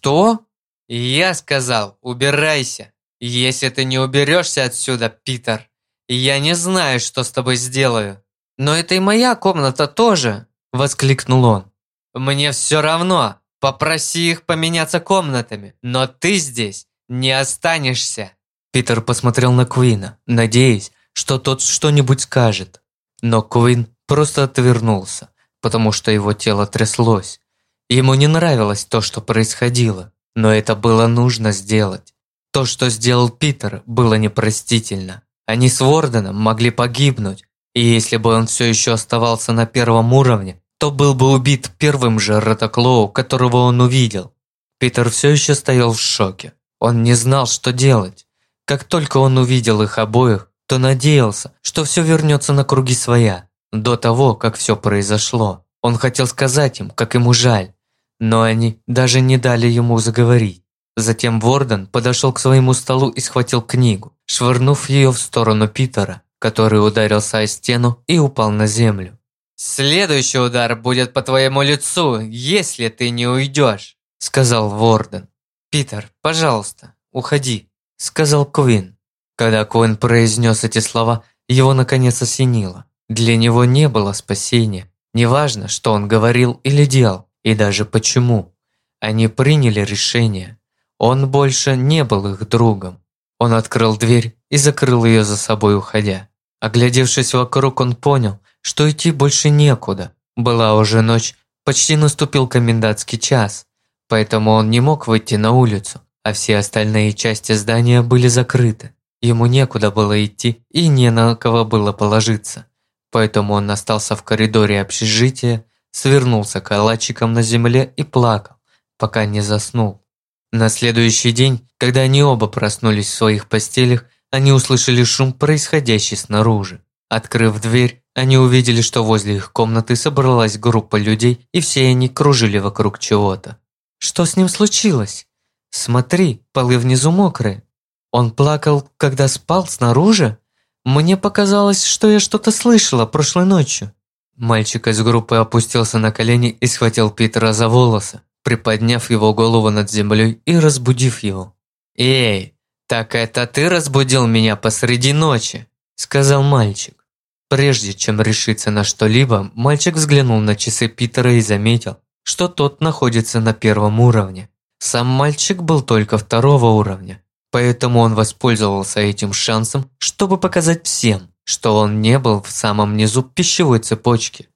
Что? Я сказал, убирайся. Если ты не уберешься отсюда, Питер, я не знаю, что с тобой сделаю. Но это и моя комната тоже, воскликнул он. Мне все равно. Попроси их поменяться комнатами, но ты здесь не останешься. Питер посмотрел на Куина, надеясь, что тот что-нибудь скажет. Но Куин просто отвернулся, потому что его тело тряслось. Ему не нравилось то, что происходило, но это было нужно сделать. То, что сделал Питер, было непростительно. Они с Ворденом могли погибнуть, и если бы он все еще оставался на первом уровне, то был бы убит первым же Ротоклоу, которого он увидел. Питер все еще стоял в шоке. Он не знал, что делать. Как только он увидел их обоих, то надеялся, что все вернется на круги своя. До того, как все произошло, он хотел сказать им, как ему жаль, но они даже не дали ему заговорить. Затем Ворден подошел к своему столу и схватил книгу, швырнув ее в сторону Питера, который ударился о стену и упал на землю. «Следующий удар будет по твоему лицу, если ты не уйдешь», – сказал Ворден. «Питер, пожалуйста, уходи», – сказал Куин. Когда Куин произнес эти слова, его наконец осенило. Для него не было спасения. Неважно, что он говорил или делал, и даже почему. Они приняли решение. Он больше не был их другом. Он открыл дверь и закрыл ее за собой, уходя. Оглядевшись вокруг, он понял, что идти больше некуда. Была уже ночь, почти наступил комендантский час, поэтому он не мог выйти на улицу, а все остальные части здания были закрыты. Ему некуда было идти и не на кого было положиться. Поэтому он остался в коридоре общежития, свернулся калачиком на земле и плакал, пока не заснул. На следующий день, когда они оба проснулись в своих постелях, они услышали шум, происходящий снаружи. Открыв дверь, они увидели, что возле их комнаты собралась группа людей, и все они кружили вокруг чего-то. «Что с ним случилось? Смотри, полы внизу мокрые. Он плакал, когда спал снаружи? Мне показалось, что я что-то слышала прошлой ночью». Мальчик из группы опустился на колени и схватил Питера за волосы, приподняв его голову над землей и разбудив его. «Эй, так это ты разбудил меня посреди ночи?» – сказал мальчик. Прежде чем решиться на что-либо, мальчик взглянул на часы Питера и заметил, что тот находится на первом уровне. Сам мальчик был только второго уровня, поэтому он воспользовался этим шансом, чтобы показать всем, что он не был в самом низу пищевой цепочки.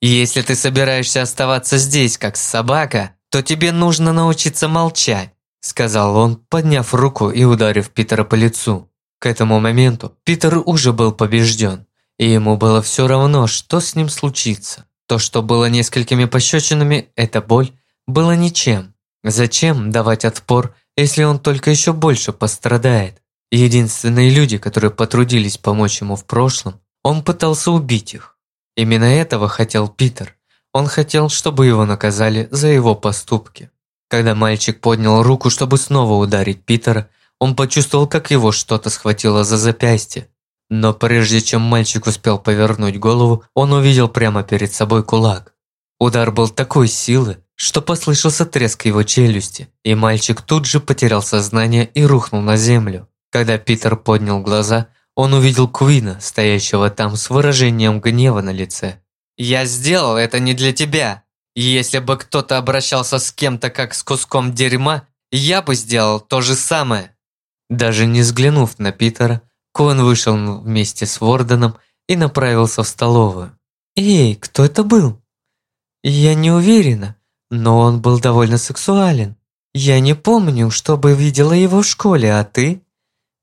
«Если ты собираешься оставаться здесь, как собака, то тебе нужно научиться молчать», сказал он, подняв руку и ударив Питера по лицу. К этому моменту Питер уже был побежден. И ему было все равно, что с ним случится. То, что было несколькими пощечинами, эта боль, было ничем. Зачем давать отпор, если он только еще больше пострадает? Единственные люди, которые потрудились помочь ему в прошлом, он пытался убить их. Именно этого хотел Питер. Он хотел, чтобы его наказали за его поступки. Когда мальчик поднял руку, чтобы снова ударить Питера, он почувствовал, как его что-то схватило за запястье. Но прежде чем мальчик успел повернуть голову, он увидел прямо перед собой кулак. Удар был такой силы, что послышался треск его челюсти, и мальчик тут же потерял сознание и рухнул на землю. Когда Питер поднял глаза, он увидел Куина, стоящего там с выражением гнева на лице. «Я сделал это не для тебя. Если бы кто-то обращался с кем-то как с куском дерьма, я бы сделал то же самое». Даже не взглянув на Питера, Коэн вышел вместе с Ворденом и направился в столовую. «Эй, кто это был?» «Я не уверена, но он был довольно сексуален. Я не помню, чтобы видела его в школе, а ты?»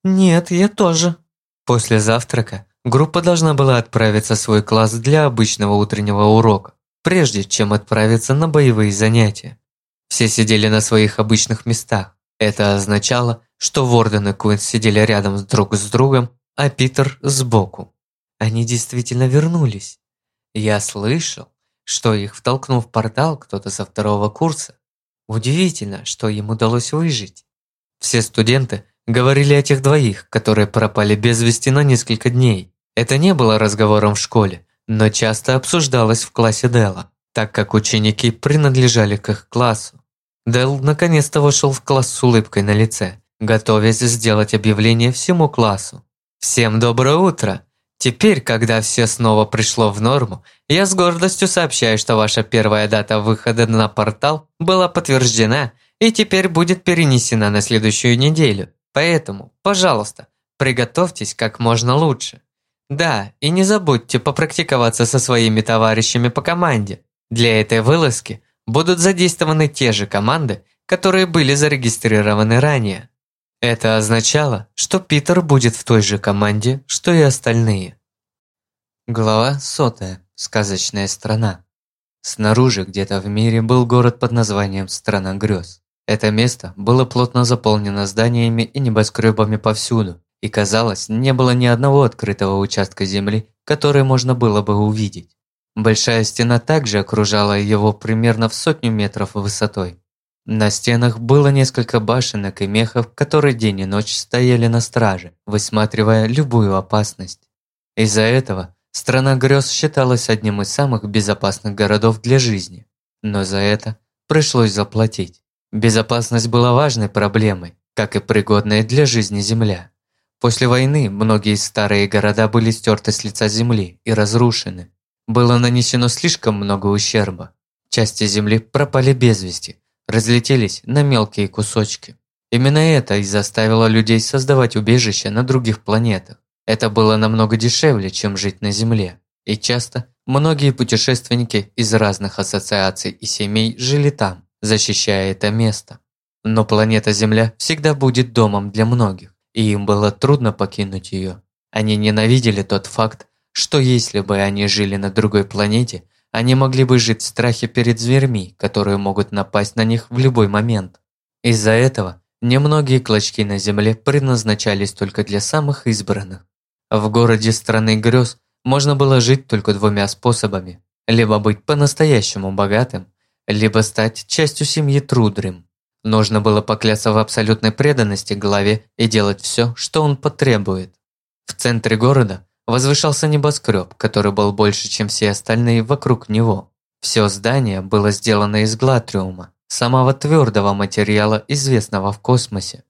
«Нет, я тоже». После завтрака группа должна была отправиться в свой класс для обычного утреннего урока, прежде чем отправиться на боевые занятия. Все сидели на своих обычных местах. Это означало, что Ворден и Куин сидели рядом друг с другом, а Питер сбоку. Они действительно вернулись. Я слышал, что их втолкнул в портал кто-то со второго курса. Удивительно, что им удалось выжить. Все студенты говорили о тех двоих, которые пропали без вести на несколько дней. Это не было разговором в школе, но часто обсуждалось в классе Дела, так как ученики принадлежали к их классу. Дэл наконец-то вошел в класс с улыбкой на лице, готовясь сделать объявление всему классу. Всем доброе утро! Теперь, когда все снова пришло в норму, я с гордостью сообщаю, что ваша первая дата выхода на портал была подтверждена и теперь будет перенесена на следующую неделю. Поэтому, пожалуйста, приготовьтесь как можно лучше. Да, и не забудьте попрактиковаться со своими товарищами по команде. Для этой вылазки будут задействованы те же команды, которые были зарегистрированы ранее. Это означало, что Питер будет в той же команде, что и остальные. Глава сотая. Сказочная страна. Снаружи, где-то в мире, был город под названием Страна грез. Это место было плотно заполнено зданиями и небоскребами повсюду, и казалось, не было ни одного открытого участка земли, который можно было бы увидеть. Большая стена также окружала его примерно в сотню метров высотой. На стенах было несколько башенок и мехов, которые день и ночь стояли на страже, высматривая любую опасность. Из-за этого страна грез считалась одним из самых безопасных городов для жизни. Но за это пришлось заплатить. Безопасность была важной проблемой, как и пригодная для жизни земля. После войны многие старые города были стерты с лица земли и разрушены. Было нанесено слишком много ущерба. Части земли пропали без вести, разлетелись на мелкие кусочки. Именно это и заставило людей создавать убежища на других планетах. Это было намного дешевле, чем жить на Земле. И часто многие путешественники из разных ассоциаций и семей жили там, защищая это место. Но планета Земля всегда будет домом для многих и им было трудно покинуть ее. Они ненавидели тот факт, что если бы они жили на другой планете, они могли бы жить в страхе перед зверьми, которые могут напасть на них в любой момент. Из-за этого немногие клочки на Земле предназначались только для самых избранных. В городе страны грез можно было жить только двумя способами. Либо быть по-настоящему богатым, либо стать частью семьи Трудрим. Нужно было поклясться в абсолютной преданности главе и делать все, что он потребует. В центре города возвышался небоскреб, который был больше, чем все остальные вокруг него. Все здание было сделано из глатриума, самого твердого материала, известного в космосе.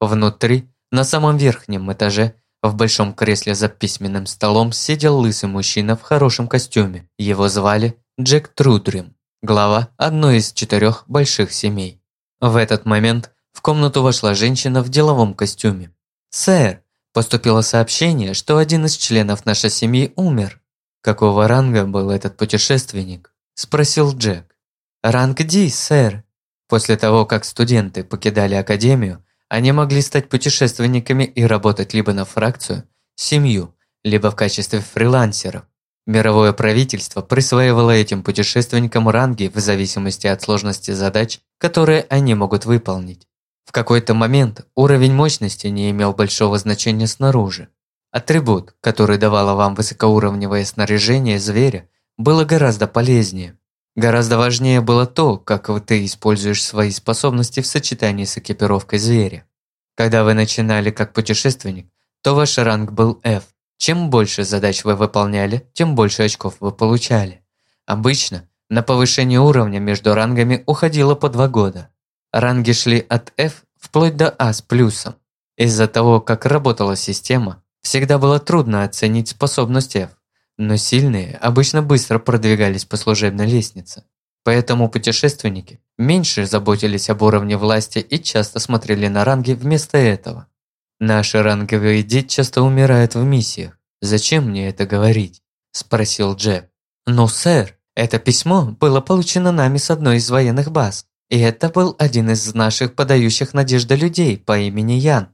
Внутри, на самом верхнем этаже, в большом кресле за письменным столом сидел лысый мужчина в хорошем костюме. Его звали Джек Трудрим, глава одной из четырех больших семей. В этот момент в комнату вошла женщина в деловом костюме. «Сэр, поступило сообщение, что один из членов нашей семьи умер». «Какого ранга был этот путешественник?» – спросил Джек. «Ранг Ди, сэр». После того, как студенты покидали академию, они могли стать путешественниками и работать либо на фракцию, семью, либо в качестве фрилансеров. Мировое правительство присваивало этим путешественникам ранги в зависимости от сложности задач, которые они могут выполнить. В какой-то момент уровень мощности не имел большого значения снаружи. Атрибут, который давало вам высокоуровневое снаряжение зверя, было гораздо полезнее. Гораздо важнее было то, как ты используешь свои способности в сочетании с экипировкой зверя. Когда вы начинали как путешественник, то ваш ранг был F, чем больше задач вы выполняли, тем больше очков вы получали. Обычно на повышение уровня между рангами уходило по два года. Ранги шли от F вплоть до А с плюсом. Из-за того, как работала система, всегда было трудно оценить способность F, но сильные обычно быстро продвигались по служебной лестнице. Поэтому путешественники меньше заботились об уровне власти и часто смотрели на ранги вместо этого. Наши ранговые дети часто умирают в миссиях. Зачем мне это говорить? Спросил Джеб. Ну, сэр, это письмо было получено нами с одной из военных баз. И это был один из наших подающих надежды людей по имени Ян.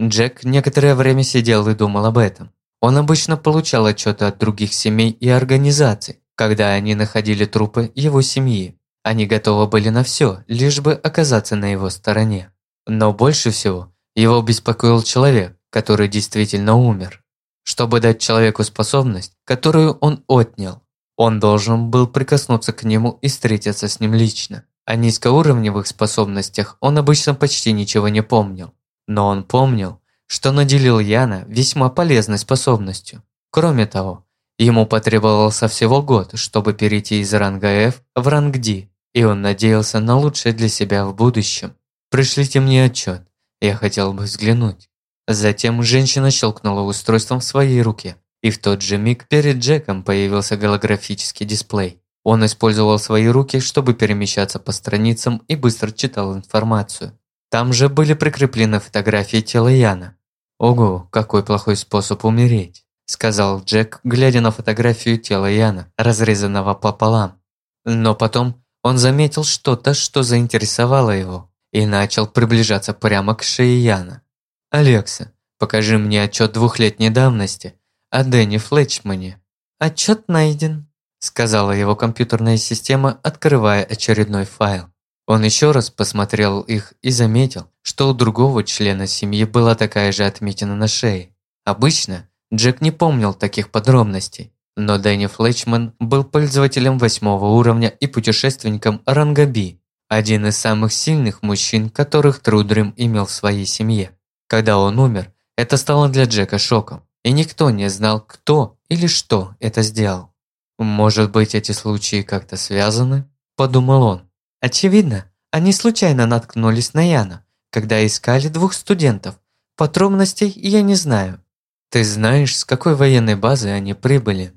Джек некоторое время сидел и думал об этом. Он обычно получал отчеты от других семей и организаций, когда они находили трупы его семьи. Они готовы были на все, лишь бы оказаться на его стороне. Но больше всего его беспокоил человек, который действительно умер. Чтобы дать человеку способность, которую он отнял, он должен был прикоснуться к нему и встретиться с ним лично. О низкоуровневых способностях он обычно почти ничего не помнил. Но он помнил, что наделил Яна весьма полезной способностью. Кроме того, ему потребовался всего год, чтобы перейти из ранга F в ранг D, и он надеялся на лучшее для себя в будущем. «Пришлите мне отчет, я хотел бы взглянуть». Затем женщина щелкнула устройством в своей руке, и в тот же миг перед Джеком появился голографический дисплей. Он использовал свои руки, чтобы перемещаться по страницам и быстро читал информацию. Там же были прикреплены фотографии тела Яна. «Ого, какой плохой способ умереть», – сказал Джек, глядя на фотографию тела Яна, разрезанного пополам. Но потом он заметил что-то, что заинтересовало его, и начал приближаться прямо к шее. «Алекса, покажи мне отчет двухлетней давности о Дэнни Флетчмане». «Отчет найден», – сказала его компьютерная система, открывая очередной файл. Он еще раз посмотрел их и заметил, что у другого члена семьи была такая же отметина на шее. Обычно Джек не помнил таких подробностей, но Дэнни Флетчман был пользователем восьмого уровня и путешественником ранга Би, один из самых сильных мужчин, которых Трудрим имел в своей семье. Когда он умер, это стало для Джека шоком, и никто не знал, кто или что это сделал. «Может быть, эти случаи как-то связаны?» – подумал он. Очевидно, они случайно наткнулись на Яна, когда искали двух студентов. Подробностей я не знаю. Ты знаешь, с какой военной базы они прибыли?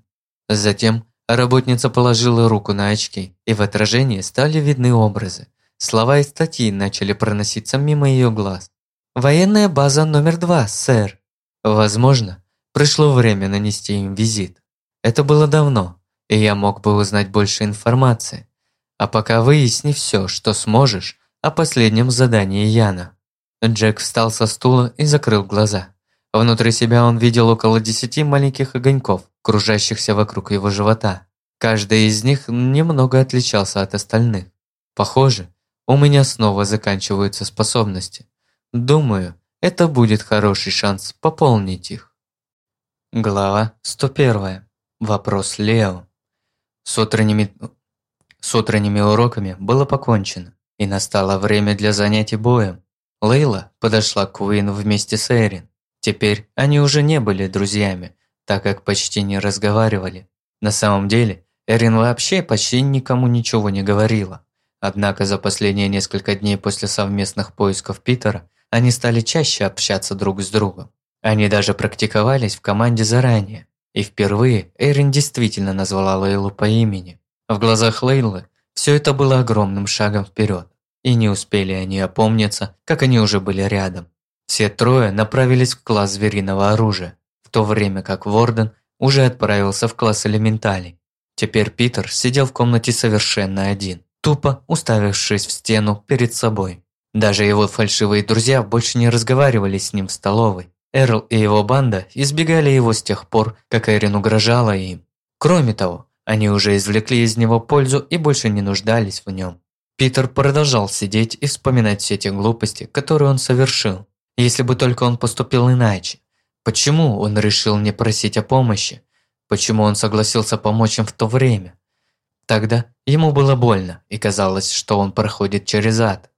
Затем работница положила руку на очки, и в отражении стали видны образы. Слова и статьи начали проноситься мимо ее глаз. «Военная база номер два, сэр». Возможно, пришло время нанести им визит. Это было давно, и я мог бы узнать больше информации. А пока выясни все, что сможешь, о последнем задании Яна. Джек встал со стула и закрыл глаза. Внутри себя он видел около десяти маленьких огоньков, кружащихся вокруг его живота. Каждый из них немного отличался от остальных. Похоже, у меня снова заканчиваются способности. Думаю, это будет хороший шанс пополнить их. Глава 101. Вопрос Лео. С утренними, с утренними уроками было покончено, и настало время для занятий боем. Лейла подошла к Уин вместе с Эрин. Теперь они уже не были друзьями, так как почти не разговаривали. На самом деле, Эрин вообще почти никому ничего не говорила. Однако за последние несколько дней после совместных поисков Питера они стали чаще общаться друг с другом. Они даже практиковались в команде заранее. И впервые Эрин действительно назвала Лейлу по имени. В глазах Лейлы все это было огромным шагом вперед. И не успели они опомниться, как они уже были рядом. Все трое направились в класс звериного оружия, в то время как Ворден уже отправился в класс элементалей. Теперь Питер сидел в комнате совершенно один, тупо уставившись в стену перед собой. Даже его фальшивые друзья больше не разговаривали с ним в столовой. Эрл и его банда избегали его с тех пор, как Эрин угрожала им. Кроме того, они уже извлекли из него пользу и больше не нуждались в нем. Питер продолжал сидеть и вспоминать все те глупости, которые он совершил. Если бы только он поступил иначе. Почему он решил не просить о помощи? Почему он согласился помочь им в то время? Тогда ему было больно, и казалось, что он проходит через ад.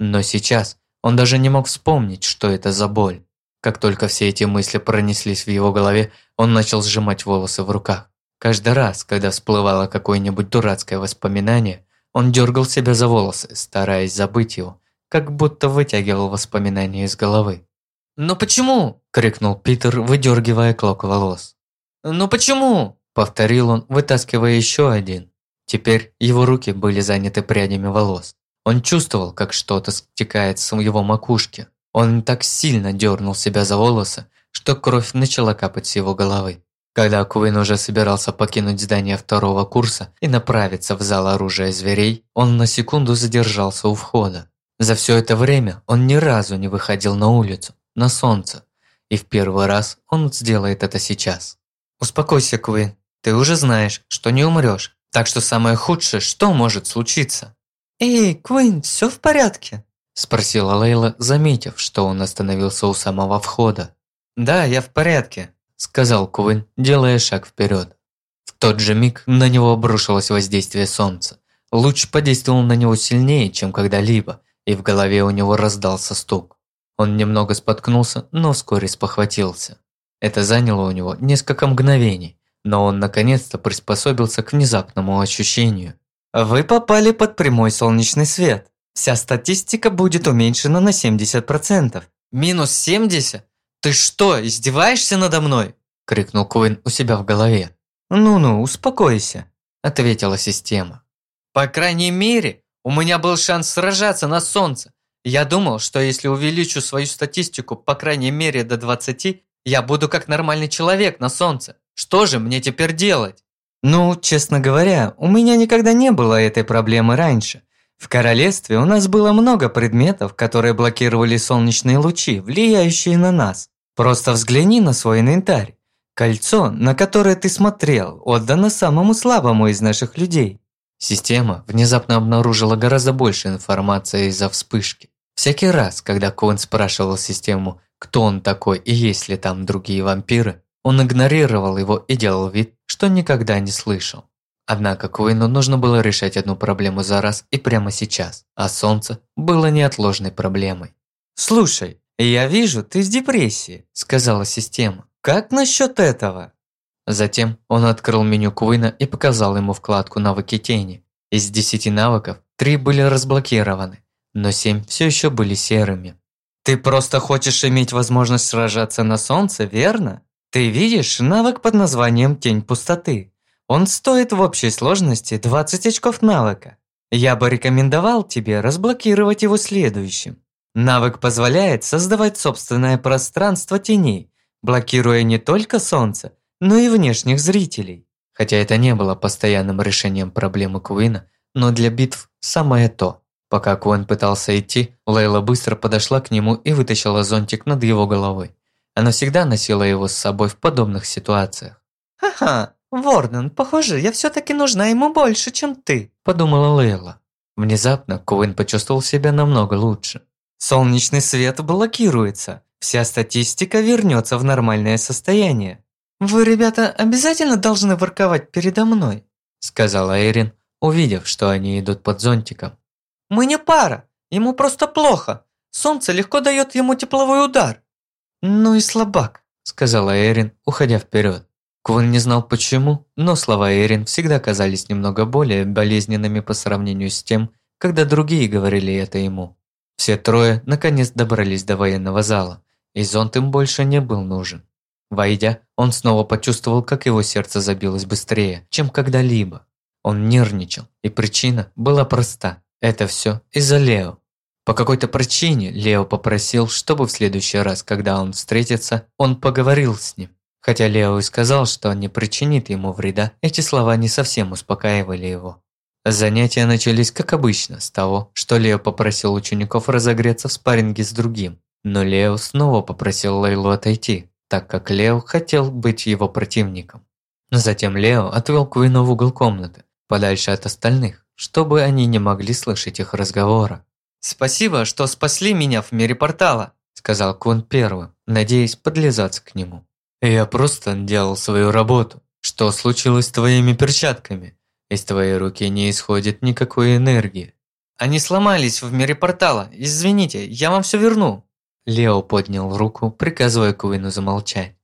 Но сейчас он даже не мог вспомнить, что это за боль. Как только все эти мысли пронеслись в его голове, он начал сжимать волосы в руках. Каждый раз, когда всплывало какое-нибудь дурацкое воспоминание, он дергал себя за волосы, стараясь забыть его, как будто вытягивал воспоминания из головы. «Но почему?» – крикнул Питер, выдергивая клок волос. «Ну почему?» – повторил он, вытаскивая еще один. Теперь его руки были заняты прядями волос. Он чувствовал, как что-то стекает с его макушки. Он так сильно дернул себя за волосы, что кровь начала капать с его головы. Когда Куин уже собирался покинуть здание второго курса и направиться в зал оружия зверей, он на секунду задержался у входа. За все это время он ни разу не выходил на улицу, на солнце. И в первый раз он сделает это сейчас. Успокойся, Квин. Ты уже знаешь, что не умрешь. Так что самое худшее, что может случиться? Эй, Квин, все в порядке? Спросила Лейла, заметив, что он остановился у самого входа. «Да, я в порядке», – сказал Квин, делая шаг вперед. В тот же миг на него обрушилось воздействие солнца. Луч подействовал на него сильнее, чем когда-либо, и в голове у него раздался стук. Он немного споткнулся, но вскоре спохватился. Это заняло у него несколько мгновений, но он наконец-то приспособился к внезапному ощущению. Вы попали под прямой солнечный свет. Вся статистика будет уменьшена на 70%. Минус 70? Ты что, издеваешься надо мной? Крикнул Куин у себя в голове. Ну-ну, успокойся, ответила система. По крайней мере, у меня был шанс сражаться на солнце. Я думал, что если увеличу свою статистику по крайней мере до 20, я буду как нормальный человек на солнце. Что же мне теперь делать? Ну, честно говоря, у меня никогда не было этой проблемы раньше. В королевстве у нас было много предметов, которые блокировали солнечные лучи, влияющие на нас. Просто взгляни на свой инвентарь. Кольцо, на которое ты смотрел, отдано самому слабому из наших людей. Система внезапно обнаружила гораздо больше информации из-за вспышки. Всякий раз, когда Коэн спрашивал систему, кто он такой и есть ли там другие вампиры, он игнорировал его и делал вид, что никогда не слышал. Однако Куину нужно было решать одну проблему за раз и прямо сейчас, а солнце было неотложной проблемой. «Слушай, я вижу, ты в депрессии», – сказала система. «Как насчет этого?» Затем он открыл меню Куина и показал ему вкладку «Навыки тени». Из 10 навыков три были разблокированы, но семь все еще были серыми. «Ты просто хочешь иметь возможность сражаться на солнце, верно? Ты видишь навык под названием «Тень пустоты». Он стоит в общей сложности 20 очков навыка. Я бы рекомендовал тебе разблокировать его следующим. Навык позволяет создавать собственное пространство теней, блокируя не только солнце, но и внешних зрителей. Хотя это не было постоянным решением проблемы Куина, но для битв самое то. Пока Куин пытался идти, Лейла быстро подошла к нему и вытащила зонтик над его головой. Она всегда носила его с собой в подобных ситуациях. «Ха-ха, Ворден, похоже, я все-таки нужна ему больше, чем ты», – подумала Лейла. Внезапно Куин почувствовал себя намного лучше. Солнечный свет блокируется. Вся статистика вернется в нормальное состояние. «Вы, ребята, обязательно должны ворковать передо мной», – сказала Эрин, увидев, что они идут под зонтиком. «Мы не пара, ему просто плохо. Солнце легко дает ему тепловой удар». «Ну и слабак», – сказала Эрин, уходя вперед. Квон не знал почему, но слова Эрин всегда казались немного более болезненными по сравнению с тем, когда другие говорили это ему. Все трое наконец добрались до военного зала, и зонт им больше не был нужен. Войдя, он снова почувствовал, как его сердце забилось быстрее, чем когда-либо. Он нервничал, и причина была проста. Это все из-за Лео. По какой-то причине Лео попросил, чтобы в следующий раз, когда он встретится, он поговорил с ним. Хотя Лео и сказал, что он не причинит ему вреда, эти слова не совсем успокаивали его. Занятия начались как обычно, с того, что Лео попросил учеников разогреться в спарринге с другим. Но Лео снова попросил Лейлу отойти, так как Лео хотел быть его противником. Затем Лео отвел Куина в угол комнаты, подальше от остальных, чтобы они не могли слышать их разговора. «Спасибо, что спасли меня в мире портала», сказал Кун первым, надеясь подлизаться к нему. Я просто делал свою работу. Что случилось с твоими перчатками? Из твоей руки не исходит никакой энергии. Они сломались в мире портала. Извините, я вам все верну. Лео поднял руку, приказывая Куину замолчать.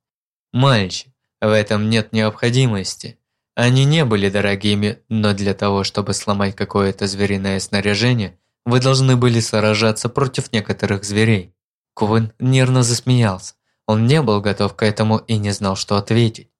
Мальчик, в этом нет необходимости. Они не были дорогими, но для того, чтобы сломать какое-то звериное снаряжение, вы должны были сражаться против некоторых зверей. Куин нервно засмеялся. Он не был готов к этому и не знал, что ответить.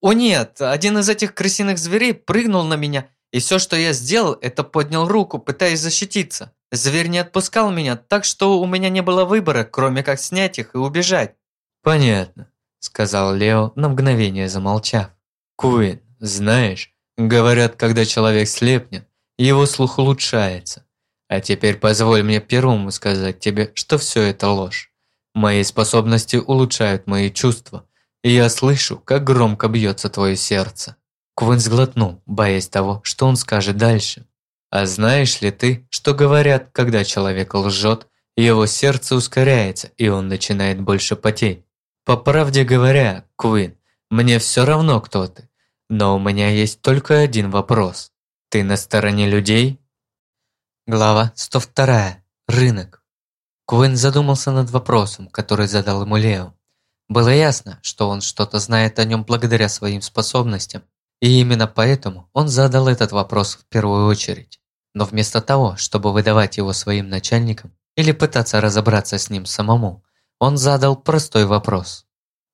«О нет, один из этих крысиных зверей прыгнул на меня, и все, что я сделал, это поднял руку, пытаясь защититься. Зверь не отпускал меня, так что у меня не было выбора, кроме как снять их и убежать». «Понятно», – сказал Лео, на мгновение замолчав. «Куин, знаешь, говорят, когда человек слепнет, его слух улучшается. А теперь позволь мне первому сказать тебе, что все это ложь. Мои способности улучшают мои чувства, и я слышу, как громко бьется твое сердце. Квин сглотнул, боясь того, что он скажет дальше. А знаешь ли ты, что говорят, когда человек лжет, его сердце ускоряется, и он начинает больше потеть? По правде говоря, Квин, мне все равно, кто ты. Но у меня есть только один вопрос. Ты на стороне людей? Глава 102. Рынок. Куин задумался над вопросом, который задал ему Лео. Было ясно, что он что-то знает о нем благодаря своим способностям. И именно поэтому он задал этот вопрос в первую очередь. Но вместо того, чтобы выдавать его своим начальникам или пытаться разобраться с ним самому, он задал простой вопрос.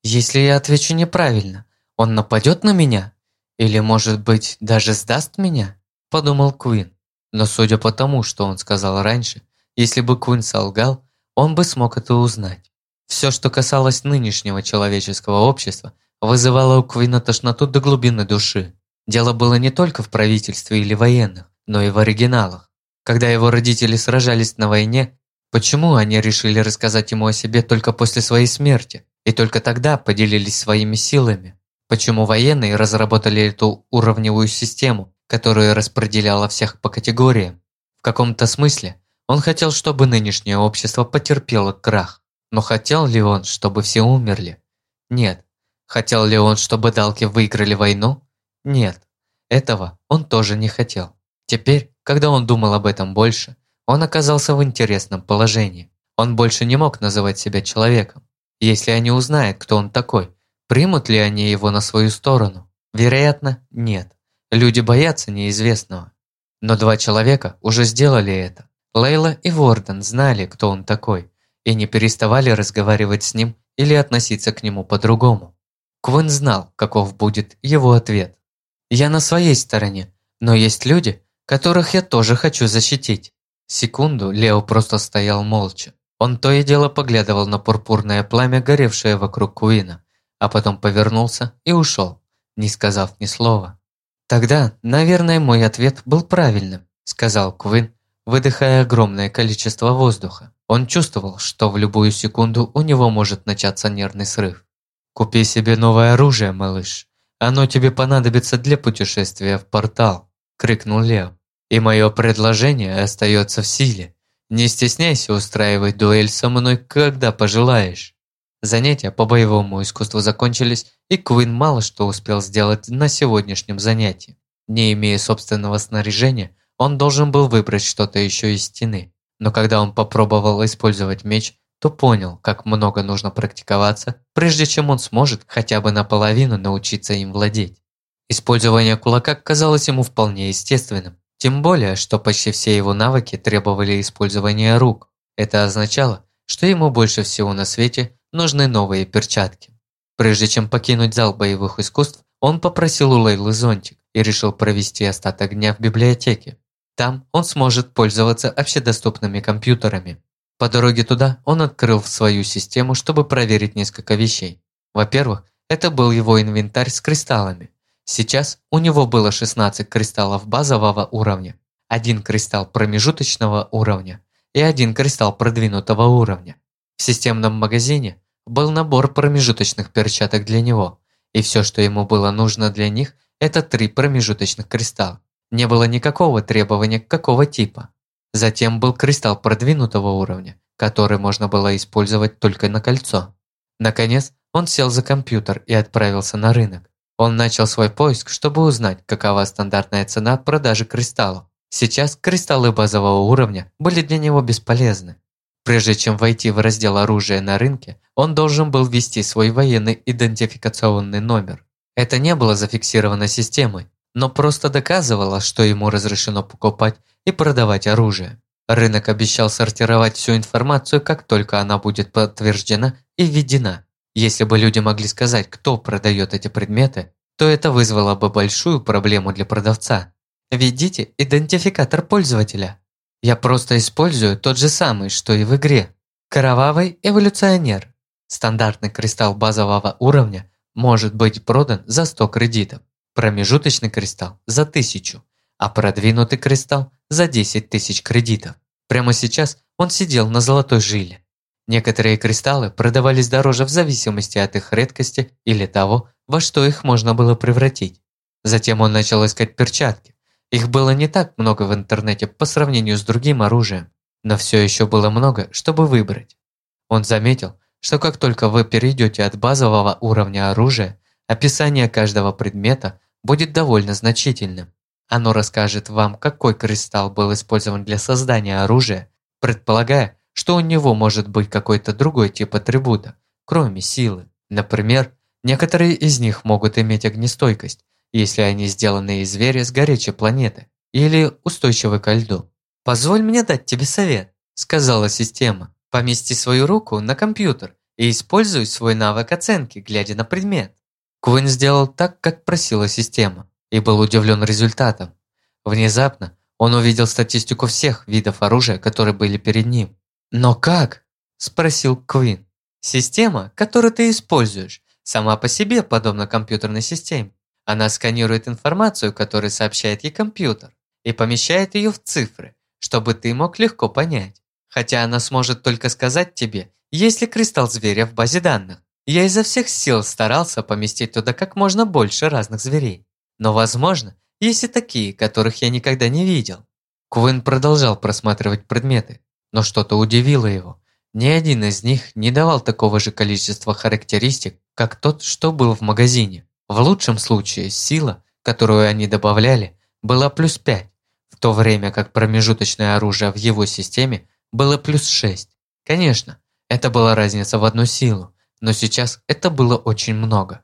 «Если я отвечу неправильно, он нападет на меня? Или, может быть, даже сдаст меня?» – подумал Куин. Но судя по тому, что он сказал раньше, если бы Куин солгал, он бы смог это узнать. Все, что касалось нынешнего человеческого общества, вызывало у Куина тошноту до глубины души. Дело было не только в правительстве или военных, но и в оригиналах. Когда его родители сражались на войне, почему они решили рассказать ему о себе только после своей смерти? И только тогда поделились своими силами? Почему военные разработали эту уровневую систему, которая распределяла всех по категориям? В каком-то смысле он хотел, чтобы нынешнее общество потерпело крах. Но хотел ли он, чтобы все умерли? Нет. Хотел ли он, чтобы Далки выиграли войну? Нет. Этого он тоже не хотел. Теперь, когда он думал об этом больше, он оказался в интересном положении. Он больше не мог называть себя человеком. Если они узнают, кто он такой, примут ли они его на свою сторону? Вероятно, нет. Люди боятся неизвестного. Но два человека уже сделали это. Лейла и Ворден знали, кто он такой, и не переставали разговаривать с ним или относиться к нему по-другому. Квин знал, каков будет его ответ. «Я на своей стороне, но есть люди, которых я тоже хочу защитить». Секунду Лео просто стоял молча. Он то и дело поглядывал на пурпурное пламя, горевшее вокруг Куина, а потом повернулся и ушел, не сказав ни слова. «Тогда, наверное, мой ответ был правильным», – сказал Куин, выдыхая огромное количество воздуха. Он чувствовал, что в любую секунду у него может начаться нервный срыв. «Купи себе новое оружие, малыш. Оно тебе понадобится для путешествия в портал», – крикнул Лео. «И мое предложение остается в силе. Не стесняйся устраивать дуэль со мной, когда пожелаешь». Занятия по боевому искусству закончились, и Куин мало что успел сделать на сегодняшнем занятии. Не имея собственного снаряжения, он должен был выбрать что-то еще из стены. Но когда он попробовал использовать меч, то понял, как много нужно практиковаться, прежде чем он сможет хотя бы наполовину научиться им владеть. Использование кулака казалось ему вполне естественным, тем более, что почти все его навыки требовали использования рук. Это означало, что ему больше всего на свете нужны новые перчатки. Прежде чем покинуть зал боевых искусств, он попросил у Лейлы зонтик и решил провести остаток дня в библиотеке. Там он сможет пользоваться общедоступными компьютерами. По дороге туда он открыл свою систему, чтобы проверить несколько вещей. Во-первых, это был его инвентарь с кристаллами. Сейчас у него было 16 кристаллов базового уровня, один кристалл промежуточного уровня и один кристалл продвинутого уровня. В системном магазине был набор промежуточных перчаток для него, и все, что ему было нужно для них, это три промежуточных кристалла. Не было никакого требования какого типа. Затем был кристалл продвинутого уровня, который можно было использовать только на кольцо. Наконец, он сел за компьютер и отправился на рынок. Он начал свой поиск, чтобы узнать, какова стандартная цена продажи кристаллов. Сейчас кристаллы базового уровня были для него бесполезны. Прежде чем войти в раздел оружия на рынке, он должен был ввести свой военный идентификационный номер. Это не было зафиксировано системой, но просто доказывало, что ему разрешено покупать и продавать оружие. Рынок обещал сортировать всю информацию, как только она будет подтверждена и введена. Если бы люди могли сказать, кто продает эти предметы, то это вызвало бы большую проблему для продавца. Введите идентификатор пользователя. Я просто использую тот же самый, что и в игре. Кровавый эволюционер. Стандартный кристалл базового уровня может быть продан за 100 кредитов промежуточный кристалл за 1000, а продвинутый кристалл за 10 тысяч кредитов. Прямо сейчас он сидел на золотой жиле. Некоторые кристаллы продавались дороже в зависимости от их редкости или того, во что их можно было превратить. Затем он начал искать перчатки. Их было не так много в интернете по сравнению с другим оружием, но все еще было много, чтобы выбрать. Он заметил, что как только вы перейдете от базового уровня оружия, описание каждого предмета будет довольно значительным. Оно расскажет вам, какой кристалл был использован для создания оружия, предполагая, что у него может быть какой-то другой тип атрибута, кроме силы. Например, некоторые из них могут иметь огнестойкость если они сделаны из зверя с горячей планеты или устойчивы ко льду. «Позволь мне дать тебе совет», – сказала система. «Помести свою руку на компьютер и используй свой навык оценки, глядя на предмет». Куин сделал так, как просила система, и был удивлен результатом. Внезапно он увидел статистику всех видов оружия, которые были перед ним. «Но как?» – спросил Квин. «Система, которую ты используешь, сама по себе подобна компьютерной системе. Она сканирует информацию, которую сообщает ей компьютер, и помещает ее в цифры, чтобы ты мог легко понять. Хотя она сможет только сказать тебе, есть ли кристалл зверя в базе данных. Я изо всех сил старался поместить туда как можно больше разных зверей. Но, возможно, есть и такие, которых я никогда не видел. Куин продолжал просматривать предметы, но что-то удивило его. Ни один из них не давал такого же количества характеристик, как тот, что был в магазине. В лучшем случае сила, которую они добавляли, была плюс 5, в то время как промежуточное оружие в его системе было плюс 6. Конечно, это была разница в одну силу, но сейчас это было очень много.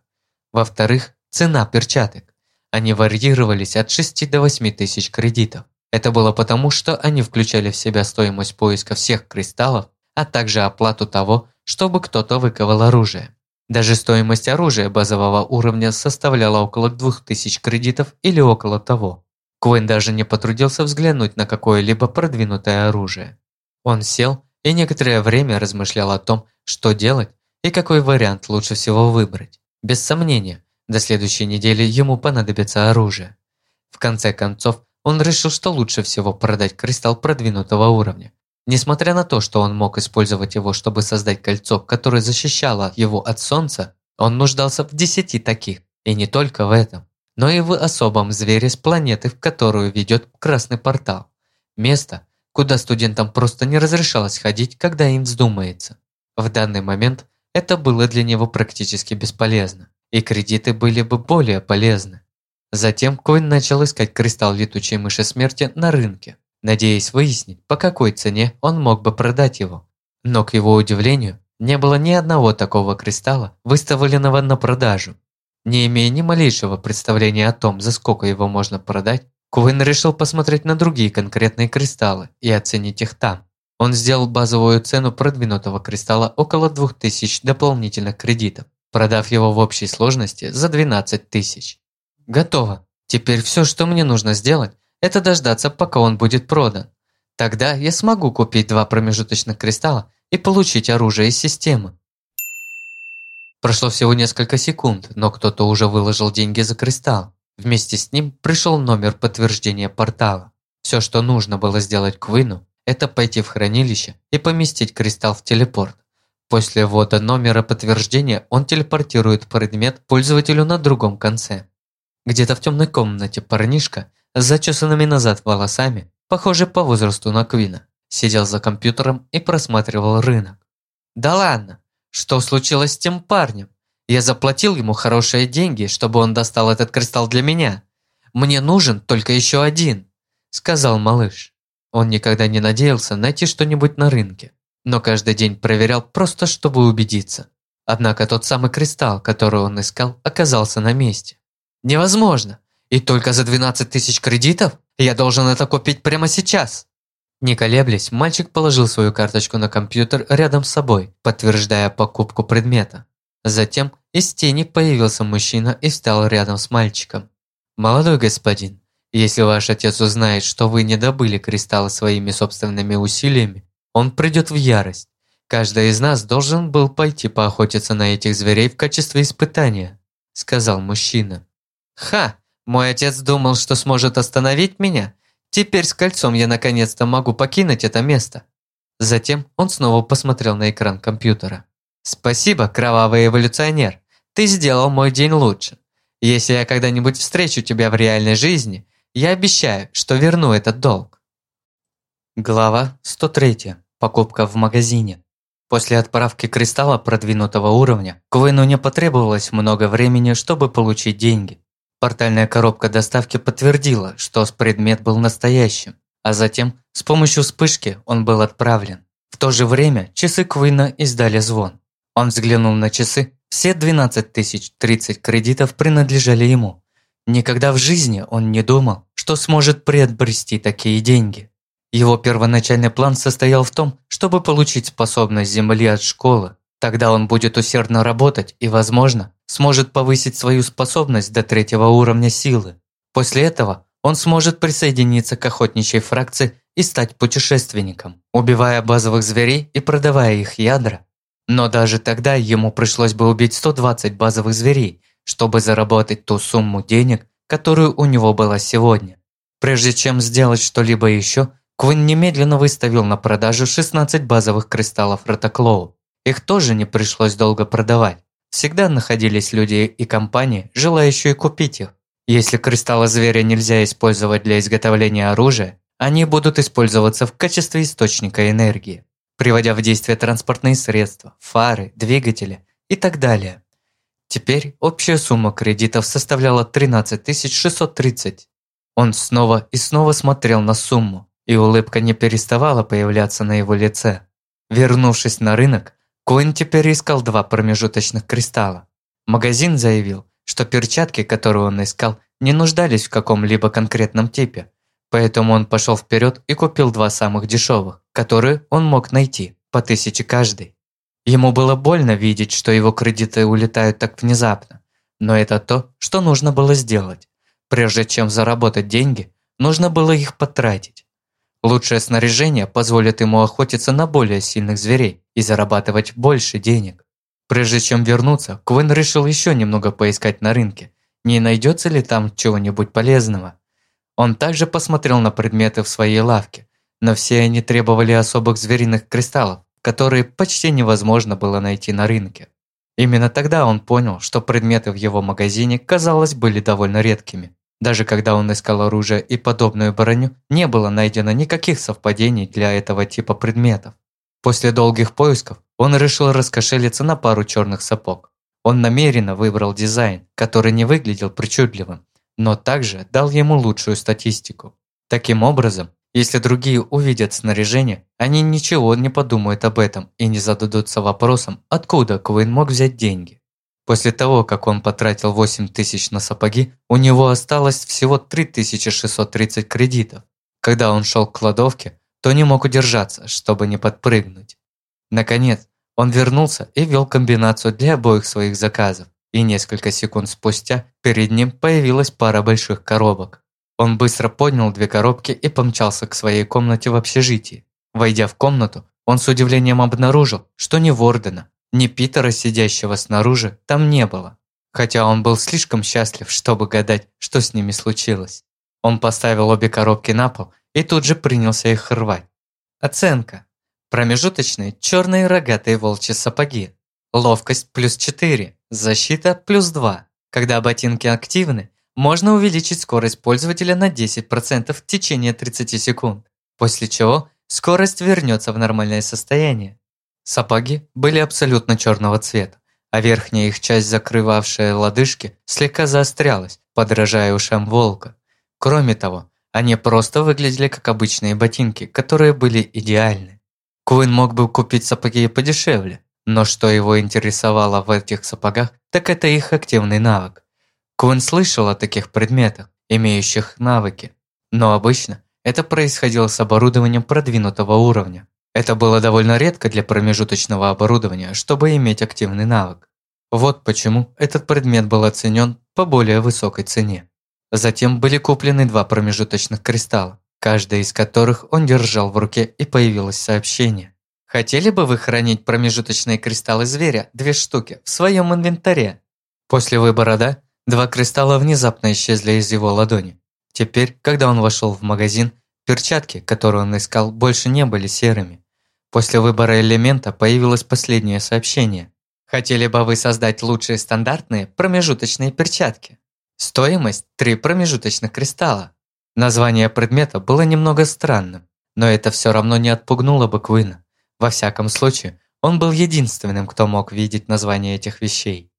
Во-вторых, цена перчаток. Они варьировались от 6 до 8 тысяч кредитов. Это было потому, что они включали в себя стоимость поиска всех кристаллов, а также оплату того, чтобы кто-то выковал оружие. Даже стоимость оружия базового уровня составляла около 2000 кредитов или около того. Куин даже не потрудился взглянуть на какое-либо продвинутое оружие. Он сел и некоторое время размышлял о том, что делать и какой вариант лучше всего выбрать. Без сомнения, до следующей недели ему понадобится оружие. В конце концов, он решил, что лучше всего продать кристалл продвинутого уровня. Несмотря на то, что он мог использовать его, чтобы создать кольцо, которое защищало его от солнца, он нуждался в десяти таких. И не только в этом, но и в особом звере с планеты, в которую ведет красный портал. Место, куда студентам просто не разрешалось ходить, когда им вздумается. В данный момент это было для него практически бесполезно, и кредиты были бы более полезны. Затем Коин начал искать кристалл летучей мыши смерти на рынке, надеясь выяснить, по какой цене он мог бы продать его. Но, к его удивлению, не было ни одного такого кристалла, выставленного на продажу. Не имея ни малейшего представления о том, за сколько его можно продать, Куин решил посмотреть на другие конкретные кристаллы и оценить их там. Он сделал базовую цену продвинутого кристалла около 2000 дополнительных кредитов, продав его в общей сложности за 12 тысяч. Готово. Теперь все, что мне нужно сделать, это дождаться, пока он будет продан. Тогда я смогу купить два промежуточных кристалла и получить оружие из системы. Прошло всего несколько секунд, но кто-то уже выложил деньги за кристалл. Вместе с ним пришел номер подтверждения портала. Все, что нужно было сделать Квину, это пойти в хранилище и поместить кристалл в телепорт. После ввода номера подтверждения он телепортирует предмет пользователю на другом конце. Где-то в темной комнате парнишка с зачесанными назад волосами, похожий по возрасту на Квина, сидел за компьютером и просматривал рынок. «Да ладно! Что случилось с тем парнем? Я заплатил ему хорошие деньги, чтобы он достал этот кристалл для меня. Мне нужен только еще один», – сказал малыш. Он никогда не надеялся найти что-нибудь на рынке, но каждый день проверял просто, чтобы убедиться. Однако тот самый кристалл, который он искал, оказался на месте. Невозможно. И только за 12 тысяч кредитов? Я должен это купить прямо сейчас. Не колеблясь, мальчик положил свою карточку на компьютер рядом с собой, подтверждая покупку предмета. Затем из тени появился мужчина и встал рядом с мальчиком. «Молодой господин, если ваш отец узнает, что вы не добыли кристаллы своими собственными усилиями, он придет в ярость. Каждый из нас должен был пойти поохотиться на этих зверей в качестве испытания», сказал мужчина. Ха! Мой отец думал, что сможет остановить меня. Теперь с кольцом я наконец-то могу покинуть это место. Затем он снова посмотрел на экран компьютера. Спасибо, кровавый эволюционер. Ты сделал мой день лучше. Если я когда-нибудь встречу тебя в реальной жизни, я обещаю, что верну этот долг. Глава 103. Покупка в магазине. После отправки кристалла продвинутого уровня, Квину не потребовалось много времени, чтобы получить деньги. Портальная коробка доставки подтвердила, что предмет был настоящим, а затем с помощью вспышки он был отправлен. В то же время часы Квина издали звон. Он взглянул на часы, все 12 тысяч 30 кредитов принадлежали ему. Никогда в жизни он не думал, что сможет приобрести такие деньги. Его первоначальный план состоял в том, чтобы получить способность Земли от школы. Тогда он будет усердно работать и, возможно, сможет повысить свою способность до третьего уровня силы. После этого он сможет присоединиться к охотничьей фракции и стать путешественником, убивая базовых зверей и продавая их ядра. Но даже тогда ему пришлось бы убить 120 базовых зверей, чтобы заработать ту сумму денег, которую у него была сегодня. Прежде чем сделать что-либо еще, Квин немедленно выставил на продажу 16 базовых кристаллов Ротоклоу. Их тоже не пришлось долго продавать. Всегда находились люди и компании, желающие купить их. Если кристаллы зверя нельзя использовать для изготовления оружия, они будут использоваться в качестве источника энергии, приводя в действие транспортные средства, фары, двигатели и так далее. Теперь общая сумма кредитов составляла 13 630. Он снова и снова смотрел на сумму, и улыбка не переставала появляться на его лице. Вернувшись на рынок, Коин теперь искал два промежуточных кристалла. Магазин заявил, что перчатки, которые он искал, не нуждались в каком-либо конкретном типе, поэтому он пошел вперед и купил два самых дешевых, которые он мог найти, по тысяче каждый. Ему было больно видеть, что его кредиты улетают так внезапно, но это то, что нужно было сделать. Прежде чем заработать деньги, нужно было их потратить. Лучшее снаряжение позволит ему охотиться на более сильных зверей и зарабатывать больше денег. Прежде чем вернуться, Квин решил еще немного поискать на рынке, не найдется ли там чего-нибудь полезного. Он также посмотрел на предметы в своей лавке, но все они требовали особых звериных кристаллов, которые почти невозможно было найти на рынке. Именно тогда он понял, что предметы в его магазине, казалось, были довольно редкими. Даже когда он искал оружие и подобную броню, не было найдено никаких совпадений для этого типа предметов. После долгих поисков он решил раскошелиться на пару черных сапог. Он намеренно выбрал дизайн, который не выглядел причудливым, но также дал ему лучшую статистику. Таким образом, если другие увидят снаряжение, они ничего не подумают об этом и не зададутся вопросом, откуда Куин мог взять деньги. После того, как он потратил 8 тысяч на сапоги, у него осталось всего 3630 кредитов. Когда он шел к кладовке, то не мог удержаться, чтобы не подпрыгнуть. Наконец, он вернулся и ввел комбинацию для обоих своих заказов, и несколько секунд спустя перед ним появилась пара больших коробок. Он быстро поднял две коробки и помчался к своей комнате в общежитии. Войдя в комнату, он с удивлением обнаружил, что ни Вордена, ни Питера, сидящего снаружи, там не было. Хотя он был слишком счастлив, чтобы гадать, что с ними случилось. Он поставил обе коробки на пол и тут же принялся их рвать. Оценка. Промежуточные черные рогатые волчьи сапоги. Ловкость плюс 4, защита плюс 2. Когда ботинки активны, можно увеличить скорость пользователя на 10% в течение 30 секунд, после чего скорость вернется в нормальное состояние. Сапоги были абсолютно черного цвета, а верхняя их часть, закрывавшая лодыжки, слегка заострялась, подражая ушам волка. Кроме того, они просто выглядели как обычные ботинки, которые были идеальны. Куин мог бы купить сапоги подешевле, но что его интересовало в этих сапогах, так это их активный навык. Куин слышал о таких предметах, имеющих навыки, но обычно это происходило с оборудованием продвинутого уровня. Это было довольно редко для промежуточного оборудования, чтобы иметь активный навык. Вот почему этот предмет был оценен по более высокой цене. Затем были куплены два промежуточных кристалла, каждый из которых он держал в руке и появилось сообщение. Хотели бы вы хранить промежуточные кристаллы зверя, две штуки, в своем инвентаре? После выбора «да», два кристалла внезапно исчезли из его ладони. Теперь, когда он вошел в магазин, перчатки, которые он искал, больше не были серыми. После выбора элемента появилось последнее сообщение. Хотели бы вы создать лучшие стандартные промежуточные перчатки? Стоимость – 3 промежуточных кристалла. Название предмета было немного странным, но это все равно не отпугнуло бы Квина. Во всяком случае, он был единственным, кто мог видеть название этих вещей.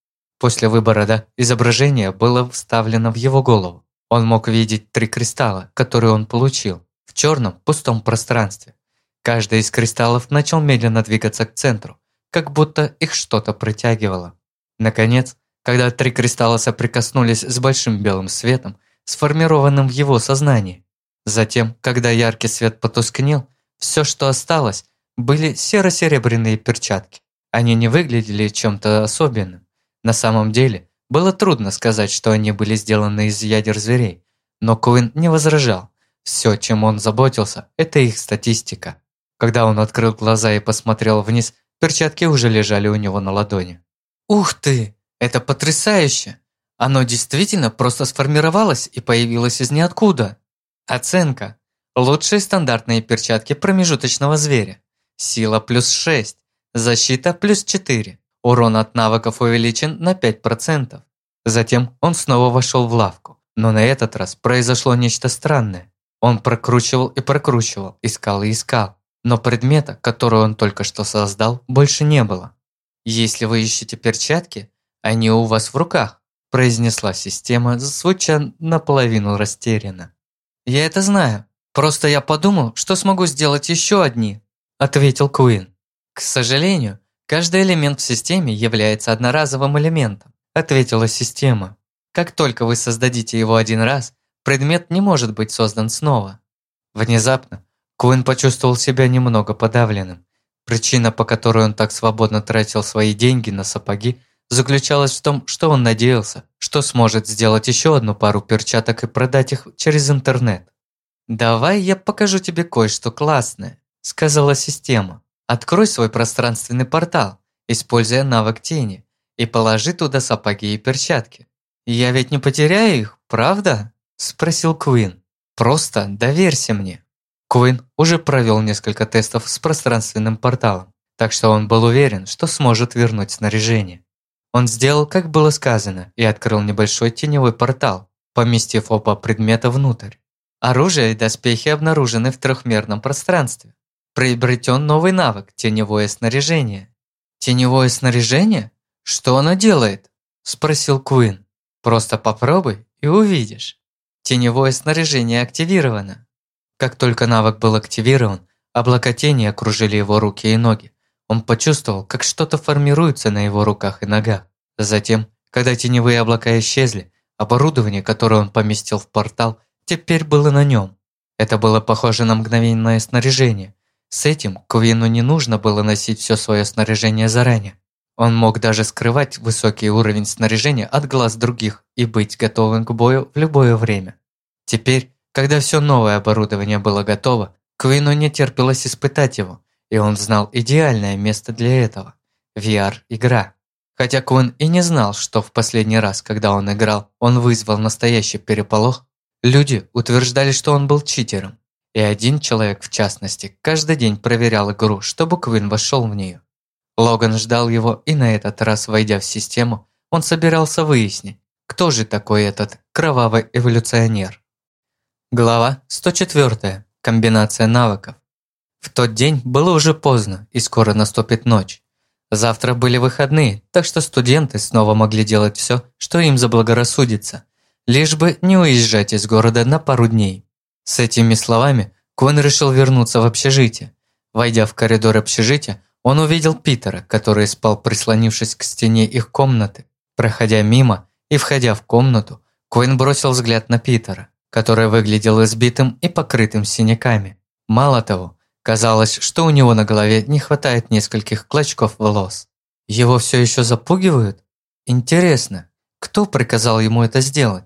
После выбора «да» изображение было вставлено в его голову. Он мог видеть три кристалла, которые он получил, в черном пустом пространстве. Каждый из кристаллов начал медленно двигаться к центру, как будто их что-то притягивало. Наконец, когда три кристалла соприкоснулись с большим белым светом, сформированным в его сознании. Затем, когда яркий свет потускнел, все, что осталось, были серо-серебряные перчатки. Они не выглядели чем-то особенным. На самом деле, было трудно сказать, что они были сделаны из ядер зверей, но Куин не возражал. Все, чем он заботился, это их статистика. Когда он открыл глаза и посмотрел вниз, перчатки уже лежали у него на ладони. «Ух ты! Это потрясающе! Оно действительно просто сформировалось и появилось из ниоткуда!» Оценка. Лучшие стандартные перчатки промежуточного зверя. Сила плюс 6, защита плюс 4. Урон от навыков увеличен на 5%. Затем он снова вошел в лавку. Но на этот раз произошло нечто странное. Он прокручивал и прокручивал, искал и искал. Но предмета, который он только что создал, больше не было. «Если вы ищете перчатки, они у вас в руках», произнесла система, звуча наполовину растерянно. «Я это знаю. Просто я подумал, что смогу сделать еще одни», ответил Куин. «К сожалению, каждый элемент в системе является одноразовым элементом», ответила система. Как только вы создадите его один раз, предмет не может быть создан снова. Внезапно Куин почувствовал себя немного подавленным. Причина, по которой он так свободно тратил свои деньги на сапоги, заключалась в том, что он надеялся, что сможет сделать еще одну пару перчаток и продать их через интернет. «Давай я покажу тебе кое-что классное», – сказала система. «Открой свой пространственный портал, используя навык тени, и положи туда сапоги и перчатки. «Я ведь не потеряю их, правда?» – спросил Куин. «Просто доверься мне». Куин уже провел несколько тестов с пространственным порталом, так что он был уверен, что сможет вернуть снаряжение. Он сделал, как было сказано, и открыл небольшой теневой портал, поместив оба предмета внутрь. Оружие и доспехи обнаружены в трехмерном пространстве. Приобретен новый навык – теневое снаряжение. «Теневое снаряжение? Что оно делает?» – спросил Куин. Просто попробуй и увидишь. Теневое снаряжение активировано. Как только навык был активирован, облака тени окружили его руки и ноги. Он почувствовал, как что-то формируется на его руках и ногах. Затем, когда теневые облака исчезли, оборудование, которое он поместил в портал, теперь было на нем. Это было похоже на мгновенное снаряжение. С этим Квину не нужно было носить все свое снаряжение заранее. Он мог даже скрывать высокий уровень снаряжения от глаз других и быть готовым к бою в любое время. Теперь, когда все новое оборудование было готово, Квину не терпелось испытать его, и он знал идеальное место для этого – VR-игра. Хотя Квин и не знал, что в последний раз, когда он играл, он вызвал настоящий переполох, люди утверждали, что он был читером. И один человек, в частности, каждый день проверял игру, чтобы Квин вошел в нее. Логан ждал его, и на этот раз, войдя в систему, он собирался выяснить, кто же такой этот кровавый эволюционер. Глава 104. Комбинация навыков. В тот день было уже поздно, и скоро наступит ночь. Завтра были выходные, так что студенты снова могли делать все, что им заблагорассудится, лишь бы не уезжать из города на пару дней. С этими словами Квен решил вернуться в общежитие. Войдя в коридор общежития, он увидел Питера, который спал прислонившись к стене их комнаты. Проходя мимо и входя в комнату, Куин бросил взгляд на Питера, который выглядел избитым и покрытым синяками. Мало того, казалось, что у него на голове не хватает нескольких клочков волос. Его все еще запугивают? Интересно, кто приказал ему это сделать?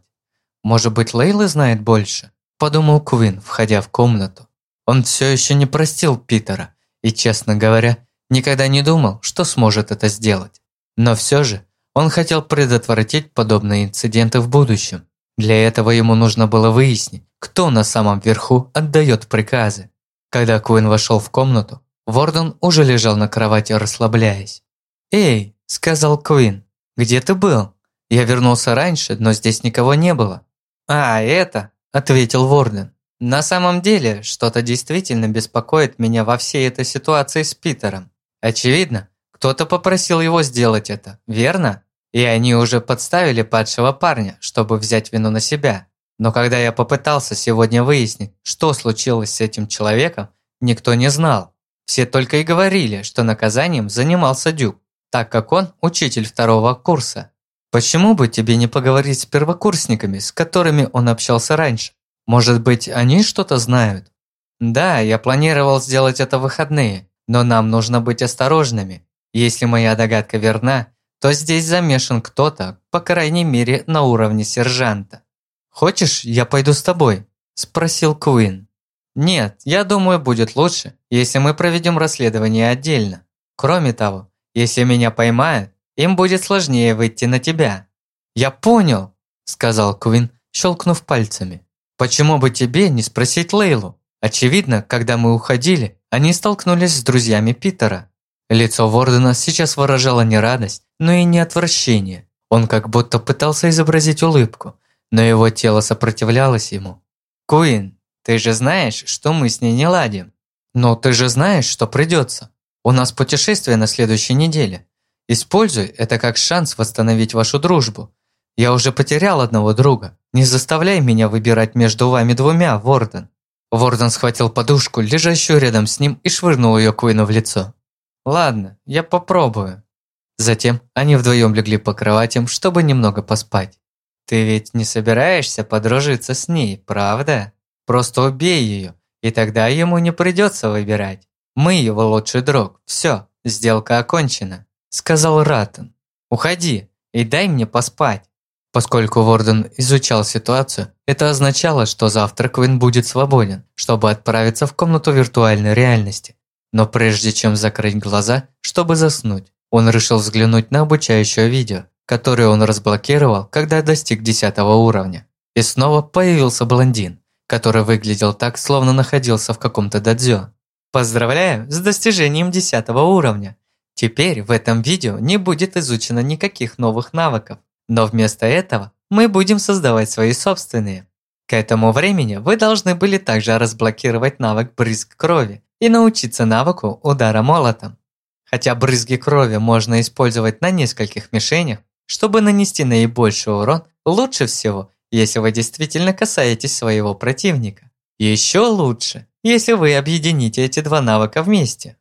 Может быть, Лейла знает больше? Подумал Куин, входя в комнату. Он все еще не простил Питера и, честно говоря, Никогда не думал, что сможет это сделать. Но все же он хотел предотвратить подобные инциденты в будущем. Для этого ему нужно было выяснить, кто на самом верху отдает приказы. Когда Куин вошел в комнату, Вордон уже лежал на кровати, расслабляясь. «Эй», – сказал Куин, – «где ты был? Я вернулся раньше, но здесь никого не было». «А, это», – ответил Ворден. «На самом деле, что-то действительно беспокоит меня во всей этой ситуации с Питером. Очевидно, кто-то попросил его сделать это, верно? И они уже подставили падшего парня, чтобы взять вину на себя. Но когда я попытался сегодня выяснить, что случилось с этим человеком, никто не знал. Все только и говорили, что наказанием занимался Дюк, так как он учитель второго курса. Почему бы тебе не поговорить с первокурсниками, с которыми он общался раньше? Может быть, они что-то знают? Да, я планировал сделать это в выходные, но нам нужно быть осторожными. Если моя догадка верна, то здесь замешан кто-то, по крайней мере, на уровне сержанта. «Хочешь, я пойду с тобой?» – спросил Куин. «Нет, я думаю, будет лучше, если мы проведем расследование отдельно. Кроме того, если меня поймают, им будет сложнее выйти на тебя». «Я понял», – сказал Куин, щелкнув пальцами. «Почему бы тебе не спросить Лейлу? Очевидно, когда мы уходили, они столкнулись с друзьями Питера. Лицо Вордена сейчас выражало не радость, но и не отвращение. Он как будто пытался изобразить улыбку, но его тело сопротивлялось ему. «Куин, ты же знаешь, что мы с ней не ладим. Но ты же знаешь, что придется. У нас путешествие на следующей неделе. Используй это как шанс восстановить вашу дружбу. Я уже потерял одного друга. Не заставляй меня выбирать между вами двумя, Ворден». Ворден схватил подушку, лежащую рядом с ним, и швырнул ее Куину в лицо. «Ладно, я попробую». Затем они вдвоем легли по кроватям, чтобы немного поспать. «Ты ведь не собираешься подружиться с ней, правда? Просто убей ее, и тогда ему не придется выбирать. Мы его лучший друг. Все, сделка окончена», – сказал Раттон. «Уходи и дай мне поспать». Поскольку Ворден изучал ситуацию, это означало, что завтра Квин будет свободен, чтобы отправиться в комнату виртуальной реальности. Но прежде чем закрыть глаза, чтобы заснуть, он решил взглянуть на обучающее видео, которое он разблокировал, когда достиг 10 уровня. И снова появился блондин, который выглядел так, словно находился в каком-то дадзё. Поздравляю с достижением 10 уровня! Теперь в этом видео не будет изучено никаких новых навыков, но вместо этого мы будем создавать свои собственные. К этому времени вы должны были также разблокировать навык брызг крови и научиться навыку удара молотом. Хотя брызги крови можно использовать на нескольких мишенях, чтобы нанести наибольший урон, лучше всего, если вы действительно касаетесь своего противника. Еще лучше, если вы объедините эти два навыка вместе.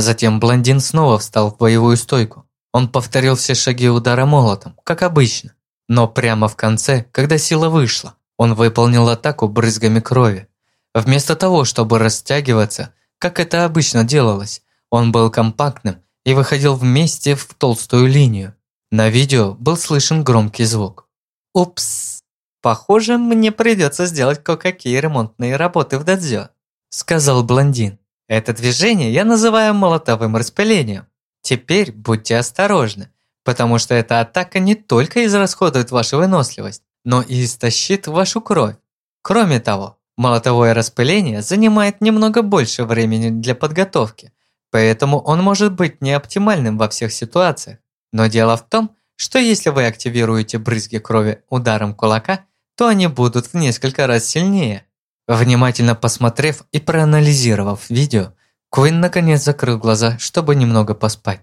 Затем блондин снова встал в боевую стойку. Он повторил все шаги удара молотом, как обычно. Но прямо в конце, когда сила вышла, он выполнил атаку брызгами крови. Вместо того, чтобы растягиваться, как это обычно делалось, он был компактным и выходил вместе в толстую линию. На видео был слышен громкий звук. «Упс, похоже, мне придется сделать кое-какие ремонтные работы в дадзё», сказал блондин. «Это движение я называю молотовым распылением. Теперь будьте осторожны, потому что эта атака не только израсходует вашу выносливость, но и истощит вашу кровь. Кроме того, молотовое распыление занимает немного больше времени для подготовки, поэтому он может быть не оптимальным во всех ситуациях. Но дело в том, что если вы активируете брызги крови ударом кулака, то они будут в несколько раз сильнее. Внимательно посмотрев и проанализировав видео, Куин наконец закрыл глаза, чтобы немного поспать.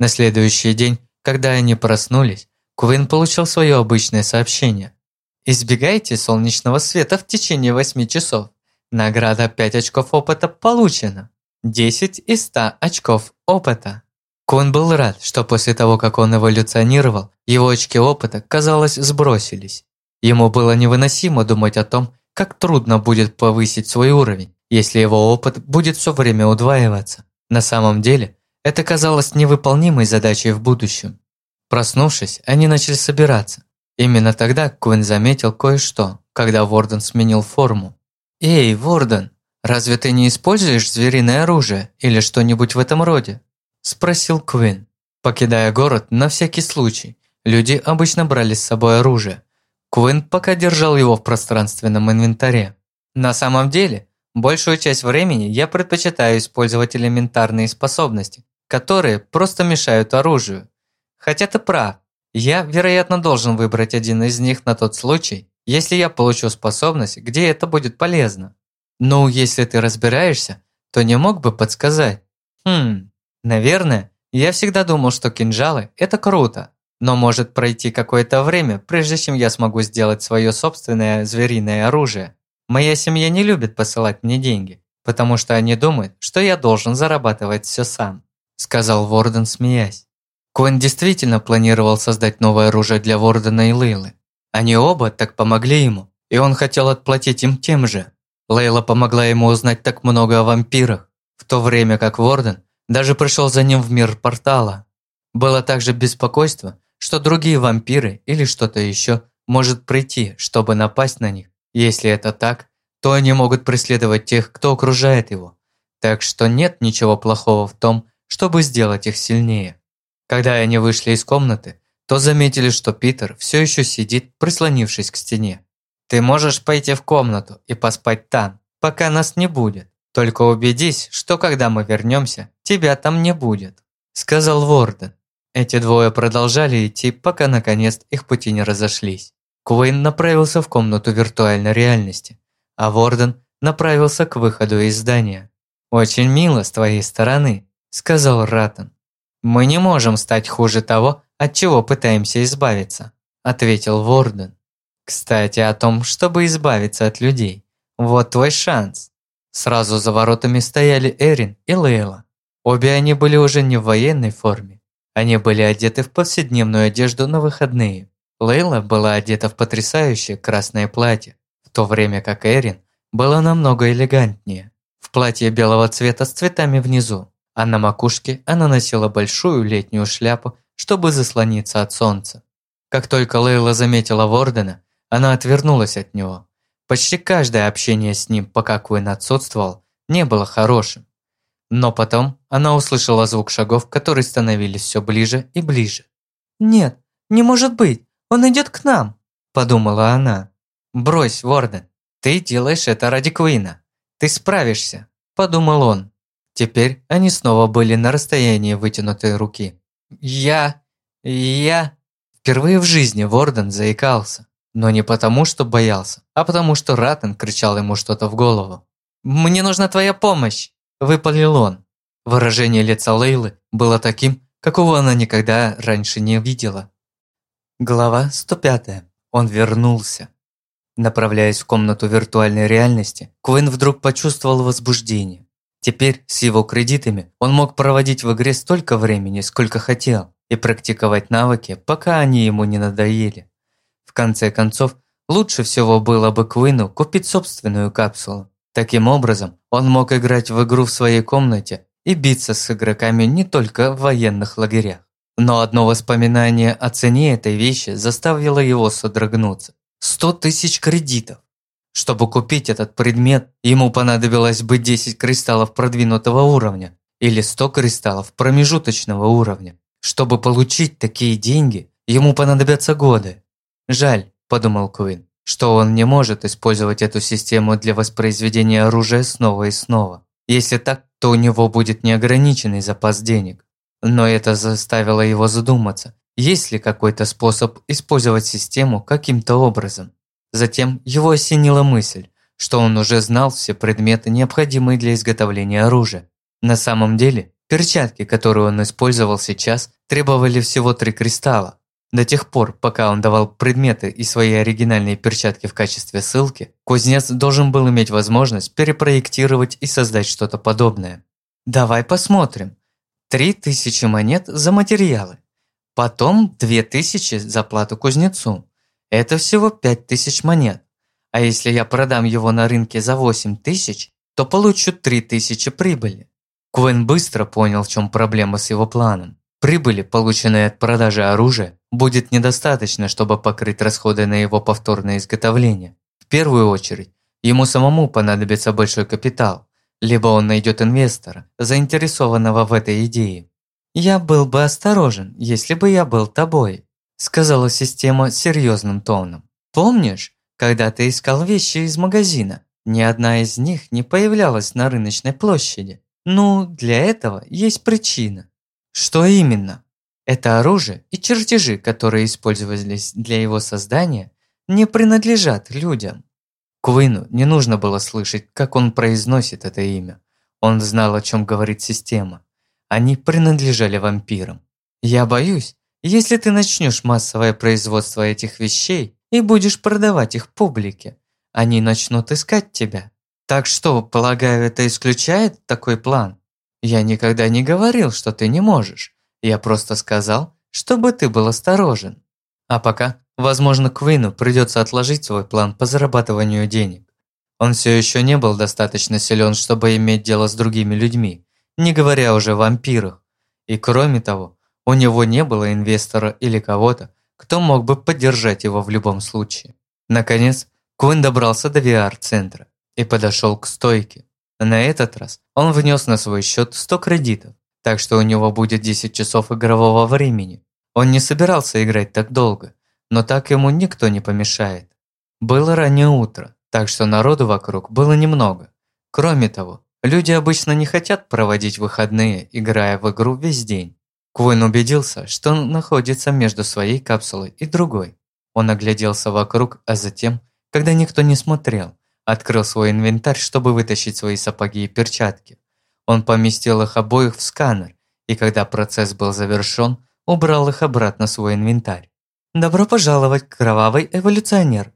На следующий день, когда они проснулись, Куин получил свое обычное сообщение. Избегайте солнечного света в течение 8 часов. Награда 5 очков опыта получена. 10 из 100 очков опыта. Кун был рад, что после того, как он эволюционировал, его очки опыта, казалось, сбросились. Ему было невыносимо думать о том, как трудно будет повысить свой уровень, если его опыт будет все время удваиваться. На самом деле, это казалось невыполнимой задачей в будущем. Проснувшись, они начали собираться. Именно тогда Куин заметил кое-что, когда Ворден сменил форму. «Эй, Ворден, разве ты не используешь звериное оружие или что-нибудь в этом роде?» – спросил Куин. Покидая город, на всякий случай, люди обычно брали с собой оружие. Куин пока держал его в пространственном инвентаре. На самом деле, Большую часть времени я предпочитаю использовать элементарные способности, которые просто мешают оружию. Хотя ты прав, я, вероятно, должен выбрать один из них на тот случай, если я получу способность, где это будет полезно. Ну, если ты разбираешься, то не мог бы подсказать. Хм, наверное, я всегда думал, что кинжалы – это круто. Но может пройти какое-то время, прежде чем я смогу сделать свое собственное звериное оружие. Моя семья не любит посылать мне деньги, потому что они думают, что я должен зарабатывать все сам», сказал Ворден, смеясь. Куин действительно планировал создать новое оружие для Вордена и Лейлы. Они оба так помогли ему, и он хотел отплатить им тем же. Лейла помогла ему узнать так много о вампирах, в то время как Ворден даже пришел за ним в мир портала. Было также беспокойство, что другие вампиры или что-то еще может прийти, чтобы напасть на них. Если это так, то они могут преследовать тех, кто окружает его. Так что нет ничего плохого в том, чтобы сделать их сильнее. Когда они вышли из комнаты, то заметили, что Питер все еще сидит, прислонившись к стене. «Ты можешь пойти в комнату и поспать там, пока нас не будет. Только убедись, что когда мы вернемся, тебя там не будет», – сказал Ворден. Эти двое продолжали идти, пока наконец их пути не разошлись. Куин направился в комнату виртуальной реальности, а Ворден направился к выходу из здания. «Очень мило с твоей стороны», – сказал Ратан. «Мы не можем стать хуже того, от чего пытаемся избавиться», – ответил Ворден. «Кстати, о том, чтобы избавиться от людей. Вот твой шанс». Сразу за воротами стояли Эрин и Лейла. Обе они были уже не в военной форме. Они были одеты в повседневную одежду на выходные. Лейла была одета в потрясающее красное платье, в то время как Эрин была намного элегантнее. В платье белого цвета с цветами внизу, а на макушке она носила большую летнюю шляпу, чтобы заслониться от солнца. Как только Лейла заметила Вордена, она отвернулась от него. Почти каждое общение с ним, пока Куин отсутствовал, не было хорошим. Но потом она услышала звук шагов, которые становились все ближе и ближе. «Нет, не может быть, он идет к нам», – подумала она. «Брось, Ворден, ты делаешь это ради Куина. Ты справишься», – подумал он. Теперь они снова были на расстоянии вытянутой руки. «Я... я...» Впервые в жизни Ворден заикался, но не потому, что боялся, а потому, что Ратен кричал ему что-то в голову. «Мне нужна твоя помощь!» – выпалил он. Выражение лица Лейлы было таким, какого она никогда раньше не видела. Глава 105. Он вернулся. Направляясь в комнату виртуальной реальности, Куин вдруг почувствовал возбуждение. Теперь с его кредитами он мог проводить в игре столько времени, сколько хотел, и практиковать навыки, пока они ему не надоели. В конце концов, лучше всего было бы Куину купить собственную капсулу. Таким образом, он мог играть в игру в своей комнате и биться с игроками не только в военных лагерях. Но одно воспоминание о цене этой вещи заставило его содрогнуться. 100 тысяч кредитов. Чтобы купить этот предмет, ему понадобилось бы 10 кристаллов продвинутого уровня или 100 кристаллов промежуточного уровня. Чтобы получить такие деньги, ему понадобятся годы. Жаль, подумал Куин, что он не может использовать эту систему для воспроизведения оружия снова и снова. Если так, то у него будет неограниченный запас денег. Но это заставило его задуматься, есть ли какой-то способ использовать систему каким-то образом. Затем его осенила мысль, что он уже знал все предметы, необходимые для изготовления оружия. На самом деле, перчатки, которые он использовал сейчас, требовали всего три кристалла. До тех пор, пока он давал предметы и свои оригинальные перчатки в качестве ссылки, кузнец должен был иметь возможность перепроектировать и создать что-то подобное. Давай посмотрим. Три тысячи монет за материалы. Потом две тысячи за плату кузнецу. Это всего 5000 монет. А если я продам его на рынке за 8000, то получу 3000 прибыли. Куэн быстро понял, в чем проблема с его планом. Прибыли, полученной от продажи оружия, будет недостаточно, чтобы покрыть расходы на его повторное изготовление. В первую очередь, ему самому понадобится большой капитал, либо он найдет инвестора, заинтересованного в этой идее. Я был бы осторожен, если бы я был тобой, сказала система серьезным тоном. «Помнишь, когда ты искал вещи из магазина? Ни одна из них не появлялась на рыночной площади. Ну, для этого есть причина. Что именно? Это оружие и чертежи, которые использовались для его создания, не принадлежат людям. Куину не нужно было слышать, как он произносит это имя. Он знал, о чем говорит система. Они принадлежали вампирам. Я боюсь, если ты начнешь массовое производство этих вещей и будешь продавать их публике, они начнут искать тебя. Так что, полагаю, это исключает такой план? Я никогда не говорил, что ты не можешь. Я просто сказал, чтобы ты был осторожен. А пока, возможно, Квину придется отложить свой план по зарабатыванию денег. Он все еще не был достаточно силен, чтобы иметь дело с другими людьми, не говоря уже о вампирах. И кроме того, у него не было инвестора или кого-то, кто мог бы поддержать его в любом случае. Наконец, Квин добрался до VR-центра и подошел к стойке. На этот раз он внес на свой счет 100 кредитов, так что у него будет 10 часов игрового времени. Он не собирался играть так долго, но так ему никто не помешает. Было раннее утро, так что народу вокруг было немного. Кроме того, люди обычно не хотят проводить выходные, играя в игру весь день. Квин убедился, что он находится между своей капсулой и другой. Он огляделся вокруг, а затем, когда никто не смотрел, открыл свой инвентарь, чтобы вытащить свои сапоги и перчатки. Он поместил их обоих в сканер, и когда процесс был завершен, убрал их обратно в свой инвентарь. «Добро пожаловать, кровавый эволюционер!»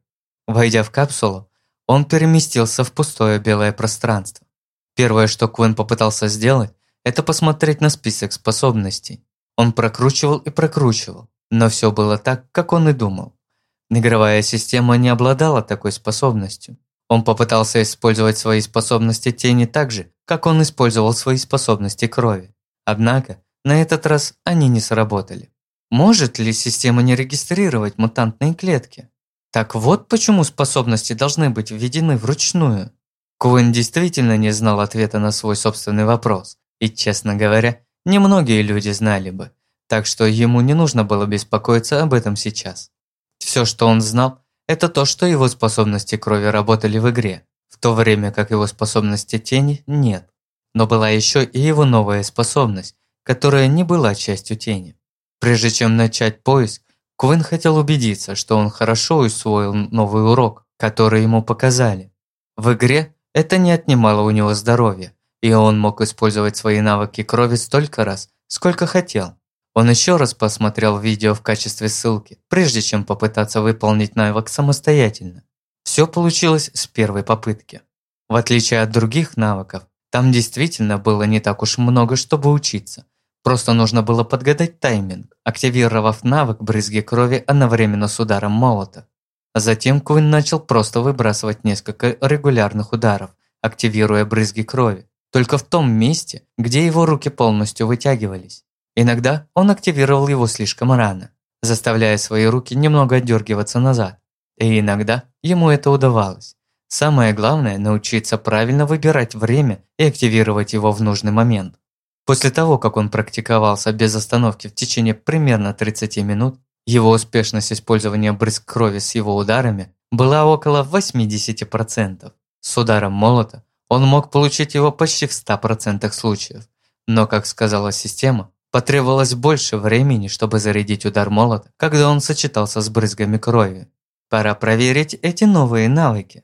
Войдя в капсулу, он переместился в пустое белое пространство. Первое, что Квин попытался сделать, это посмотреть на список способностей. Он прокручивал и прокручивал, но все было так, как он и думал. Игровая система не обладала такой способностью. Он попытался использовать свои способности тени так же, как он использовал свои способности крови. Однако, на этот раз они не сработали. Может ли система не регистрировать мутантные клетки? Так вот почему способности должны быть введены вручную. Куин действительно не знал ответа на свой собственный вопрос. И, честно говоря, немногие люди знали бы. Так что ему не нужно было беспокоиться об этом сейчас. Все, что он знал, это то, что его способности крови работали в игре, в то время как его способности тени нет. Но была еще и его новая способность, которая не была частью тени. Прежде чем начать поиск, Квин хотел убедиться, что он хорошо усвоил новый урок, который ему показали. В игре это не отнимало у него здоровья, и он мог использовать свои навыки крови столько раз, сколько хотел. Он еще раз посмотрел видео в качестве ссылки, прежде чем попытаться выполнить навык самостоятельно. Все получилось с первой попытки. В отличие от других навыков, там действительно было не так уж много, чтобы учиться. Просто нужно было подгадать тайминг, активировав навык брызги крови одновременно с ударом молота. Затем Куин начал просто выбрасывать несколько регулярных ударов, активируя брызги крови, только в том месте, где его руки полностью вытягивались. Иногда он активировал его слишком рано, заставляя свои руки немного отдергиваться назад. И иногда ему это удавалось. Самое главное – научиться правильно выбирать время и активировать его в нужный момент. После того, как он практиковался без остановки в течение примерно 30 минут, его успешность использования брызг крови с его ударами была около 80%. С ударом молота он мог получить его почти в 100% случаев. Но, как сказала система, Потребовалось больше времени, чтобы зарядить удар молота, когда он сочетался с брызгами крови. Пора проверить эти новые навыки.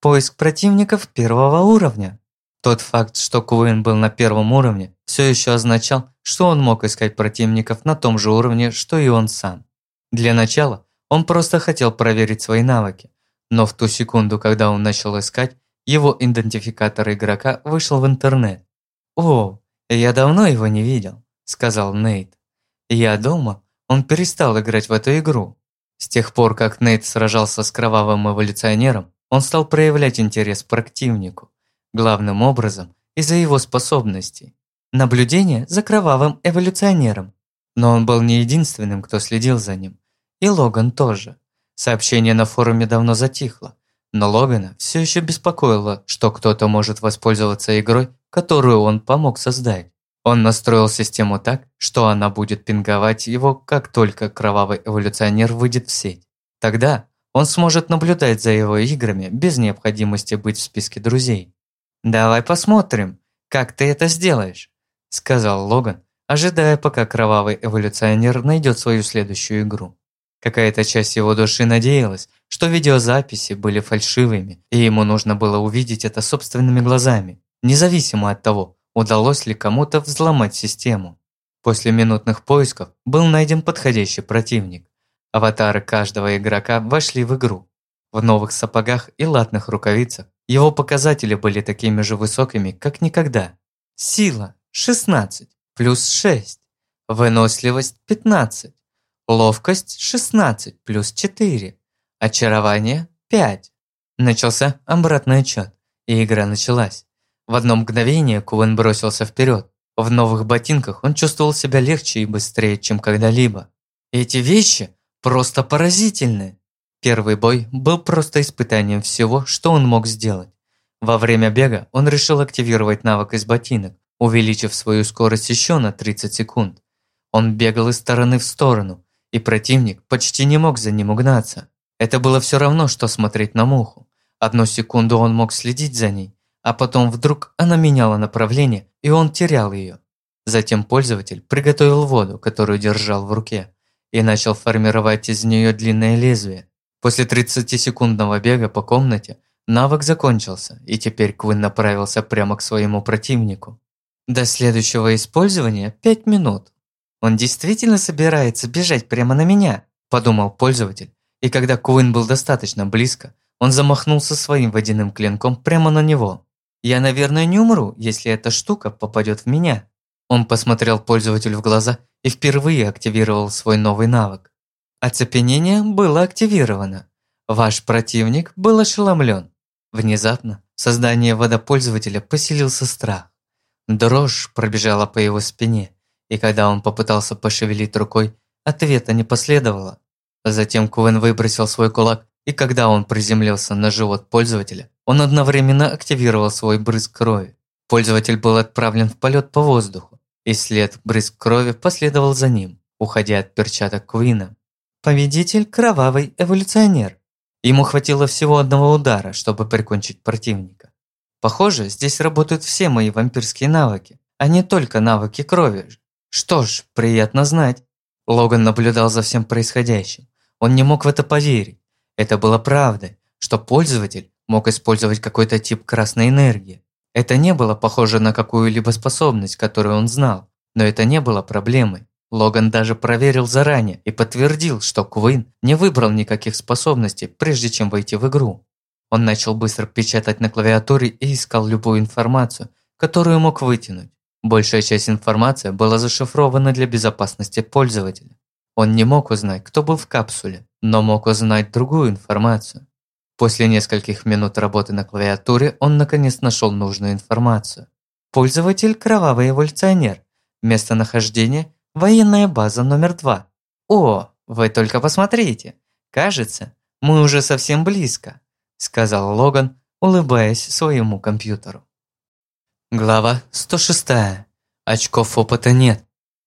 Поиск противников первого уровня. Тот факт, что Куин был на первом уровне, все еще означал, что он мог искать противников на том же уровне, что и он сам. Для начала он просто хотел проверить свои навыки, но в ту секунду, когда он начал искать, его идентификатор игрока вышел в интернет. О, я давно его не видел сказал Нейт. Я думал, он перестал играть в эту игру. С тех пор, как Нейт сражался с кровавым эволюционером, он стал проявлять интерес к противнику, главным образом из-за его способностей. Наблюдение за кровавым эволюционером. Но он был не единственным, кто следил за ним. И Логан тоже. Сообщение на форуме давно затихло, но Логана все еще беспокоило, что кто-то может воспользоваться игрой, которую он помог создать. Он настроил систему так, что она будет пинговать его, как только кровавый эволюционер выйдет в сеть. Тогда он сможет наблюдать за его играми без необходимости быть в списке друзей. «Давай посмотрим, как ты это сделаешь», – сказал Логан, ожидая, пока кровавый эволюционер найдет свою следующую игру. Какая-то часть его души надеялась, что видеозаписи были фальшивыми, и ему нужно было увидеть это собственными глазами, независимо от того, удалось ли кому-то взломать систему. После минутных поисков был найден подходящий противник. Аватары каждого игрока вошли в игру. В новых сапогах и латных рукавицах его показатели были такими же высокими, как никогда. Сила – 16, плюс 6. выносливость 15, ловкость 16 плюс 4, очарование 5. Начался обратный отчет, и игра началась. В одно мгновение Куэн бросился вперед. В новых ботинках он чувствовал себя легче и быстрее, чем когда-либо. Эти вещи просто поразительны. Первый бой был просто испытанием всего, что он мог сделать. Во время бега он решил активировать навык из ботинок, увеличив свою скорость еще на 30 секунд. Он бегал из стороны в сторону, и противник почти не мог за ним угнаться. Это было все равно, что смотреть на муху. Одну секунду он мог следить за ней, а потом вдруг она меняла направление, и он терял ее. Затем пользователь приготовил воду, которую держал в руке, и начал формировать из нее длинное лезвие. После 30-секундного бега по комнате навык закончился, и теперь Квин направился прямо к своему противнику. До следующего использования 5 минут. Он действительно собирается бежать прямо на меня, подумал пользователь, и когда Куин был достаточно близко, он замахнулся своим водяным клинком прямо на него. Я, наверное, не умру, если эта штука попадет в меня. Он посмотрел пользователю в глаза и впервые активировал свой новый навык. Оцепенение было активировано. Ваш противник был ошеломлен. Внезапно в создании водопользователя поселился страх. Дрожь пробежала по его спине, и когда он попытался пошевелить рукой, ответа не последовало. Затем Куэн выбросил свой кулак, и когда он приземлился на живот пользователя, он одновременно активировал свой брызг крови. Пользователь был отправлен в полет по воздуху, и след брызг крови последовал за ним, уходя от перчаток Куина. Победитель – кровавый эволюционер. Ему хватило всего одного удара, чтобы прикончить противника. Похоже, здесь работают все мои вампирские навыки, а не только навыки крови. Что ж, приятно знать. Логан наблюдал за всем происходящим. Он не мог в это поверить. Это было правдой, что пользователь мог использовать какой-то тип красной энергии. Это не было похоже на какую-либо способность, которую он знал, но это не было проблемой. Логан даже проверил заранее и подтвердил, что Куин не выбрал никаких способностей, прежде чем войти в игру. Он начал быстро печатать на клавиатуре и искал любую информацию, которую мог вытянуть. Большая часть информации была зашифрована для безопасности пользователя. Он не мог узнать, кто был в капсуле, но мог узнать другую информацию. После нескольких минут работы на клавиатуре он наконец нашел нужную информацию. Пользователь Кровавый эволюционер. Местонахождение – военная база номер два. О, вы только посмотрите. Кажется, мы уже совсем близко, сказал Логан, улыбаясь своему компьютеру. Глава 106. Очков опыта нет.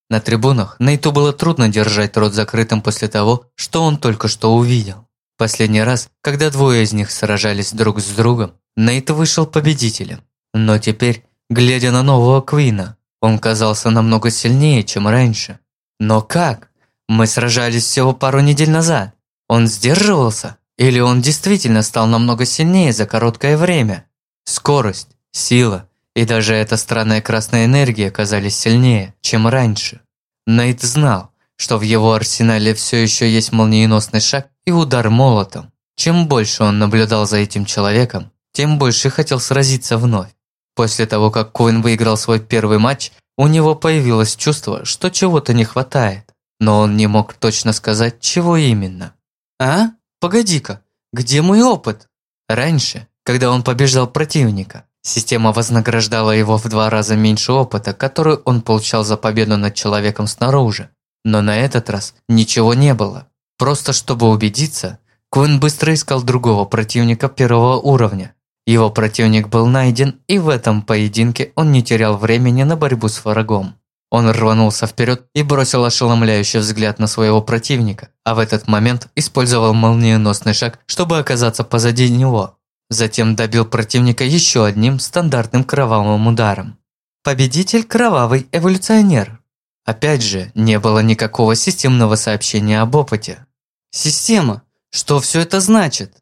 На трибунах Нейту было трудно держать рот закрытым после того, что он только что увидел. Последний раз, когда двое из них сражались друг с другом, Нейт вышел победителем. Но теперь, глядя на нового Квина, он казался намного сильнее, чем раньше. Но как? Мы сражались всего пару недель назад. Он сдерживался? Или он действительно стал намного сильнее за короткое время? Скорость, сила и даже эта странная красная энергия казались сильнее, чем раньше. Нейт знал, что в его арсенале все еще есть молниеносный шаг и удар молотом. Чем больше он наблюдал за этим человеком, тем больше хотел сразиться вновь. После того, как Коин выиграл свой первый матч, у него появилось чувство, что чего-то не хватает, но он не мог точно сказать, чего именно. «А? Погоди-ка, где мой опыт?» Раньше, когда он побеждал противника, система вознаграждала его в два раза меньше опыта, который он получал за победу над человеком снаружи. Но на этот раз ничего не было. Просто чтобы убедиться, Квин быстро искал другого противника первого уровня. Его противник был найден, и в этом поединке он не терял времени на борьбу с врагом. Он рванулся вперед и бросил ошеломляющий взгляд на своего противника, а в этот момент использовал молниеносный шаг, чтобы оказаться позади него. Затем добил противника еще одним стандартным кровавым ударом. Победитель – кровавый эволюционер. Опять же, не было никакого системного сообщения об опыте. Система, что все это значит?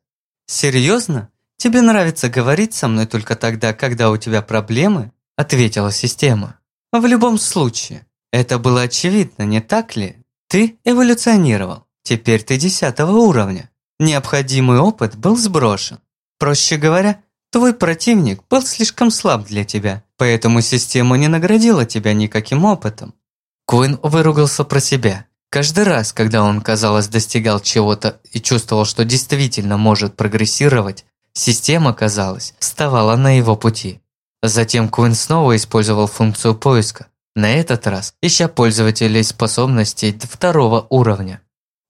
Серьезно? Тебе нравится говорить со мной только тогда, когда у тебя проблемы? Ответила система. В любом случае, это было очевидно, не так ли? Ты эволюционировал. Теперь ты десятого уровня. Необходимый опыт был сброшен. Проще говоря, твой противник был слишком слаб для тебя, поэтому система не наградила тебя никаким опытом. Куин выругался про себя. Каждый раз, когда он, казалось, достигал чего-то и чувствовал, что действительно может прогрессировать, система, казалось, вставала на его пути. Затем Куин снова использовал функцию поиска, на этот раз ища пользователей способностей второго уровня.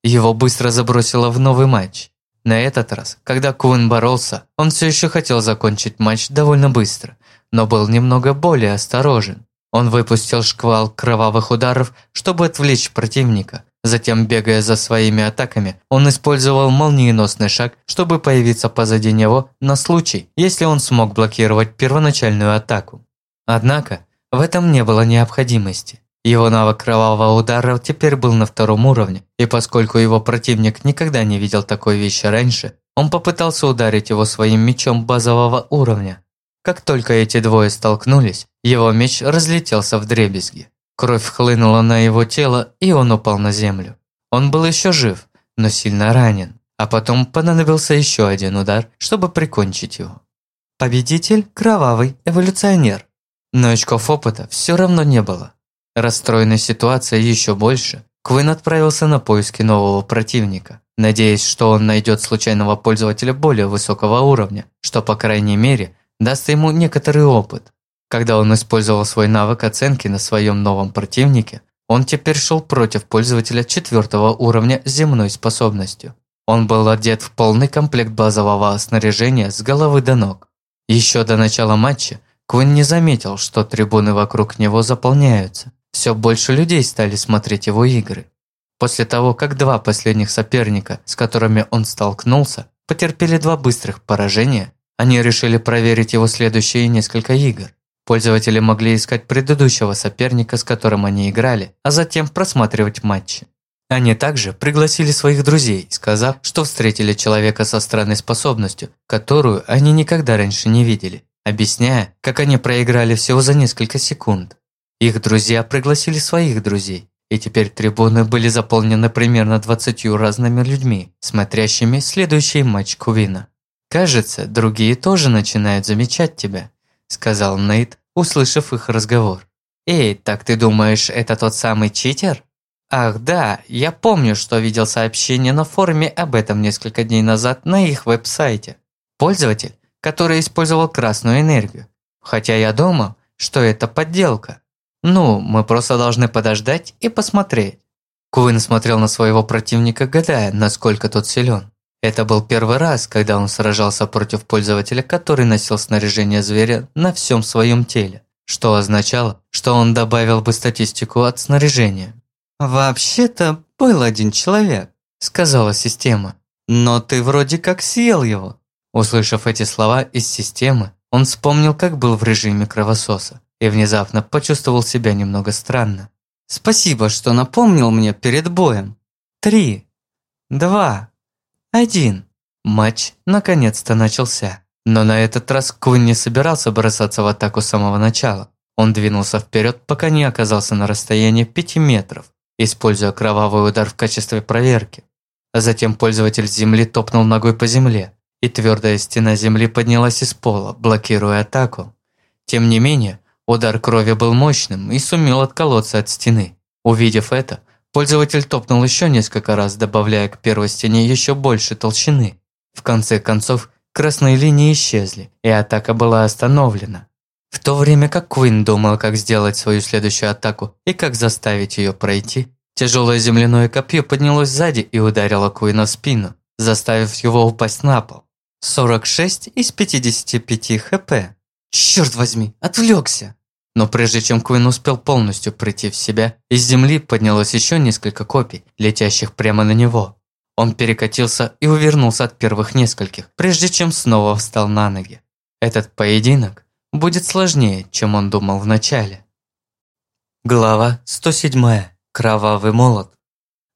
Его быстро забросило в новый матч. На этот раз, когда Куин боролся, он все еще хотел закончить матч довольно быстро, но был немного более осторожен. Он выпустил шквал кровавых ударов, чтобы отвлечь противника. Затем, бегая за своими атаками, он использовал молниеносный шаг, чтобы появиться позади него на случай, если он смог блокировать первоначальную атаку. Однако, в этом не было необходимости. Его навык кровавого удара теперь был на втором уровне, и поскольку его противник никогда не видел такой вещи раньше, он попытался ударить его своим мечом базового уровня. Как только эти двое столкнулись, его меч разлетелся в дребезги. Кровь хлынула на его тело, и он упал на землю. Он был еще жив, но сильно ранен, а потом понадобился еще один удар, чтобы прикончить его. Победитель – кровавый эволюционер. Но очков опыта все равно не было. Расстроенной ситуацией еще больше, Квин отправился на поиски нового противника, надеясь, что он найдет случайного пользователя более высокого уровня, что, по крайней мере, даст ему некоторый опыт. Когда он использовал свой навык оценки на своем новом противнике, он теперь шел против пользователя четвертого уровня земной способностью. Он был одет в полный комплект базового снаряжения с головы до ног. Еще до начала матча Квин не заметил, что трибуны вокруг него заполняются. Все больше людей стали смотреть его игры. После того, как два последних соперника, с которыми он столкнулся, потерпели два быстрых поражения, они решили проверить его следующие несколько игр. Пользователи могли искать предыдущего соперника, с которым они играли, а затем просматривать матчи. Они также пригласили своих друзей, сказав, что встретили человека со странной способностью, которую они никогда раньше не видели объясняя, как они проиграли всего за несколько секунд. Их друзья пригласили своих друзей, и теперь трибуны были заполнены примерно 20 разными людьми, смотрящими следующий матч Кувина. «Кажется, другие тоже начинают замечать тебя», – сказал Нейт, услышав их разговор. «Эй, так ты думаешь, это тот самый читер?» «Ах да, я помню, что видел сообщение на форуме об этом несколько дней назад на их веб-сайте. Пользователь который использовал красную энергию. Хотя я думал, что это подделка. Ну, мы просто должны подождать и посмотреть. Куин смотрел на своего противника, гадая, насколько тот силен. Это был первый раз, когда он сражался против пользователя, который носил снаряжение зверя на всем своем теле, что означало, что он добавил бы статистику от снаряжения. «Вообще-то был один человек», – сказала система. «Но ты вроде как съел его». Услышав эти слова из системы, он вспомнил, как был в режиме кровососа, и внезапно почувствовал себя немного странно. «Спасибо, что напомнил мне перед боем. Три, два, один». Матч наконец-то начался. Но на этот раз Квин не собирался бросаться в атаку с самого начала. Он двинулся вперед, пока не оказался на расстоянии 5 метров, используя кровавый удар в качестве проверки. А затем пользователь земли топнул ногой по земле, и твердая стена земли поднялась из пола, блокируя атаку. Тем не менее, удар крови был мощным и сумел отколоться от стены. Увидев это, пользователь топнул еще несколько раз, добавляя к первой стене еще больше толщины. В конце концов, красные линии исчезли, и атака была остановлена. В то время как Куин думал, как сделать свою следующую атаку и как заставить ее пройти, тяжелое земляное копье поднялось сзади и ударило Куина в спину, заставив его упасть на пол. 46 из 55 хп. Черт возьми, отвлекся. Но прежде чем Куин успел полностью прийти в себя, из земли поднялось еще несколько копий, летящих прямо на него. Он перекатился и увернулся от первых нескольких, прежде чем снова встал на ноги. Этот поединок будет сложнее, чем он думал вначале. Глава 107. Кровавый молот.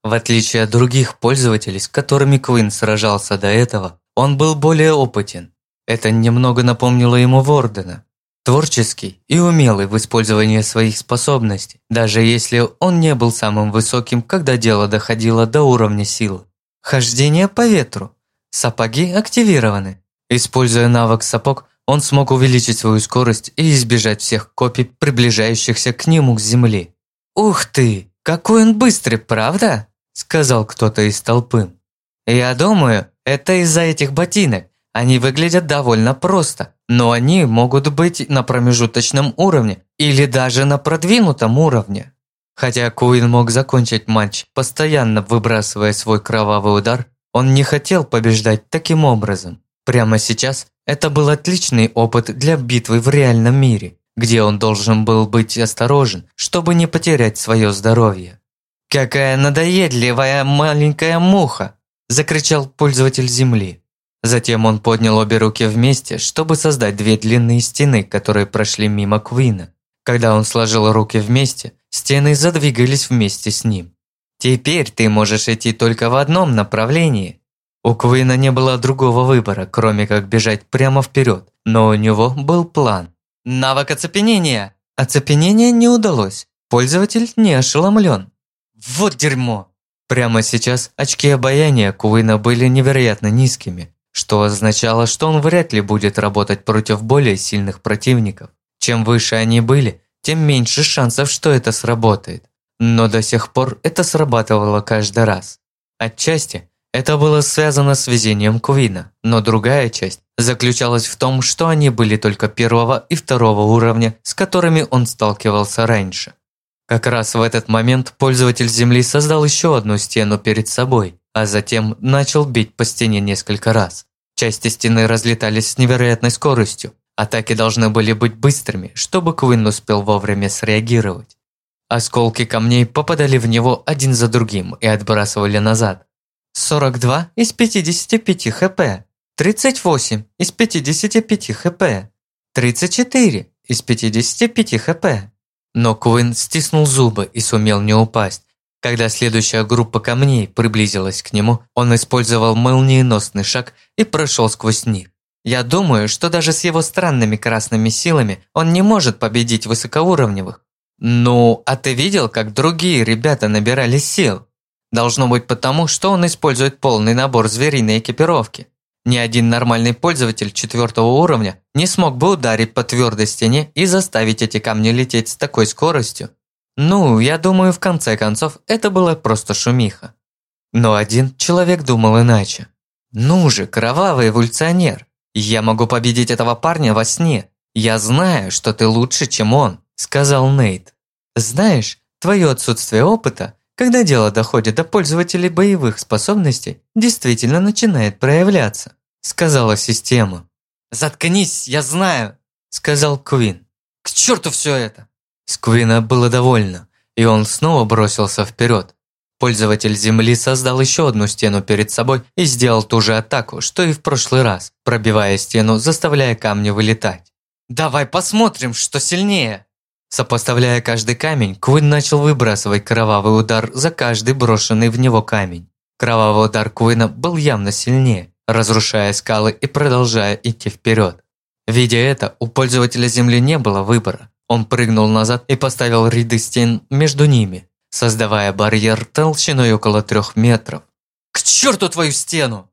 В отличие от других пользователей, с которыми Куин сражался до этого, он был более опытен. Это немного напомнило ему Вордена. Творческий и умелый в использовании своих способностей, даже если он не был самым высоким, когда дело доходило до уровня силы. Хождение по ветру. Сапоги активированы. Используя навык сапог, он смог увеличить свою скорость и избежать всех копий, приближающихся к нему с земли. «Ух ты, какой он быстрый, правда?» – сказал кто-то из толпы. «Я думаю, это из-за этих ботинок. Они выглядят довольно просто, но они могут быть на промежуточном уровне или даже на продвинутом уровне». Хотя Куин мог закончить матч, постоянно выбрасывая свой кровавый удар, он не хотел побеждать таким образом. Прямо сейчас это был отличный опыт для битвы в реальном мире, где он должен был быть осторожен, чтобы не потерять свое здоровье. «Какая надоедливая маленькая муха!» – закричал пользователь Земли. Затем он поднял обе руки вместе, чтобы создать две длинные стены, которые прошли мимо Квина. Когда он сложил руки вместе, стены задвигались вместе с ним. «Теперь ты можешь идти только в одном направлении». У Квина не было другого выбора, кроме как бежать прямо вперед, но у него был план. Навык оцепенения. Оцепенение не удалось. Пользователь не ошеломлен. Вот дерьмо! Прямо сейчас очки обаяния Куина были невероятно низкими, что означало, что он вряд ли будет работать против более сильных противников. Чем выше они были, тем меньше шансов, что это сработает. Но до сих пор это срабатывало каждый раз. Отчасти это было связано с везением Куина, но другая часть заключалась в том, что они были только первого и второго уровня, с которыми он сталкивался раньше. Как раз в этот момент пользователь Земли создал еще одну стену перед собой, а затем начал бить по стене несколько раз. Части стены разлетались с невероятной скоростью. Атаки должны были быть быстрыми, чтобы Куин успел вовремя среагировать. Осколки камней попадали в него один за другим и отбрасывали назад. 42 из 55 хп, 38 из 55 хп, 34 из 55 хп. Но Куин стиснул зубы и сумел не упасть. Когда следующая группа камней приблизилась к нему, он использовал молниеносный шаг и прошел сквозь них. Я думаю, что даже с его странными красными силами он не может победить высокоуровневых. Ну, а ты видел, как другие ребята набирали сил? Должно быть потому, что он использует полный набор звериной экипировки. Ни один нормальный пользователь четвертого уровня не смог бы ударить по твердой стене и заставить эти камни лететь с такой скоростью. Ну, я думаю, в конце концов, это было просто шумиха. Но один человек думал иначе. «Ну же, кровавый эволюционер, я могу победить этого парня во сне. Я знаю, что ты лучше, чем он», – сказал Нейт. «Знаешь, твое отсутствие опыта когда дело доходит до пользователей боевых способностей, действительно начинает проявляться», – сказала система. «Заткнись, я знаю», – сказал Квин. «К черту все это!» С Квина было довольно, и он снова бросился вперед. Пользователь Земли создал еще одну стену перед собой и сделал ту же атаку, что и в прошлый раз, пробивая стену, заставляя камни вылетать. «Давай посмотрим, что сильнее!» Сопоставляя каждый камень, Квин начал выбрасывать кровавый удар за каждый брошенный в него камень. Кровавый удар Куина был явно сильнее, разрушая скалы и продолжая идти вперед. Видя это, у пользователя Земли не было выбора. Он прыгнул назад и поставил ряды стен между ними, создавая барьер толщиной около трех метров. «К черту твою стену!»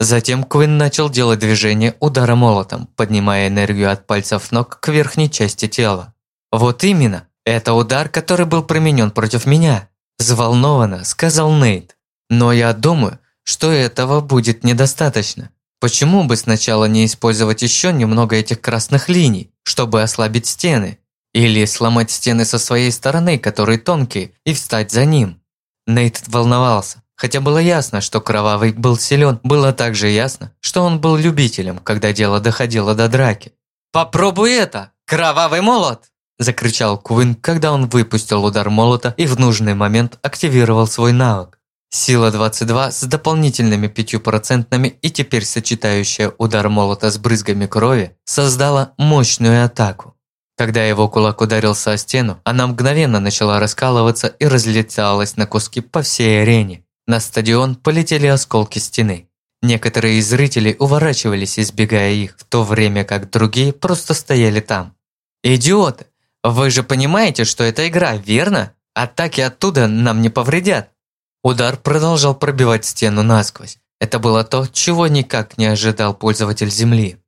Затем Квин начал делать движение удара молотом, поднимая энергию от пальцев ног к верхней части тела. «Вот именно, это удар, который был применен против меня», – взволнованно сказал Нейт. «Но я думаю, что этого будет недостаточно. Почему бы сначала не использовать еще немного этих красных линий, чтобы ослабить стены? Или сломать стены со своей стороны, которые тонкие, и встать за ним?» Нейт волновался. Хотя было ясно, что Кровавый был силен, было также ясно, что он был любителем, когда дело доходило до драки. «Попробуй это! Кровавый молот!» Закричал Куин, когда он выпустил удар молота и в нужный момент активировал свой навык. Сила 22 с дополнительными 5% и теперь сочетающая удар молота с брызгами крови создала мощную атаку. Когда его кулак ударился о стену, она мгновенно начала раскалываться и разлеталась на куски по всей арене. На стадион полетели осколки стены. Некоторые из зрителей уворачивались, избегая их, в то время как другие просто стояли там. «Идиоты! Вы же понимаете, что это игра, верно? Атаки оттуда нам не повредят. Удар продолжал пробивать стену насквозь. Это было то, чего никак не ожидал пользователь Земли.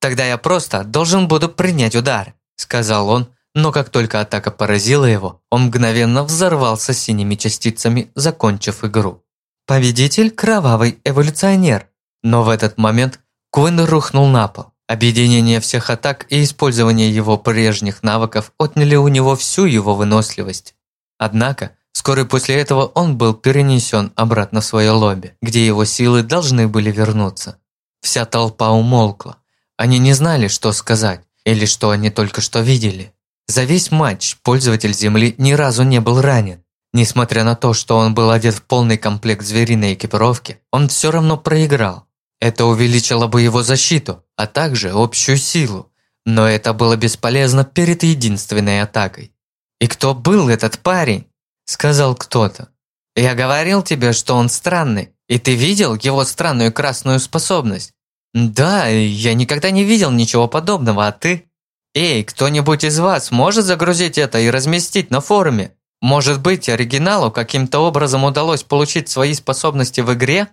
«Тогда я просто должен буду принять удар», – сказал он, Но как только атака поразила его, он мгновенно взорвался синими частицами, закончив игру. Победитель – кровавый эволюционер. Но в этот момент Куин рухнул на пол. Объединение всех атак и использование его прежних навыков отняли у него всю его выносливость. Однако, вскоре после этого он был перенесен обратно в свое лобби, где его силы должны были вернуться. Вся толпа умолкла. Они не знали, что сказать, или что они только что видели. За весь матч пользователь Земли ни разу не был ранен. Несмотря на то, что он был одет в полный комплект звериной экипировки, он все равно проиграл. Это увеличило бы его защиту, а также общую силу. Но это было бесполезно перед единственной атакой. «И кто был этот парень?» – сказал кто-то. «Я говорил тебе, что он странный, и ты видел его странную красную способность?» «Да, я никогда не видел ничего подобного, а ты?» «Эй, кто-нибудь из вас может загрузить это и разместить на форуме? Может быть, оригиналу каким-то образом удалось получить свои способности в игре?»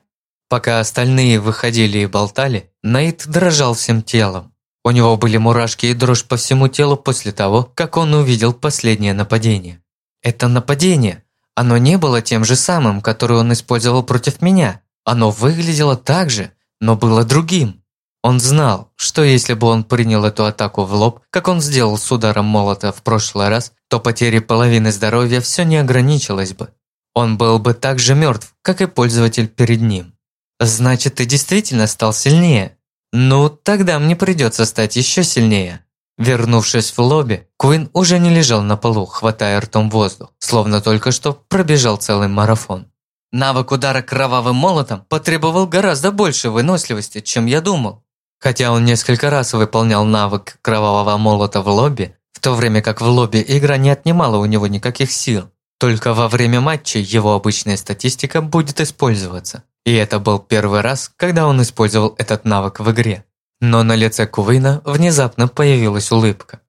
Пока остальные выходили и болтали, Нейт дрожал всем телом. У него были мурашки и дрожь по всему телу после того, как он увидел последнее нападение. Это нападение. Оно не было тем же самым, которое он использовал против меня. Оно выглядело так же, но было другим. Он знал, что если бы он принял эту атаку в лоб, как он сделал с ударом молота в прошлый раз, то потери половины здоровья все не ограничилось бы. Он был бы так же мертв, как и пользователь перед ним. Значит, ты действительно стал сильнее. Ну, тогда мне придется стать еще сильнее. Вернувшись в лобби, Куин уже не лежал на полу, хватая ртом воздух, словно только что пробежал целый марафон. Навык удара кровавым молотом потребовал гораздо больше выносливости, чем я думал. Хотя он несколько раз выполнял навык кровавого молота в лобби, в то время как в лобби игра не отнимала у него никаких сил. Только во время матча его обычная статистика будет использоваться. И это был первый раз, когда он использовал этот навык в игре. Но на лице Кувейна внезапно появилась улыбка.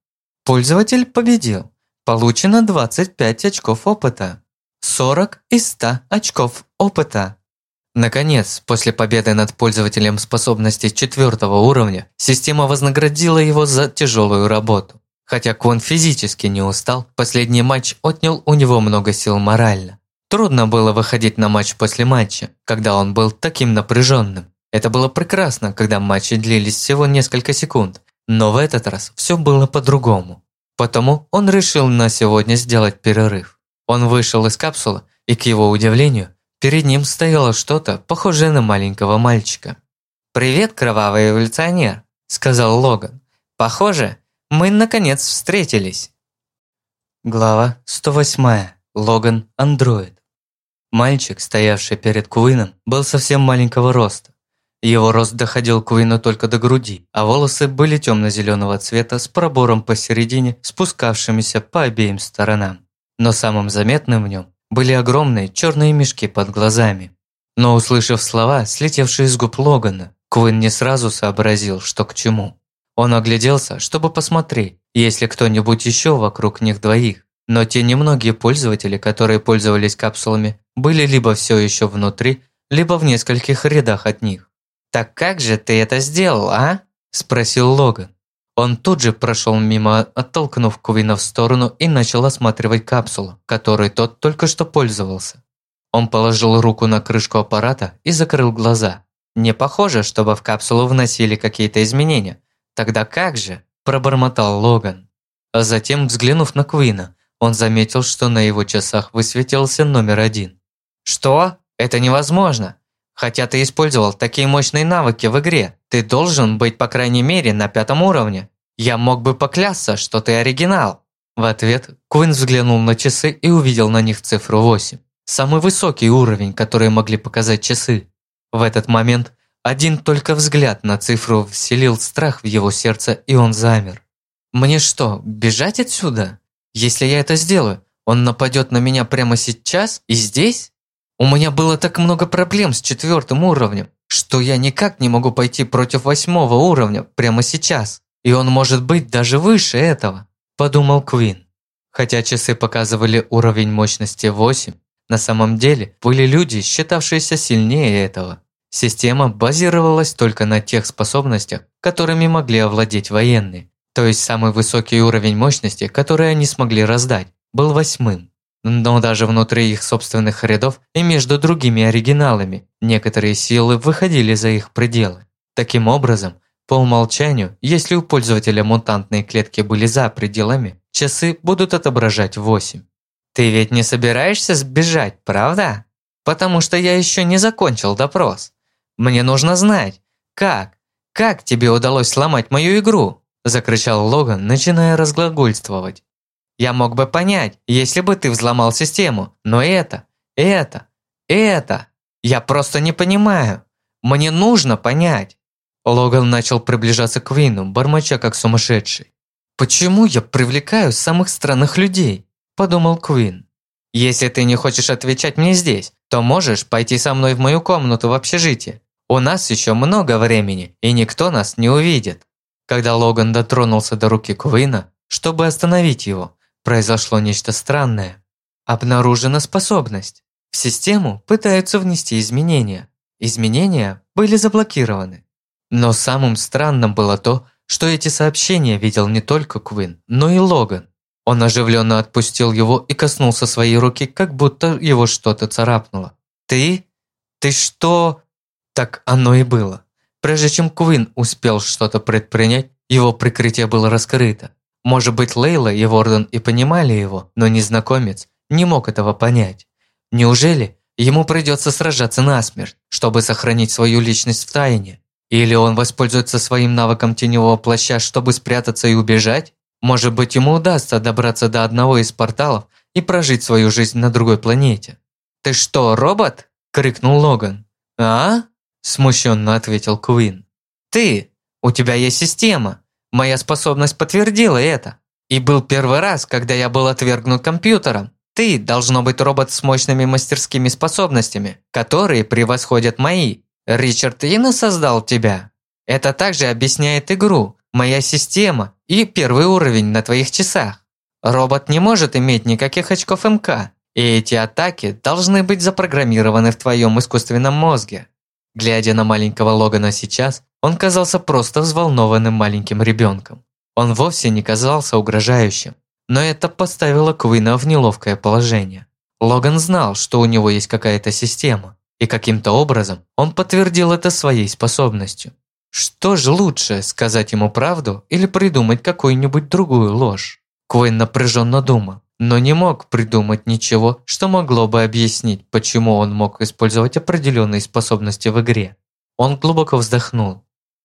Пользователь победил. Получено 25 очков опыта. 40 из 100 очков опыта. Наконец, после победы над пользователем способности четвертого уровня, система вознаградила его за тяжелую работу. Хотя Кон физически не устал, последний матч отнял у него много сил морально. Трудно было выходить на матч после матча, когда он был таким напряженным. Это было прекрасно, когда матчи длились всего несколько секунд, но в этот раз все было по-другому. Потому он решил на сегодня сделать перерыв. Он вышел из капсулы, и, к его удивлению, перед ним стояло что-то, похожее на маленького мальчика. «Привет, кровавый эволюционер», – сказал Логан. «Похоже, мы наконец встретились». Глава 108. Логан Андроид. Мальчик, стоявший перед Куином, был совсем маленького роста. Его рост доходил Куину только до груди, а волосы были темно-зеленого цвета с пробором посередине, спускавшимися по обеим сторонам. Но самым заметным в нем были огромные черные мешки под глазами. Но услышав слова, слетевшие с губ Логана, Куин не сразу сообразил, что к чему. Он огляделся, чтобы посмотреть, есть ли кто-нибудь еще вокруг них двоих. Но те немногие пользователи, которые пользовались капсулами, были либо все еще внутри, либо в нескольких рядах от них. «Так как же ты это сделал, а?» – спросил Логан. Он тут же прошел мимо, оттолкнув Кувина в сторону и начал осматривать капсулу, которой тот только что пользовался. Он положил руку на крышку аппарата и закрыл глаза. «Не похоже, чтобы в капсулу вносили какие-то изменения. Тогда как же?» – пробормотал Логан. А затем, взглянув на Квина, он заметил, что на его часах высветился номер один. «Что? Это невозможно! Хотя ты использовал такие мощные навыки в игре, ты должен быть по крайней мере на пятом уровне. Я мог бы поклясться, что ты оригинал!» В ответ Куин взглянул на часы и увидел на них цифру 8. Самый высокий уровень, который могли показать часы. В этот момент один только взгляд на цифру вселил страх в его сердце, и он замер. «Мне что, бежать отсюда?» Если я это сделаю, он нападет на меня прямо сейчас и здесь? У меня было так много проблем с четвертым уровнем, что я никак не могу пойти против восьмого уровня прямо сейчас. И он может быть даже выше этого, подумал Квин. Хотя часы показывали уровень мощности 8, на самом деле были люди, считавшиеся сильнее этого. Система базировалась только на тех способностях, которыми могли овладеть военные. То есть самый высокий уровень мощности, который они смогли раздать, был восьмым. Но даже внутри их собственных рядов и между другими оригиналами некоторые силы выходили за их пределы. Таким образом, по умолчанию, если у пользователя мутантные клетки были за пределами, часы будут отображать 8. Ты ведь не собираешься сбежать, правда? Потому что я еще не закончил допрос. Мне нужно знать, как, как тебе удалось сломать мою игру? Закричал Логан, начиная разглагольствовать. Я мог бы понять, если бы ты взломал систему, но это, это, это, я просто не понимаю. Мне нужно понять. Логан начал приближаться к Вину, бормоча как сумасшедший. «Почему я привлекаю самых странных людей?» – подумал Квин. «Если ты не хочешь отвечать мне здесь, то можешь пойти со мной в мою комнату в общежитии. У нас еще много времени, и никто нас не увидит». Когда Логан дотронулся до руки Квина, чтобы остановить его, произошло нечто странное. Обнаружена способность. В систему пытаются внести изменения. Изменения были заблокированы. Но самым странным было то, что эти сообщения видел не только Квин, но и Логан. Он оживленно отпустил его и коснулся своей руки, как будто его что-то царапнуло. «Ты? Ты что?» Так оно и было. Прежде чем Квин успел что-то предпринять, его прикрытие было раскрыто. Может быть, Лейла и Ворден и понимали его, но незнакомец не мог этого понять. Неужели ему придется сражаться насмерть, чтобы сохранить свою личность в тайне? Или он воспользуется своим навыком теневого плаща, чтобы спрятаться и убежать? Может быть, ему удастся добраться до одного из порталов и прожить свою жизнь на другой планете. «Ты что, робот?» – крикнул Логан. «А?» – смущенно ответил Куин. «Ты! У тебя есть система. Моя способность подтвердила это. И был первый раз, когда я был отвергнут компьютером. Ты должно быть робот с мощными мастерскими способностями, которые превосходят мои. Ричард Ина создал тебя. Это также объясняет игру, моя система и первый уровень на твоих часах. Робот не может иметь никаких очков МК, и эти атаки должны быть запрограммированы в твоем искусственном мозге. Глядя на маленького Логана сейчас, он казался просто взволнованным маленьким ребенком. Он вовсе не казался угрожающим, но это поставило Квина в неловкое положение. Логан знал, что у него есть какая-то система, и каким-то образом он подтвердил это своей способностью. Что же лучше, сказать ему правду или придумать какую-нибудь другую ложь? Куин напряженно думал, но не мог придумать ничего, что могло бы объяснить, почему он мог использовать определенные способности в игре. Он глубоко вздохнул.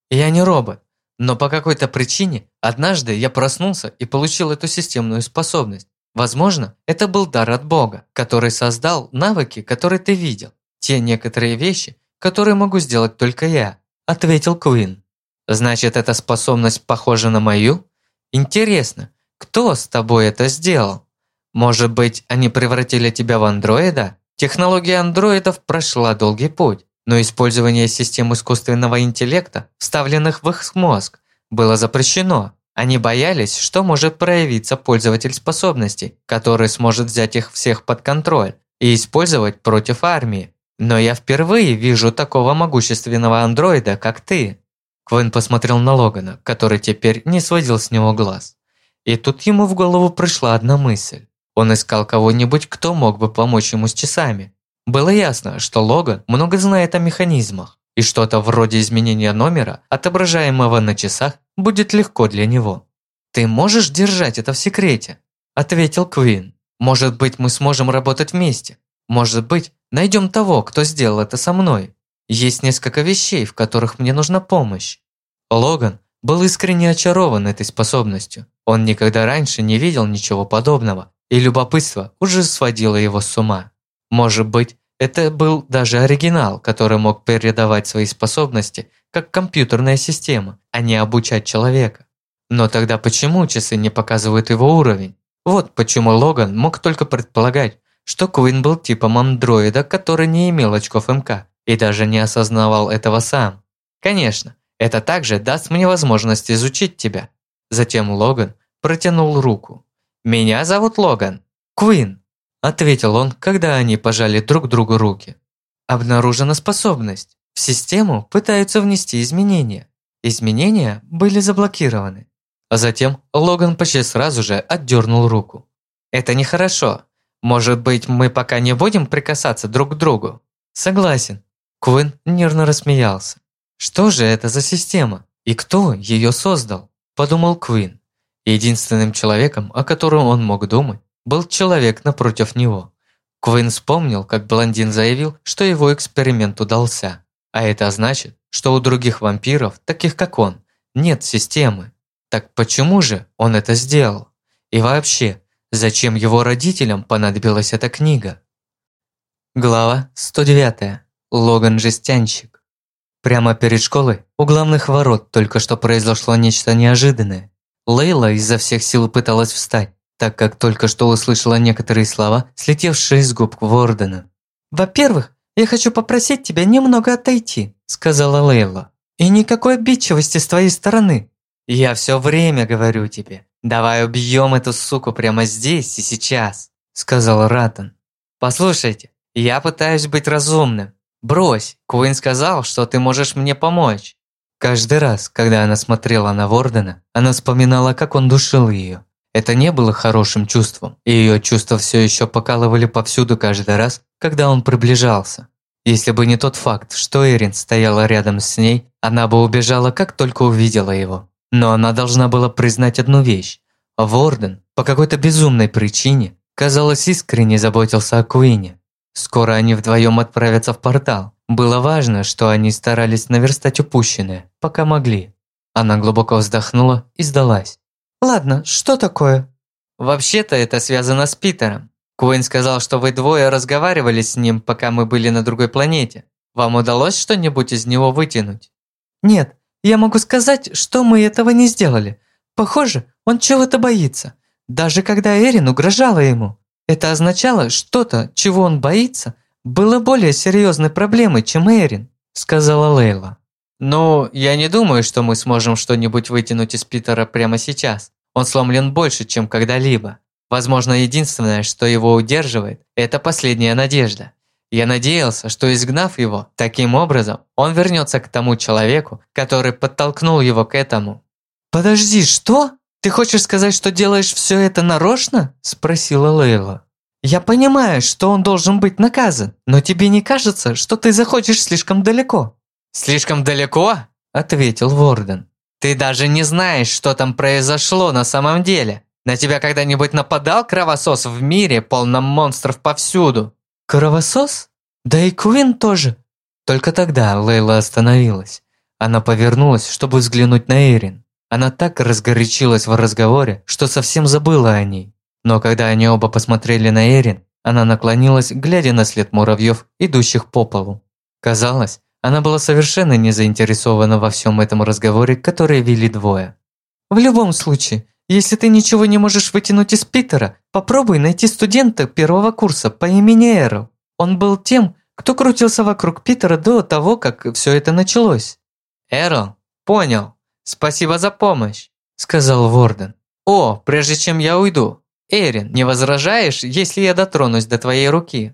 «Я не робот, но по какой-то причине однажды я проснулся и получил эту системную способность. Возможно, это был дар от Бога, который создал навыки, которые ты видел. Те некоторые вещи, которые могу сделать только я, ответил Куин. Значит, эта способность похожа на мою? Интересно, кто с тобой это сделал? Может быть, они превратили тебя в андроида? Технология андроидов прошла долгий путь, но использование систем искусственного интеллекта, вставленных в их мозг, было запрещено. Они боялись, что может проявиться пользователь способностей, который сможет взять их всех под контроль и использовать против армии. Но я впервые вижу такого могущественного андроида, как ты. Квин посмотрел на Логана, который теперь не сводил с него глаз. И тут ему в голову пришла одна мысль. Он искал кого-нибудь, кто мог бы помочь ему с часами. Было ясно, что Логан много знает о механизмах, и что-то вроде изменения номера, отображаемого на часах, будет легко для него. «Ты можешь держать это в секрете?» – ответил Квин. «Может быть, мы сможем работать вместе. Может быть, найдем того, кто сделал это со мной. Есть несколько вещей, в которых мне нужна помощь. Логан был искренне очарован этой способностью. Он никогда раньше не видел ничего подобного, и любопытство уже сводило его с ума. Может быть, это был даже оригинал, который мог передавать свои способности как компьютерная система, а не обучать человека. Но тогда почему часы не показывают его уровень? Вот почему Логан мог только предполагать, что Куин был типом андроида, который не имел очков МК и даже не осознавал этого сам. Конечно, это также даст мне возможность изучить тебя. Затем Логан протянул руку. «Меня зовут Логан. Куин», – ответил он, когда они пожали друг другу руки. Обнаружена способность. В систему пытаются внести изменения. Изменения были заблокированы. А затем Логан почти сразу же отдернул руку. «Это нехорошо. Может быть, мы пока не будем прикасаться друг к другу?» «Согласен». Куин нервно рассмеялся. «Что же это за система? И кто ее создал?» Подумал Куин. Единственным человеком, о котором он мог думать, был человек напротив него. Куин вспомнил, как блондин заявил, что его эксперимент удался. А это значит, что у других вампиров, таких как он, нет системы. Так почему же он это сделал? И вообще, зачем его родителям понадобилась эта книга? Глава 109. Логан Жестянщик. Прямо перед школой, у главных ворот, только что произошло нечто неожиданное. Лейла изо всех сил пыталась встать, так как только что услышала некоторые слова, слетевшие из губ Вордена. «Во-первых, я хочу попросить тебя немного отойти», – сказала Лейла. «И никакой обидчивости с твоей стороны. Я все время говорю тебе, давай убьем эту суку прямо здесь и сейчас», – сказал Ратан. «Послушайте, я пытаюсь быть разумным. Брось, Куин сказал, что ты можешь мне помочь». Каждый раз, когда она смотрела на Вордена, она вспоминала, как он душил ее. Это не было хорошим чувством, и ее чувства все еще покалывали повсюду каждый раз, когда он приближался. Если бы не тот факт, что Эрин стояла рядом с ней, она бы убежала, как только увидела его. Но она должна была признать одну вещь. Ворден, по какой-то безумной причине, казалось, искренне заботился о Куине. Скоро они вдвоем отправятся в портал. Было важно, что они старались наверстать упущенное, пока могли. Она глубоко вздохнула и сдалась. «Ладно, что такое?» «Вообще-то это связано с Питером. Куин сказал, что вы двое разговаривали с ним, пока мы были на другой планете. Вам удалось что-нибудь из него вытянуть?» «Нет, я могу сказать, что мы этого не сделали. Похоже, он чего-то боится. Даже когда Эрин угрожала ему. Это означало, что-то, чего он боится, было более серьезной проблемой, чем Эрин», сказала Лейла. «Ну, я не думаю, что мы сможем что-нибудь вытянуть из Питера прямо сейчас. Он сломлен больше, чем когда-либо. Возможно, единственное, что его удерживает, это последняя надежда. Я надеялся, что изгнав его, таким образом, он вернется к тому человеку, который подтолкнул его к этому. «Подожди, что? Ты хочешь сказать, что делаешь все это нарочно?» – спросила Лейла. «Я понимаю, что он должен быть наказан, но тебе не кажется, что ты заходишь слишком далеко?» «Слишком далеко?» – ответил Ворден. «Ты даже не знаешь, что там произошло на самом деле. На тебя когда-нибудь нападал кровосос в мире, полном монстров повсюду?» «Кровосос? Да и Куин тоже». Только тогда Лейла остановилась. Она повернулась, чтобы взглянуть на Эрин. Она так разгорячилась в разговоре, что совсем забыла о ней. Но когда они оба посмотрели на Эрин, она наклонилась, глядя на след муравьев, идущих по полу. Казалось, она была совершенно не заинтересована во всем этом разговоре, который вели двое. «В любом случае, если ты ничего не можешь вытянуть из Питера, попробуй найти студента первого курса по имени Эрл. Он был тем, кто крутился вокруг Питера до того, как все это началось». «Эрл? Понял. Спасибо за помощь», – сказал Ворден. «О, прежде чем я уйду, Эрин, не возражаешь, если я дотронусь до твоей руки?»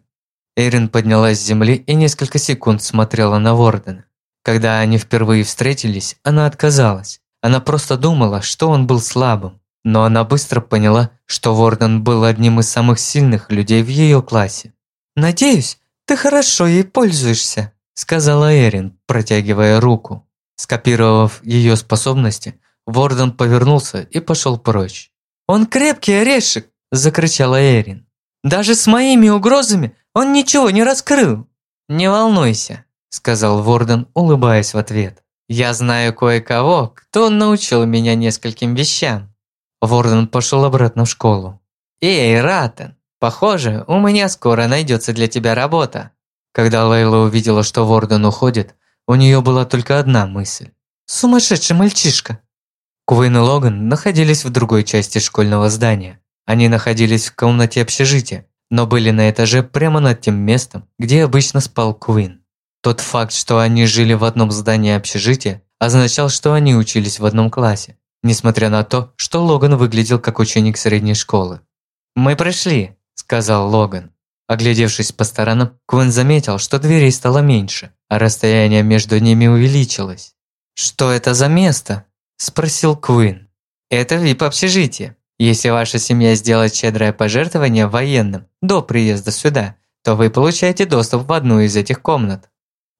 Эрин поднялась с земли и несколько секунд смотрела на Вордена. Когда они впервые встретились, она отказалась. Она просто думала, что он был слабым. Но она быстро поняла, что Ворден был одним из самых сильных людей в ее классе. «Надеюсь, ты хорошо ей пользуешься», – сказала Эрин, протягивая руку. Скопировав ее способности, Ворден повернулся и пошел прочь. «Он крепкий орешек!» – закричала Эрин. «Даже с моими угрозами он ничего не раскрыл!» «Не волнуйся», – сказал Ворден, улыбаясь в ответ. «Я знаю кое-кого, кто научил меня нескольким вещам». Ворден пошел обратно в школу. «Эй, Ратен, похоже, у меня скоро найдется для тебя работа». Когда Лейла увидела, что Ворден уходит, у нее была только одна мысль. «Сумасшедший мальчишка!» Куин и Логан находились в другой части школьного здания. Они находились в комнате общежития, но были на этаже прямо над тем местом, где обычно спал Куин. Тот факт, что они жили в одном здании общежития, означал, что они учились в одном классе несмотря на то, что Логан выглядел как ученик средней школы. «Мы пришли», – сказал Логан. Оглядевшись по сторонам, Квин заметил, что дверей стало меньше, а расстояние между ними увеличилось. «Что это за место?» – спросил Квин. Это VIP-общежитие. Если ваша семья сделает щедрое пожертвование военным до приезда сюда, то вы получаете доступ в одну из этих комнат.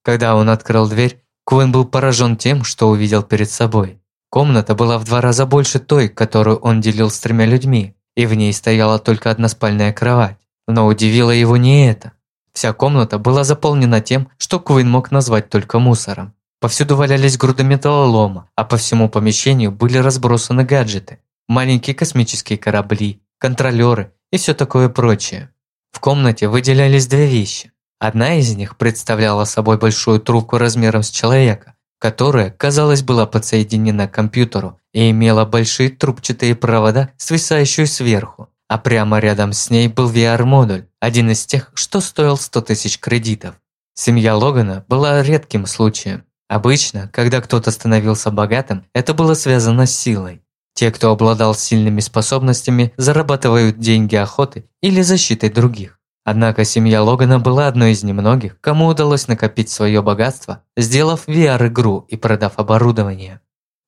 Когда он открыл дверь, Куин был поражен тем, что увидел перед собой. Комната была в два раза больше той, которую он делил с тремя людьми, и в ней стояла только одна спальная кровать. Но удивило его не это. Вся комната была заполнена тем, что Куин мог назвать только мусором. Повсюду валялись груды металлолома, а по всему помещению были разбросаны гаджеты. Маленькие космические корабли, контролеры и все такое прочее. В комнате выделялись две вещи. Одна из них представляла собой большую трубку размером с человека, которая, казалось, была подсоединена к компьютеру и имела большие трубчатые провода, свисающие сверху. А прямо рядом с ней был VR-модуль, один из тех, что стоил 100 тысяч кредитов. Семья Логана была редким случаем. Обычно, когда кто-то становился богатым, это было связано с силой. Те, кто обладал сильными способностями, зарабатывают деньги охоты или защитой других. Однако семья Логана была одной из немногих, кому удалось накопить свое богатство, сделав VR-игру и продав оборудование.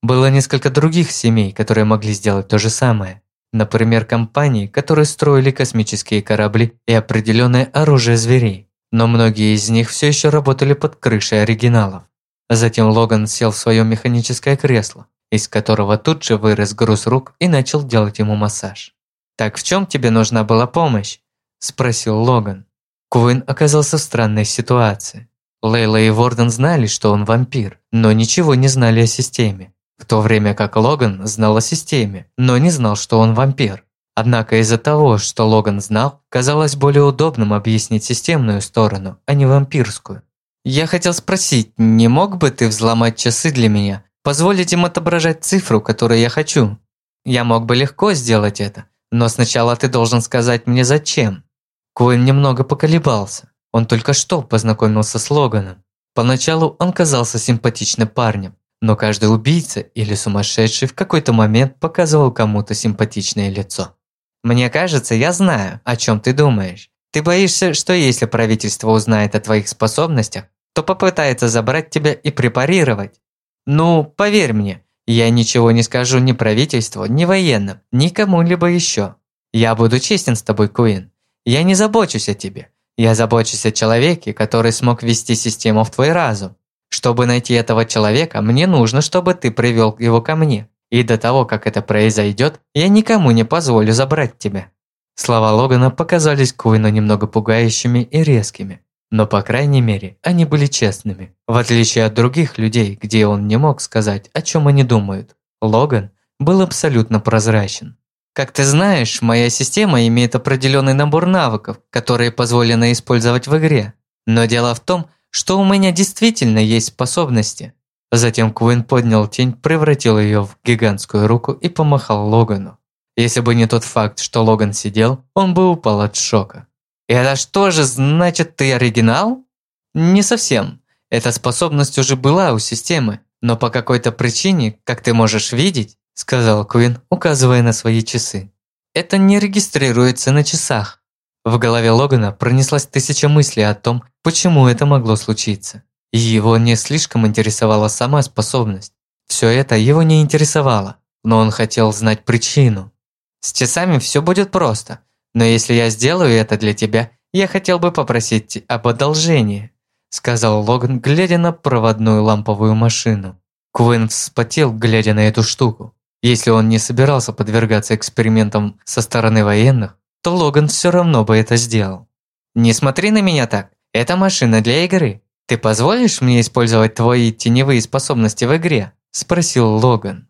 Было несколько других семей, которые могли сделать то же самое. Например, компании, которые строили космические корабли и определенное оружие зверей. Но многие из них все еще работали под крышей оригиналов. Затем Логан сел в свое механическое кресло, из которого тут же вырос груз рук и начал делать ему массаж. «Так в чем тебе нужна была помощь?» – спросил Логан. Куин оказался в странной ситуации. Лейла и Ворден знали, что он вампир, но ничего не знали о системе. В то время как Логан знал о системе, но не знал, что он вампир. Однако из-за того, что Логан знал, казалось более удобным объяснить системную сторону, а не вампирскую. «Я хотел спросить, не мог бы ты взломать часы для меня, позволить им отображать цифру, которую я хочу? Я мог бы легко сделать это, но сначала ты должен сказать мне зачем». Куин немного поколебался. Он только что познакомился с Логаном. Поначалу он казался симпатичным парнем, но каждый убийца или сумасшедший в какой-то момент показывал кому-то симпатичное лицо. «Мне кажется, я знаю, о чем ты думаешь. Ты боишься, что если правительство узнает о твоих способностях, то попытается забрать тебя и препарировать. Ну, поверь мне, я ничего не скажу ни правительству, ни военным, ни кому-либо еще. Я буду честен с тобой, Куин. Я не забочусь о тебе. Я забочусь о человеке, который смог ввести систему в твой разум. Чтобы найти этого человека, мне нужно, чтобы ты привел его ко мне. И до того, как это произойдет, я никому не позволю забрать тебя». Слова Логана показались Куину немного пугающими и резкими. Но, по крайней мере, они были честными. В отличие от других людей, где он не мог сказать, о чем они думают, Логан был абсолютно прозрачен. Как ты знаешь, моя система имеет определенный набор навыков, которые позволено использовать в игре. Но дело в том, что у меня действительно есть способности. Затем Куин поднял тень, превратил ее в гигантскую руку и помахал Логану. Если бы не тот факт, что Логан сидел, он бы упал от шока. «Это что же, значит, ты оригинал?» «Не совсем. Эта способность уже была у системы, но по какой-то причине, как ты можешь видеть, сказал Куин, указывая на свои часы. Это не регистрируется на часах. В голове Логана пронеслась тысяча мыслей о том, почему это могло случиться. И его не слишком интересовала сама способность. Все это его не интересовало, но он хотел знать причину. С часами все будет просто, но если я сделаю это для тебя, я хотел бы попросить об одолжении, сказал Логан, глядя на проводную ламповую машину. Куин вспотел, глядя на эту штуку. Если он не собирался подвергаться экспериментам со стороны военных, то Логан все равно бы это сделал. «Не смотри на меня так. Это машина для игры. Ты позволишь мне использовать твои теневые способности в игре?» – спросил Логан.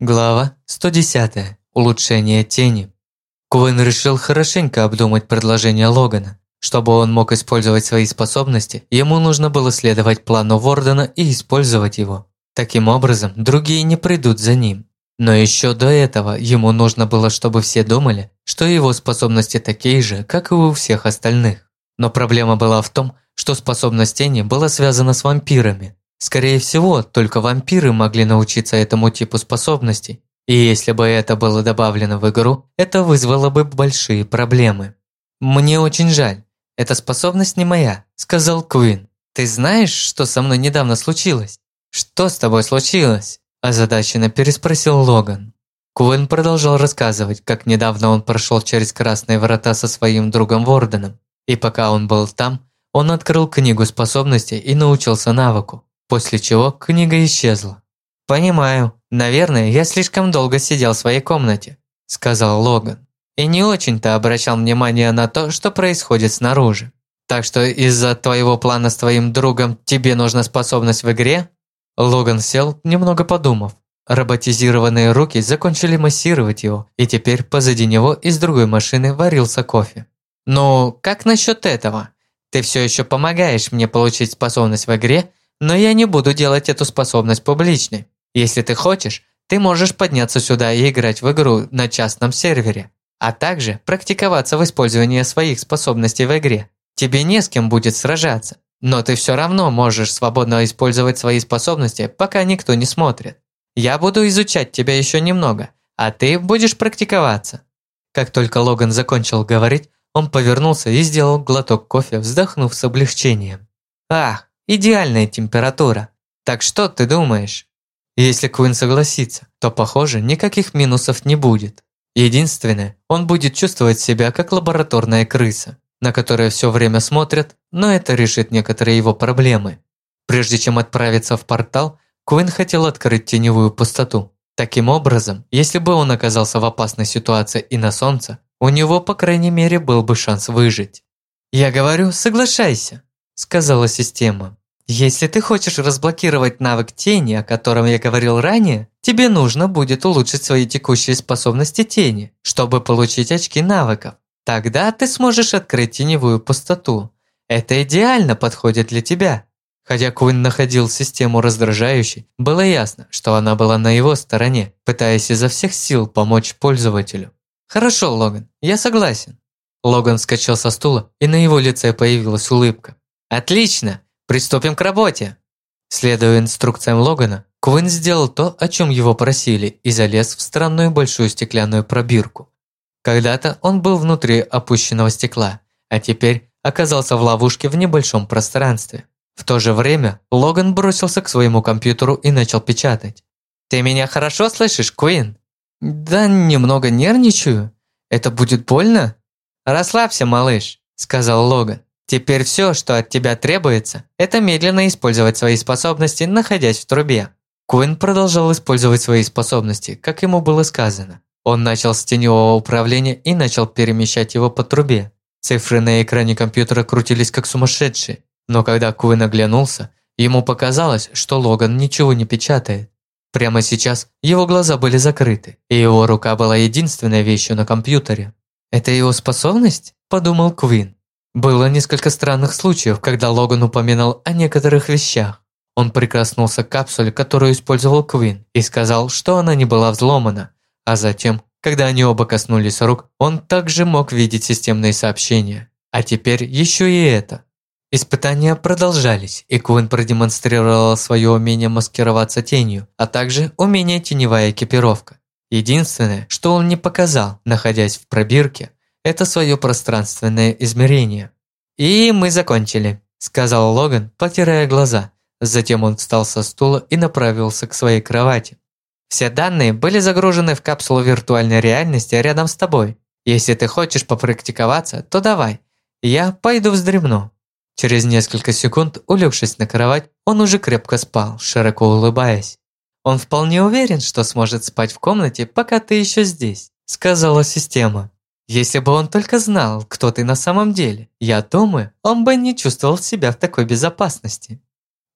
Глава 110. Улучшение тени. Куин решил хорошенько обдумать предложение Логана. Чтобы он мог использовать свои способности, ему нужно было следовать плану Вордена и использовать его. Таким образом, другие не придут за ним. Но еще до этого ему нужно было, чтобы все думали, что его способности такие же, как и у всех остальных. Но проблема была в том, что способность тени была связана с вампирами. Скорее всего, только вампиры могли научиться этому типу способностей. И если бы это было добавлено в игру, это вызвало бы большие проблемы. «Мне очень жаль. Эта способность не моя», – сказал Куин. «Ты знаешь, что со мной недавно случилось?» «Что с тобой случилось?» Озадаченно переспросил Логан. Куин продолжал рассказывать, как недавно он прошел через красные врата со своим другом Ворденом. И пока он был там, он открыл книгу способностей и научился навыку, после чего книга исчезла. «Понимаю. Наверное, я слишком долго сидел в своей комнате», – сказал Логан. «И не очень-то обращал внимание на то, что происходит снаружи. Так что из-за твоего плана с твоим другом тебе нужна способность в игре?» Логан сел, немного подумав. Роботизированные руки закончили массировать его, и теперь позади него из другой машины варился кофе. «Ну, как насчет этого? Ты все еще помогаешь мне получить способность в игре, но я не буду делать эту способность публичной. Если ты хочешь, ты можешь подняться сюда и играть в игру на частном сервере, а также практиковаться в использовании своих способностей в игре. Тебе не с кем будет сражаться, но ты все равно можешь свободно использовать свои способности, пока никто не смотрит. Я буду изучать тебя еще немного, а ты будешь практиковаться». Как только Логан закончил говорить, он повернулся и сделал глоток кофе, вздохнув с облегчением. «Ах, идеальная температура. Так что ты думаешь?» Если Куин согласится, то, похоже, никаких минусов не будет. Единственное, он будет чувствовать себя как лабораторная крыса, на которую все время смотрят, но это решит некоторые его проблемы. Прежде чем отправиться в портал, Куин хотел открыть теневую пустоту. Таким образом, если бы он оказался в опасной ситуации и на солнце, у него, по крайней мере, был бы шанс выжить. «Я говорю, соглашайся», – сказала система. «Если ты хочешь разблокировать навык тени, о котором я говорил ранее, тебе нужно будет улучшить свои текущие способности тени, чтобы получить очки навыков. Тогда ты сможешь открыть теневую пустоту. Это идеально подходит для тебя». Хотя Куин находил систему раздражающей, было ясно, что она была на его стороне, пытаясь изо всех сил помочь пользователю. «Хорошо, Логан, я согласен». Логан вскочил со стула, и на его лице появилась улыбка. «Отлично! Приступим к работе!» Следуя инструкциям Логана, Куин сделал то, о чем его просили, и залез в странную большую стеклянную пробирку. Когда-то он был внутри опущенного стекла, а теперь оказался в ловушке в небольшом пространстве. В то же время Логан бросился к своему компьютеру и начал печатать. «Ты меня хорошо слышишь, Куин?» «Да немного нервничаю. Это будет больно?» «Расслабься, малыш», – сказал Логан. «Теперь все, что от тебя требуется, это медленно использовать свои способности, находясь в трубе». Куин продолжал использовать свои способности, как ему было сказано. Он начал с теневого управления и начал перемещать его по трубе. Цифры на экране компьютера крутились как сумасшедшие. Но когда Куин оглянулся, ему показалось, что Логан ничего не печатает. Прямо сейчас его глаза были закрыты, и его рука была единственной вещью на компьютере. «Это его способность?» – подумал Куин. Было несколько странных случаев, когда Логан упоминал о некоторых вещах. Он прикоснулся к капсуле, которую использовал Куин, и сказал, что она не была взломана. А затем, когда они оба коснулись рук, он также мог видеть системные сообщения. А теперь еще и это. Испытания продолжались, и Куин продемонстрировал свое умение маскироваться тенью, а также умение теневая экипировка. Единственное, что он не показал, находясь в пробирке, это свое пространственное измерение. «И мы закончили», – сказал Логан, потирая глаза. Затем он встал со стула и направился к своей кровати. «Все данные были загружены в капсулу виртуальной реальности рядом с тобой. Если ты хочешь попрактиковаться, то давай. Я пойду вздремну». Через несколько секунд, улегшись на кровать, он уже крепко спал, широко улыбаясь. «Он вполне уверен, что сможет спать в комнате, пока ты еще здесь», – сказала система. «Если бы он только знал, кто ты на самом деле, я думаю, он бы не чувствовал себя в такой безопасности».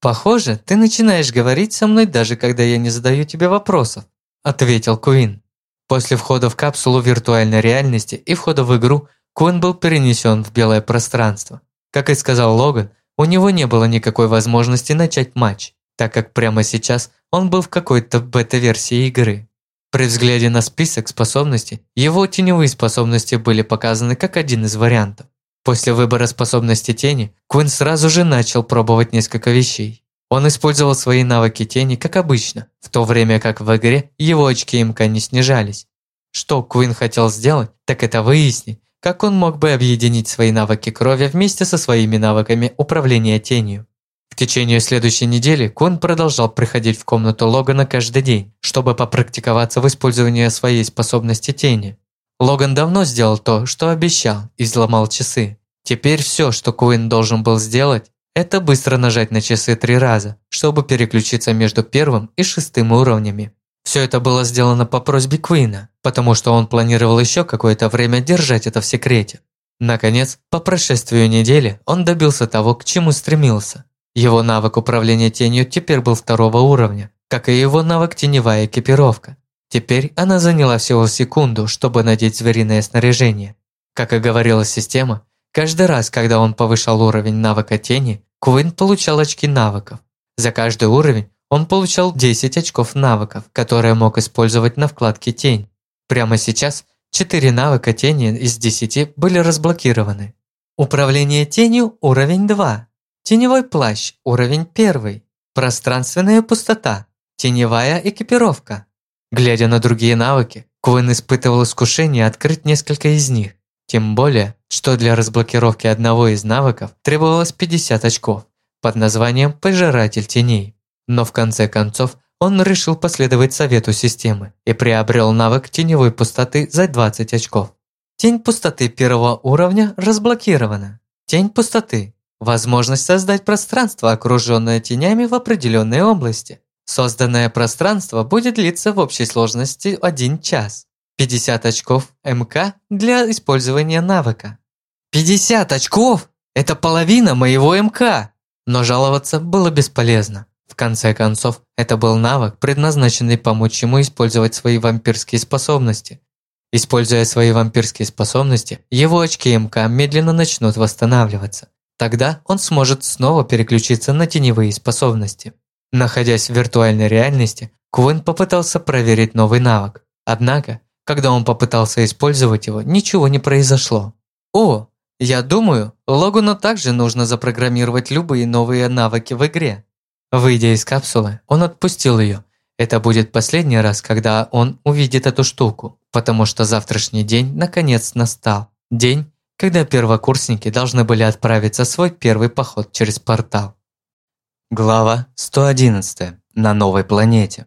«Похоже, ты начинаешь говорить со мной, даже когда я не задаю тебе вопросов», – ответил Куин. После входа в капсулу виртуальной реальности и входа в игру, Куин был перенесен в белое пространство. Как и сказал Логан, у него не было никакой возможности начать матч, так как прямо сейчас он был в какой-то бета-версии игры. При взгляде на список способностей, его теневые способности были показаны как один из вариантов. После выбора способности тени, Куин сразу же начал пробовать несколько вещей. Он использовал свои навыки тени как обычно, в то время как в игре его очки МК не снижались. Что Куин хотел сделать, так это выяснить, как он мог бы объединить свои навыки крови вместе со своими навыками управления тенью? В течение следующей недели Кун продолжал приходить в комнату Логана каждый день, чтобы попрактиковаться в использовании своей способности тени. Логан давно сделал то, что обещал, и взломал часы. Теперь все, что Куин должен был сделать, это быстро нажать на часы три раза, чтобы переключиться между первым и шестым уровнями. Все это было сделано по просьбе Куина, потому что он планировал еще какое-то время держать это в секрете. Наконец, по прошествию недели, он добился того, к чему стремился. Его навык управления тенью теперь был второго уровня, как и его навык теневая экипировка. Теперь она заняла всего секунду, чтобы надеть звериное снаряжение. Как и говорила система, каждый раз, когда он повышал уровень навыка тени, Куин получал очки навыков. За каждый уровень он получал 10 очков навыков, которые мог использовать на вкладке «Тень». Прямо сейчас 4 навыка тени из 10 были разблокированы. Управление тенью – уровень 2. Теневой плащ – уровень 1. Пространственная пустота. Теневая экипировка. Глядя на другие навыки, Куин испытывал искушение открыть несколько из них. Тем более, что для разблокировки одного из навыков требовалось 50 очков под названием «Пожиратель теней». Но в конце концов он решил последовать совету системы и приобрел навык теневой пустоты за 20 очков. Тень пустоты первого уровня разблокирована. Тень пустоты Возможность создать пространство, окруженное тенями в определенной области. Созданное пространство будет длиться в общей сложности 1 час. 50 очков МК для использования навыка. 50 очков? Это половина моего МК! Но жаловаться было бесполезно. В конце концов, это был навык, предназначенный помочь ему использовать свои вампирские способности. Используя свои вампирские способности, его очки МК медленно начнут восстанавливаться. Тогда он сможет снова переключиться на теневые способности. Находясь в виртуальной реальности, Куин попытался проверить новый навык. Однако, когда он попытался использовать его, ничего не произошло. О, я думаю, Логуну также нужно запрограммировать любые новые навыки в игре. Выйдя из капсулы, он отпустил ее. Это будет последний раз, когда он увидит эту штуку, потому что завтрашний день наконец настал. День, когда первокурсники должны были отправиться в свой первый поход через портал. Глава 111. На новой планете.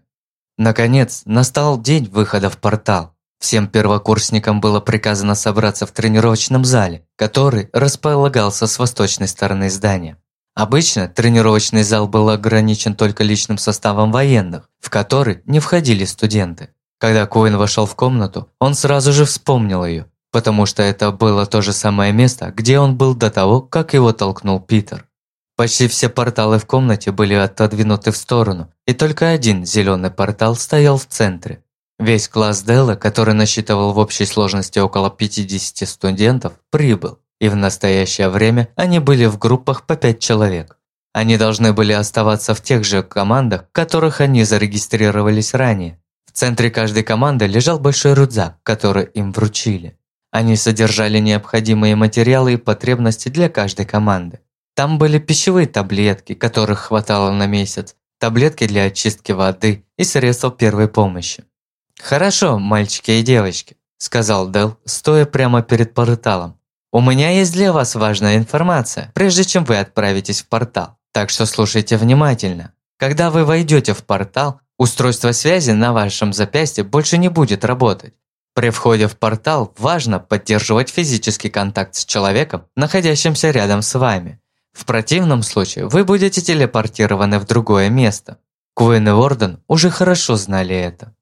Наконец, настал день выхода в портал. Всем первокурсникам было приказано собраться в тренировочном зале, который располагался с восточной стороны здания. Обычно тренировочный зал был ограничен только личным составом военных, в который не входили студенты. Когда Коин вошел в комнату, он сразу же вспомнил ее потому что это было то же самое место, где он был до того, как его толкнул Питер. Почти все порталы в комнате были отодвинуты в сторону, и только один зеленый портал стоял в центре. Весь класс Делла, который насчитывал в общей сложности около 50 студентов, прибыл, и в настоящее время они были в группах по 5 человек. Они должны были оставаться в тех же командах, в которых они зарегистрировались ранее. В центре каждой команды лежал большой рюкзак, который им вручили. Они содержали необходимые материалы и потребности для каждой команды. Там были пищевые таблетки, которых хватало на месяц, таблетки для очистки воды и средства первой помощи. «Хорошо, мальчики и девочки», – сказал Дел, стоя прямо перед порталом. «У меня есть для вас важная информация, прежде чем вы отправитесь в портал, так что слушайте внимательно. Когда вы войдете в портал, устройство связи на вашем запястье больше не будет работать. При входе в портал важно поддерживать физический контакт с человеком, находящимся рядом с вами. В противном случае вы будете телепортированы в другое место. Куин и Ворден уже хорошо знали это.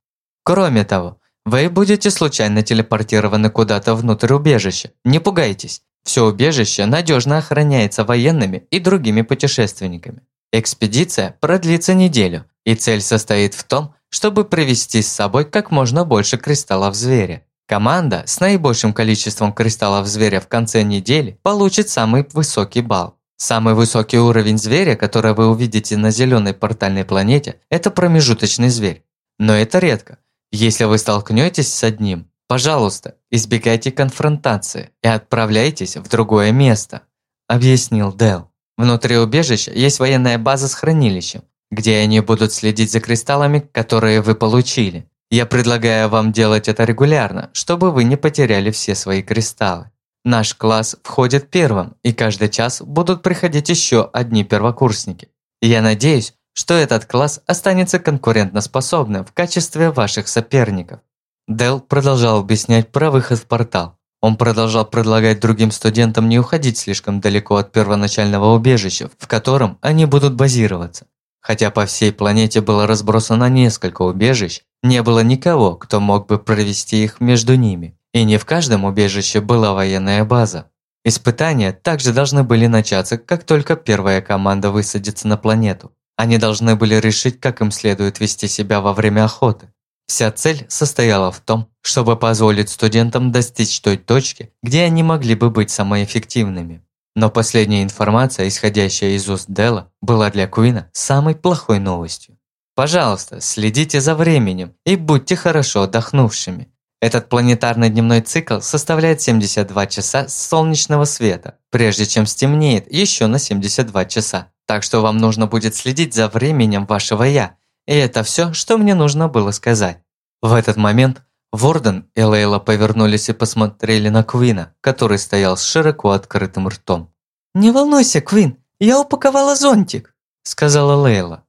Кроме того, вы будете случайно телепортированы куда-то внутрь убежища. Не пугайтесь, все убежище надежно охраняется военными и другими путешественниками. Экспедиция продлится неделю, и цель состоит в том, чтобы привести с собой как можно больше кристаллов зверя. Команда с наибольшим количеством кристаллов зверя в конце недели получит самый высокий балл. Самый высокий уровень зверя, который вы увидите на зеленой портальной планете, это промежуточный зверь. Но это редко. Если вы столкнетесь с одним, пожалуйста, избегайте конфронтации и отправляйтесь в другое место, объяснил Дэл. Внутри убежища есть военная база с хранилищем, где они будут следить за кристаллами, которые вы получили. Я предлагаю вам делать это регулярно, чтобы вы не потеряли все свои кристаллы. Наш класс входит первым, и каждый час будут приходить еще одни первокурсники. Я надеюсь, что этот класс останется конкурентоспособным в качестве ваших соперников. Дел продолжал объяснять про выход в портал. Он продолжал предлагать другим студентам не уходить слишком далеко от первоначального убежища, в котором они будут базироваться. Хотя по всей планете было разбросано несколько убежищ, не было никого, кто мог бы провести их между ними. И не в каждом убежище была военная база. Испытания также должны были начаться, как только первая команда высадится на планету. Они должны были решить, как им следует вести себя во время охоты. Вся цель состояла в том, чтобы позволить студентам достичь той точки, где они могли бы быть самоэффективными. Но последняя информация, исходящая из уст Дела, была для Куина самой плохой новостью. Пожалуйста, следите за временем и будьте хорошо отдохнувшими. Этот планетарный дневной цикл составляет 72 часа солнечного света, прежде чем стемнеет еще на 72 часа. Так что вам нужно будет следить за временем вашего «я», и это все, что мне нужно было сказать. В этот момент Ворден и Лейла повернулись и посмотрели на Квина, который стоял с широко открытым ртом. «Не волнуйся, Квин, я упаковала зонтик», – сказала Лейла.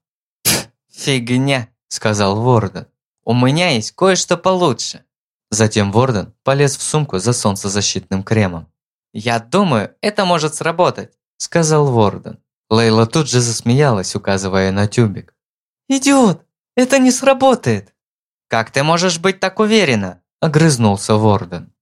«Фигня», – сказал Ворден. «У меня есть кое-что получше». Затем Ворден полез в сумку за солнцезащитным кремом. «Я думаю, это может сработать», – сказал Ворден. Лейла тут же засмеялась, указывая на тюбик. «Идиот, это не сработает!» «Как ты можешь быть так уверена?» – огрызнулся Ворден.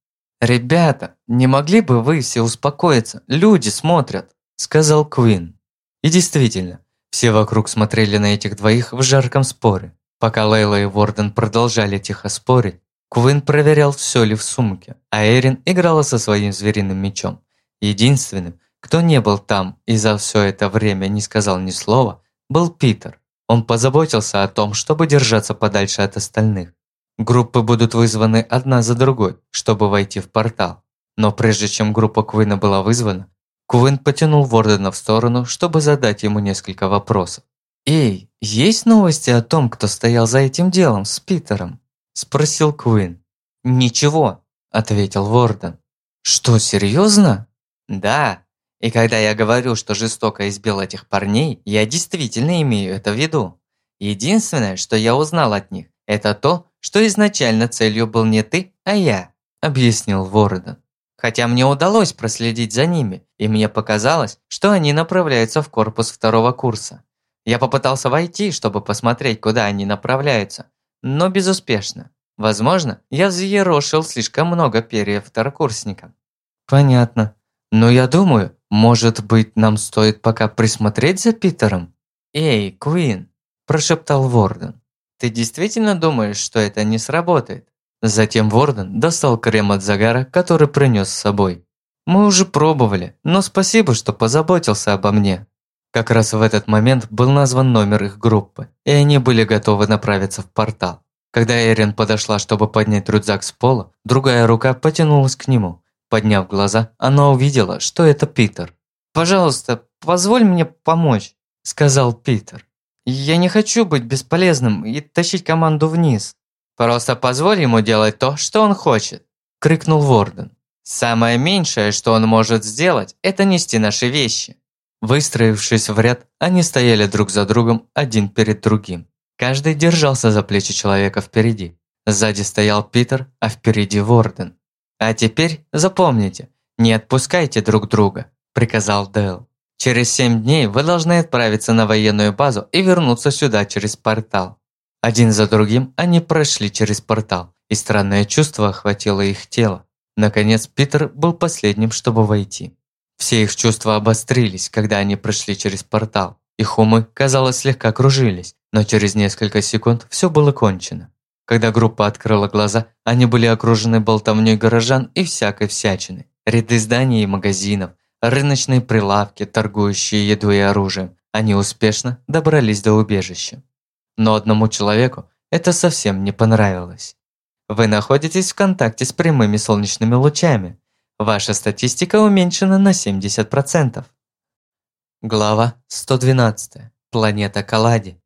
«Ребята, не могли бы вы все успокоиться? Люди смотрят!» – сказал Квин. И действительно, все вокруг смотрели на этих двоих в жарком споре. Пока Лейла и Ворден продолжали тихо спорить, Квин проверял, все ли в сумке, а Эрин играла со своим звериным мечом. Единственным, кто не был там и за все это время не сказал ни слова, был Питер. Он позаботился о том, чтобы держаться подальше от остальных. Группы будут вызваны одна за другой, чтобы войти в портал. Но прежде чем группа Куина была вызвана, Куин потянул Вордена в сторону, чтобы задать ему несколько вопросов. «Эй, есть новости о том, кто стоял за этим делом с Питером?» – спросил Куин. «Ничего», – ответил Ворден. «Что, серьезно?» «Да, и когда я говорю, что жестоко избил этих парней, я действительно имею это в виду. Единственное, что я узнал от них, это то, что изначально целью был не ты, а я», – объяснил Ворден. Хотя мне удалось проследить за ними, и мне показалось, что они направляются в корпус второго курса. Я попытался войти, чтобы посмотреть, куда они направляются, но безуспешно. Возможно, я взъерошил слишком много перьев второкурсникам. Понятно. Но я думаю, может быть, нам стоит пока присмотреть за Питером? Эй, Куин, прошептал Ворден. Ты действительно думаешь, что это не сработает? Затем Ворден достал крем от загара, который принес с собой. Мы уже пробовали, но спасибо, что позаботился обо мне. Как раз в этот момент был назван номер их группы, и они были готовы направиться в портал. Когда Эрин подошла, чтобы поднять рюкзак с пола, другая рука потянулась к нему. Подняв глаза, она увидела, что это Питер. «Пожалуйста, позволь мне помочь», – сказал Питер. «Я не хочу быть бесполезным и тащить команду вниз». «Просто позволь ему делать то, что он хочет», – крикнул Ворден. «Самое меньшее, что он может сделать, это нести наши вещи». Выстроившись в ряд, они стояли друг за другом, один перед другим. Каждый держался за плечи человека впереди. Сзади стоял Питер, а впереди Ворден. «А теперь запомните, не отпускайте друг друга», – приказал Дэл. «Через семь дней вы должны отправиться на военную базу и вернуться сюда через портал». Один за другим они прошли через портал, и странное чувство охватило их тело. Наконец, Питер был последним, чтобы войти. Все их чувства обострились, когда они прошли через портал. Их умы, казалось, слегка кружились, но через несколько секунд все было кончено. Когда группа открыла глаза, они были окружены болтовней горожан и всякой всячины. Ряды зданий и магазинов, рыночные прилавки, торгующие едой и оружием. Они успешно добрались до убежища. Но одному человеку это совсем не понравилось. Вы находитесь в контакте с прямыми солнечными лучами. Ваша статистика уменьшена на 70%. Глава 112. Планета Калади.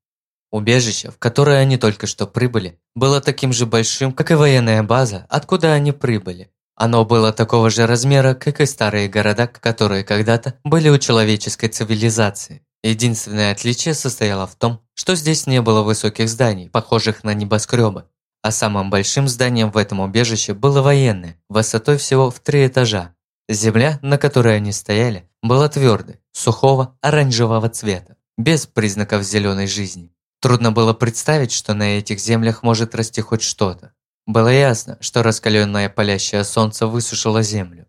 Убежище, в которое они только что прибыли, было таким же большим, как и военная база, откуда они прибыли. Оно было такого же размера, как и старые города, которые когда-то были у человеческой цивилизации. Единственное отличие состояло в том, что здесь не было высоких зданий, похожих на небоскребы, а самым большим зданием в этом убежище было военное, высотой всего в три этажа. Земля, на которой они стояли, была твердой, сухого, оранжевого цвета, без признаков зеленой жизни. Трудно было представить, что на этих землях может расти хоть что-то. Было ясно, что раскаленное палящее солнце высушило землю.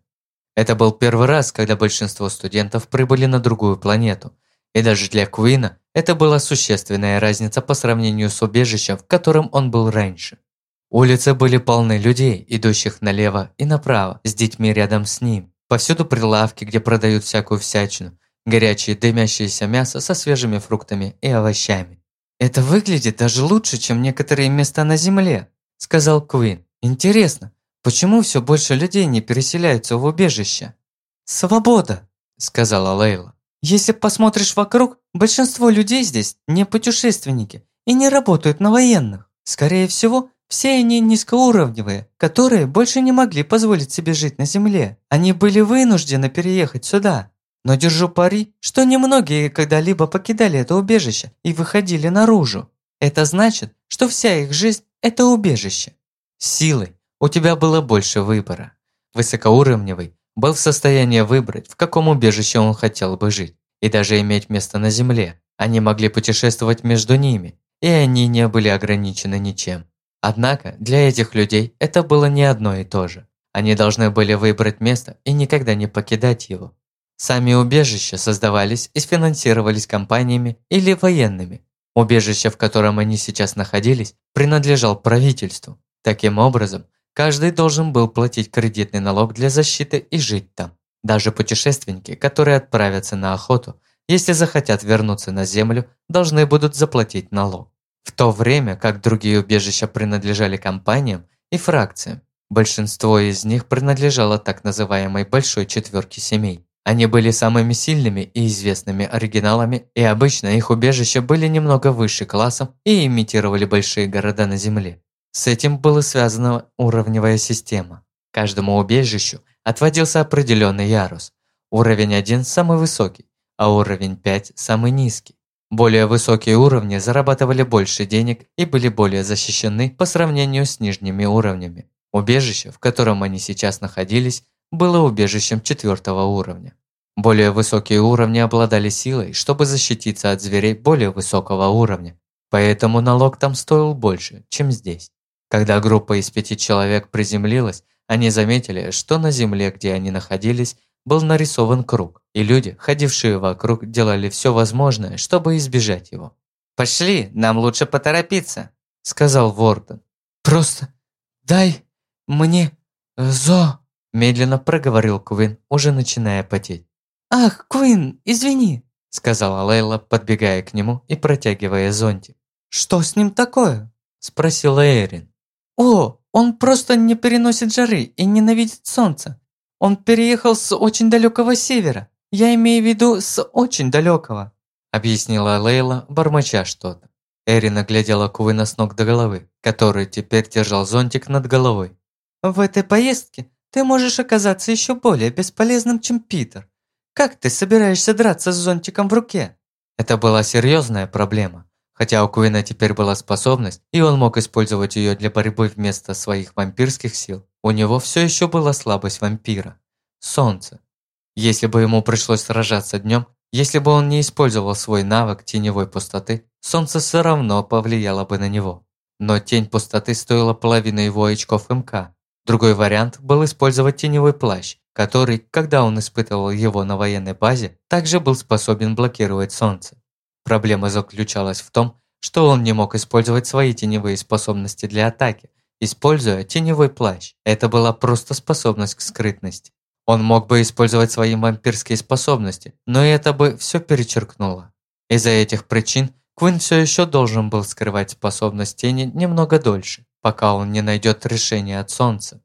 Это был первый раз, когда большинство студентов прибыли на другую планету, и даже для Куина это была существенная разница по сравнению с убежищем, в котором он был раньше. Улицы были полны людей, идущих налево и направо, с детьми рядом с ним. Повсюду прилавки, где продают всякую всячину, горячее дымящееся мясо со свежими фруктами и овощами. «Это выглядит даже лучше, чем некоторые места на Земле», – сказал Куин. «Интересно, почему все больше людей не переселяются в убежище?» «Свобода», – сказала Лейла. «Если посмотришь вокруг, большинство людей здесь не путешественники и не работают на военных. Скорее всего, все они низкоуровневые, которые больше не могли позволить себе жить на Земле. Они были вынуждены переехать сюда. Но держу пари, что немногие когда-либо покидали это убежище и выходили наружу. Это значит, что вся их жизнь – это убежище. Силой у тебя было больше выбора. Высокоуровневый был в состоянии выбрать, в каком убежище он хотел бы жить, и даже иметь место на Земле. Они могли путешествовать между ними, и они не были ограничены ничем. Однако для этих людей это было не одно и то же. Они должны были выбрать место и никогда не покидать его. Сами убежища создавались и финансировались компаниями или военными. Убежище, в котором они сейчас находились, принадлежал правительству. Таким образом, каждый должен был платить кредитный налог для защиты и жить там. Даже путешественники, которые отправятся на охоту, если захотят вернуться на землю, должны будут заплатить налог. В то время как другие убежища принадлежали компаниям и фракциям, большинство из них принадлежало так называемой «большой четверке семей». Они были самыми сильными и известными оригиналами, и обычно их убежища были немного выше классом и имитировали большие города на Земле. С этим была связана уровневая система. Каждому убежищу отводился определенный ярус. Уровень 1 самый высокий, а уровень 5 самый низкий. Более высокие уровни зарабатывали больше денег и были более защищены по сравнению с нижними уровнями. Убежище, в котором они сейчас находились, было убежищем четвертого уровня. Более высокие уровни обладали силой, чтобы защититься от зверей более высокого уровня, поэтому налог там стоил больше, чем здесь. Когда группа из пяти человек приземлилась, они заметили, что на земле, где они находились, был нарисован круг, и люди, ходившие вокруг, делали все возможное, чтобы избежать его. «Пошли, нам лучше поторопиться», – сказал Ворден. «Просто дай мне зо», – медленно проговорил Квин, уже начиная потеть. «Ах, Квин, извини», – сказала Лейла, подбегая к нему и протягивая зонтик. «Что с ним такое?» – спросила Эрин. «О, он просто не переносит жары и ненавидит солнце. Он переехал с очень далекого севера. Я имею в виду с очень далекого», объяснила Лейла, бормоча что-то. Эрина глядела Куина с ног до головы, который теперь держал зонтик над головой. «В этой поездке ты можешь оказаться еще более бесполезным, чем Питер. Как ты собираешься драться с зонтиком в руке?» Это была серьезная проблема. Хотя у Куина теперь была способность, и он мог использовать ее для борьбы вместо своих вампирских сил, у него все еще была слабость вампира – солнце. Если бы ему пришлось сражаться днем, если бы он не использовал свой навык теневой пустоты, солнце все равно повлияло бы на него. Но тень пустоты стоила половины его очков МК. Другой вариант был использовать теневой плащ, который, когда он испытывал его на военной базе, также был способен блокировать солнце. Проблема заключалась в том, что он не мог использовать свои теневые способности для атаки, используя теневой плащ. Это была просто способность к скрытности. Он мог бы использовать свои вампирские способности, но это бы все перечеркнуло. Из-за этих причин Квин все еще должен был скрывать способность тени немного дольше, пока он не найдет решение от солнца.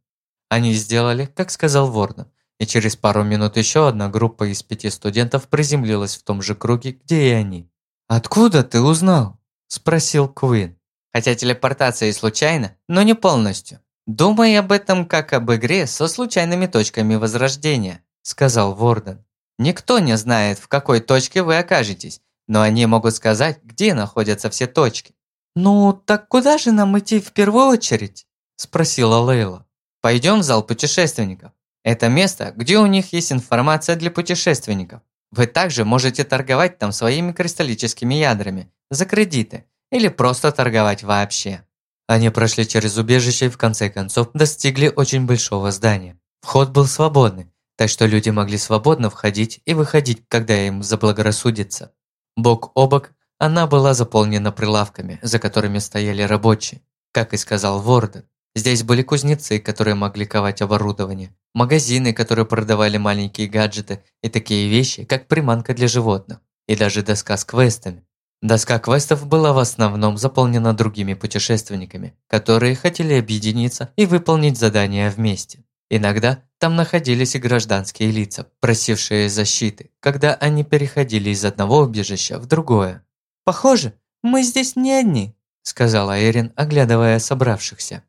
Они сделали, как сказал Ворден, и через пару минут еще одна группа из пяти студентов приземлилась в том же круге, где и они. «Откуда ты узнал?» – спросил Куин. Хотя телепортация и случайна, но не полностью. Думай об этом как об игре со случайными точками возрождения, сказал Ворден. Никто не знает, в какой точке вы окажетесь, но они могут сказать, где находятся все точки. «Ну, так куда же нам идти в первую очередь?» – спросила Лейла. «Пойдем в зал путешественников. Это место, где у них есть информация для путешественников. Вы также можете торговать там своими кристаллическими ядрами за кредиты или просто торговать вообще». Они прошли через убежище и в конце концов достигли очень большого здания. Вход был свободный, так что люди могли свободно входить и выходить, когда им заблагорассудится. Бок о бок она была заполнена прилавками, за которыми стояли рабочие. Как и сказал Ворден, здесь были кузнецы, которые могли ковать оборудование, магазины, которые продавали маленькие гаджеты и такие вещи, как приманка для животных, и даже доска с квестами. Доска квестов была в основном заполнена другими путешественниками, которые хотели объединиться и выполнить задания вместе. Иногда там находились и гражданские лица, просившие защиты, когда они переходили из одного убежища в другое. «Похоже, мы здесь не одни», – сказала Эрин, оглядывая собравшихся.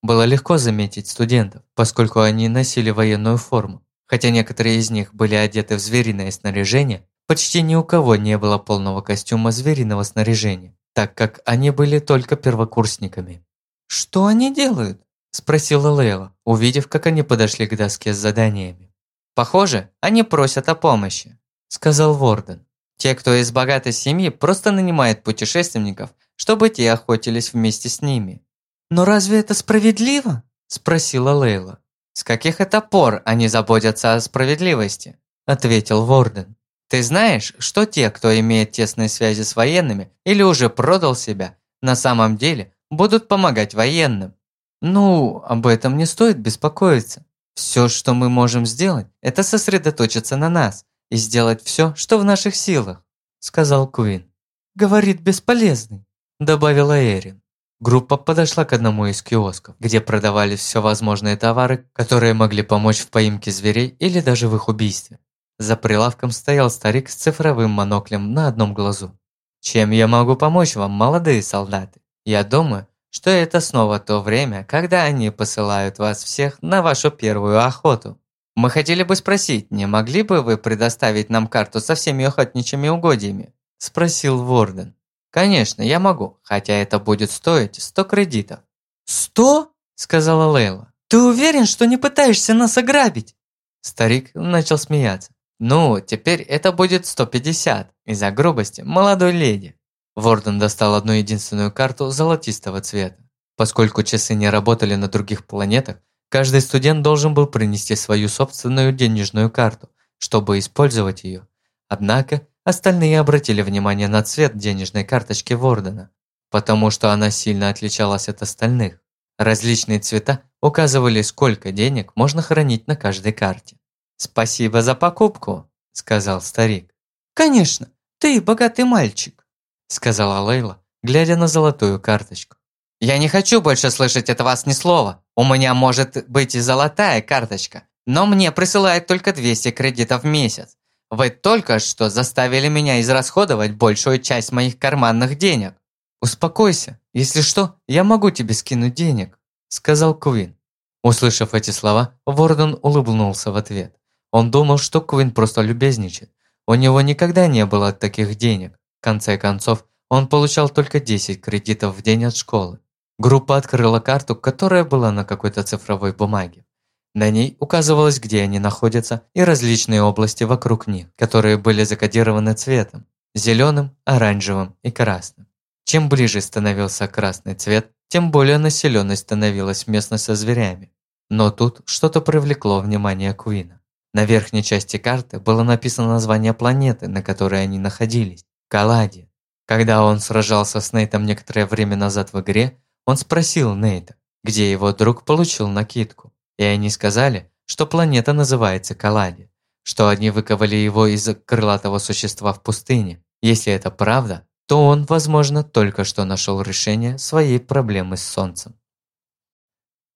Было легко заметить студентов, поскольку они носили военную форму. Хотя некоторые из них были одеты в звериное снаряжение, почти ни у кого не было полного костюма звериного снаряжения, так как они были только первокурсниками. «Что они делают?» – спросила Лейла, увидев, как они подошли к доске с заданиями. «Похоже, они просят о помощи», – сказал Ворден. Те, кто из богатой семьи, просто нанимают путешественников, чтобы те охотились вместе с ними. «Но разве это справедливо?» – спросила Лейла. «С каких это пор они заботятся о справедливости?» – ответил Ворден. «Ты знаешь, что те, кто имеет тесные связи с военными или уже продал себя, на самом деле будут помогать военным?» «Ну, об этом не стоит беспокоиться. Все, что мы можем сделать, это сосредоточиться на нас и сделать все, что в наших силах», – сказал Куин. «Говорит бесполезный», – добавила Эрин. Группа подошла к одному из киосков, где продавались все возможные товары, которые могли помочь в поимке зверей или даже в их убийстве. За прилавком стоял старик с цифровым моноклем на одном глазу. «Чем я могу помочь вам, молодые солдаты? Я думаю, что это снова то время, когда они посылают вас всех на вашу первую охоту. Мы хотели бы спросить, не могли бы вы предоставить нам карту со всеми охотничьими угодьями?» – спросил Ворден. «Конечно, я могу, хотя это будет стоить 100 кредитов». «Сто?» – сказала Лейла. «Ты уверен, что не пытаешься нас ограбить?» Старик начал смеяться. «Ну, теперь это будет 150 из-за грубости молодой леди». Ворден достал одну единственную карту золотистого цвета. Поскольку часы не работали на других планетах, Каждый студент должен был принести свою собственную денежную карту, чтобы использовать ее. Однако остальные обратили внимание на цвет денежной карточки Вордена, потому что она сильно отличалась от остальных. Различные цвета указывали, сколько денег можно хранить на каждой карте. «Спасибо за покупку», – сказал старик. «Конечно, ты богатый мальчик», – сказала Лейла, глядя на золотую карточку. «Я не хочу больше слышать от вас ни слова. У меня может быть и золотая карточка, но мне присылают только 200 кредитов в месяц. Вы только что заставили меня израсходовать большую часть моих карманных денег». «Успокойся. Если что, я могу тебе скинуть денег», – сказал Куин. Услышав эти слова, Ворден улыбнулся в ответ. Он думал, что Куин просто любезничает. У него никогда не было таких денег. В конце концов, он получал только 10 кредитов в день от школы. Группа открыла карту, которая была на какой-то цифровой бумаге. На ней указывалось, где они находятся, и различные области вокруг них, которые были закодированы цветом – зеленым, оранжевым и красным. Чем ближе становился красный цвет, тем более населенной становилась местность со зверями. Но тут что-то привлекло внимание Куина. На верхней части карты было написано название планеты, на которой они находились – Каладия. Когда он сражался с Нейтом некоторое время назад в игре, он спросил Нейта, где его друг получил накидку, и они сказали, что планета называется Калади, что они выковали его из крылатого существа в пустыне. Если это правда, то он, возможно, только что нашел решение своей проблемы с Солнцем.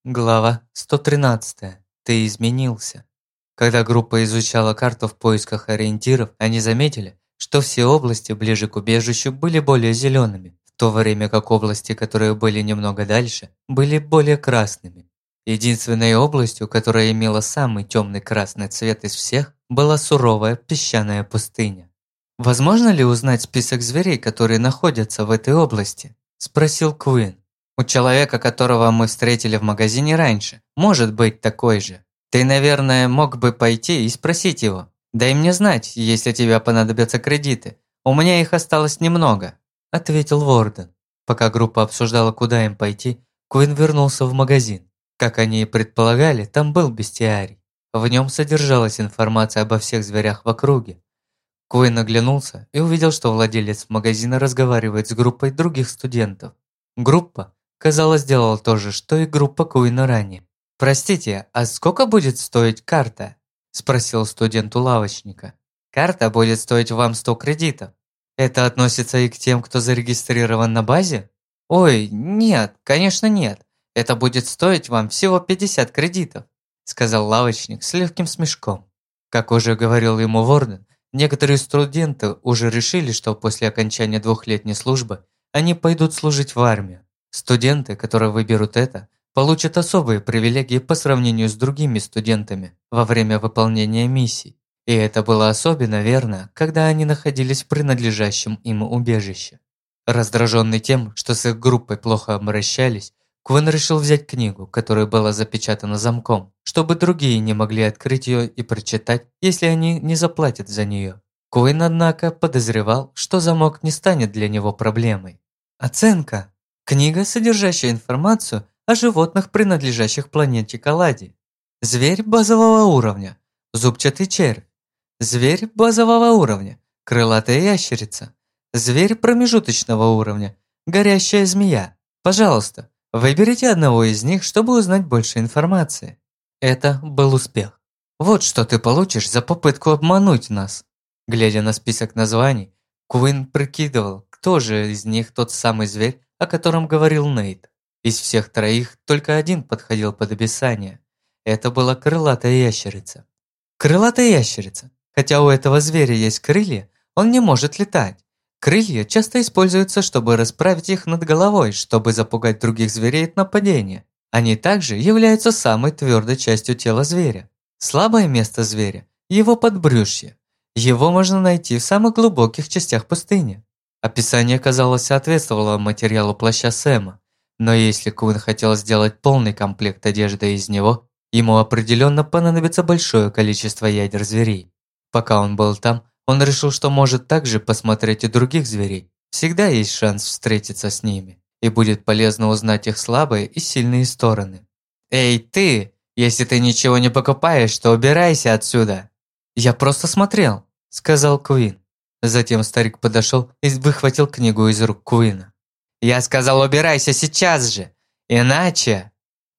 Глава 113. Ты изменился. Когда группа изучала карту в поисках ориентиров, они заметили, что все области ближе к убежищу были более зелеными, то время как области, которые были немного дальше, были более красными. Единственной областью, которая имела самый темный красный цвет из всех, была суровая песчаная пустыня. «Возможно ли узнать список зверей, которые находятся в этой области?» – спросил Куин. «У человека, которого мы встретили в магазине раньше, может быть такой же. Ты, наверное, мог бы пойти и спросить его. Дай мне знать, если тебе понадобятся кредиты. У меня их осталось немного», – ответил Ворден. Пока группа обсуждала, куда им пойти, Куин вернулся в магазин. Как они и предполагали, там был бестиарий. В нем содержалась информация обо всех зверях в округе, Куин оглянулся и увидел, что владелец магазина разговаривает с группой других студентов. Группа, казалось, делала то же, что и группа Куина ранее. «Простите, а сколько будет стоить карта?» – спросил студент у лавочника. «Карта будет стоить вам 100 кредитов. Это относится и к тем, кто зарегистрирован на базе?» «Ой, нет, конечно нет. Это будет стоить вам всего 50 кредитов», – сказал лавочник с легким смешком. Как уже говорил ему Ворден, Некоторые студенты уже решили, что после окончания двухлетней службы они пойдут служить в армию. Студенты, которые выберут это, получат особые привилегии по сравнению с другими студентами во время выполнения миссий. И это было особенно верно, когда они находились в принадлежащем им убежище. Раздраженный тем, что с их группой плохо обращались, Квен решил взять книгу, которая была запечатана замком, чтобы другие не могли открыть ее и прочитать, если они не заплатят за нее. Куин, однако, подозревал, что замок не станет для него проблемой. Оценка. Книга, содержащая информацию о животных, принадлежащих планете Калади. Зверь базового уровня. Зубчатый червь. Зверь базового уровня. Крылатая ящерица. Зверь промежуточного уровня. Горящая змея. Пожалуйста, Выберите одного из них, чтобы узнать больше информации. Это был успех. Вот что ты получишь за попытку обмануть нас. Глядя на список названий, Куин прикидывал, кто же из них тот самый зверь, о котором говорил Нейт. Из всех троих только один подходил под описание. Это была крылатая ящерица. Крылатая ящерица. Хотя у этого зверя есть крылья, он не может летать. Крылья часто используются, чтобы расправить их над головой, чтобы запугать других зверей от нападения. Они также являются самой твердой частью тела зверя. Слабое место зверя – его подбрюшье. Его можно найти в самых глубоких частях пустыни. Описание, казалось, соответствовало материалу плаща Сэма. Но если Куин хотел сделать полный комплект одежды из него, ему определенно понадобится большое количество ядер зверей. Пока он был там, он решил, что может также посмотреть и других зверей. Всегда есть шанс встретиться с ними, и будет полезно узнать их слабые и сильные стороны. «Эй, ты! Если ты ничего не покупаешь, то убирайся отсюда!» «Я просто смотрел», – сказал Куин. Затем старик подошел и выхватил книгу из рук Куина. «Я сказал, убирайся сейчас же! Иначе...»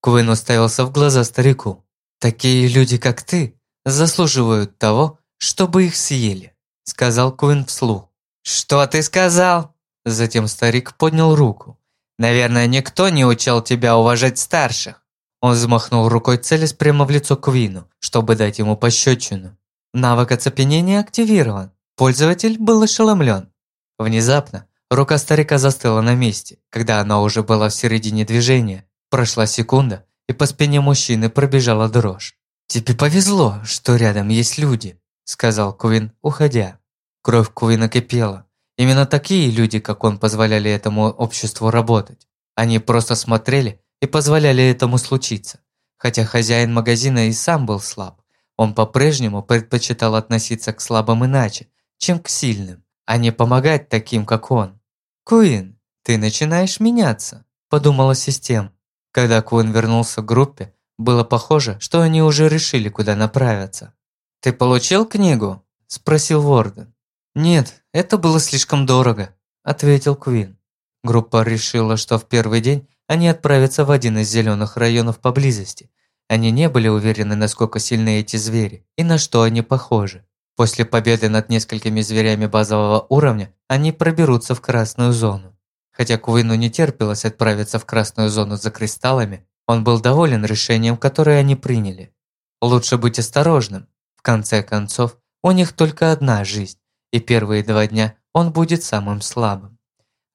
Куин уставился в глаза старику. «Такие люди, как ты, заслуживают того, чтобы их съели» сказал Куин вслух. «Что ты сказал?» Затем старик поднял руку. «Наверное, никто не учил тебя уважать старших». Он взмахнул рукой, целясь прямо в лицо Квину, чтобы дать ему пощечину. Навык оцепенения активирован. Пользователь был ошеломлен. Внезапно рука старика застыла на месте, когда она уже была в середине движения. Прошла секунда, и по спине мужчины пробежала дрожь. «Тебе повезло, что рядом есть люди», – сказал Квин, уходя. Кровь Куина кипела. Именно такие люди, как он, позволяли этому обществу работать. Они просто смотрели и позволяли этому случиться. Хотя хозяин магазина и сам был слаб, он по-прежнему предпочитал относиться к слабым иначе, чем к сильным, а не помогать таким, как он. «Куин, ты начинаешь меняться», – подумала система. Когда Куин вернулся к группе, было похоже, что они уже решили, куда направиться. «Ты получил книгу?» – спросил Ворден. «Нет, это было слишком дорого», – ответил Квин. Группа решила, что в первый день они отправятся в один из зеленых районов поблизости. Они не были уверены, насколько сильны эти звери и на что они похожи. После победы над несколькими зверями базового уровня, они проберутся в красную зону. Хотя Куину не терпелось отправиться в красную зону за кристаллами, он был доволен решением, которое они приняли. Лучше быть осторожным. В конце концов, у них только одна жизнь и первые два дня он будет самым слабым.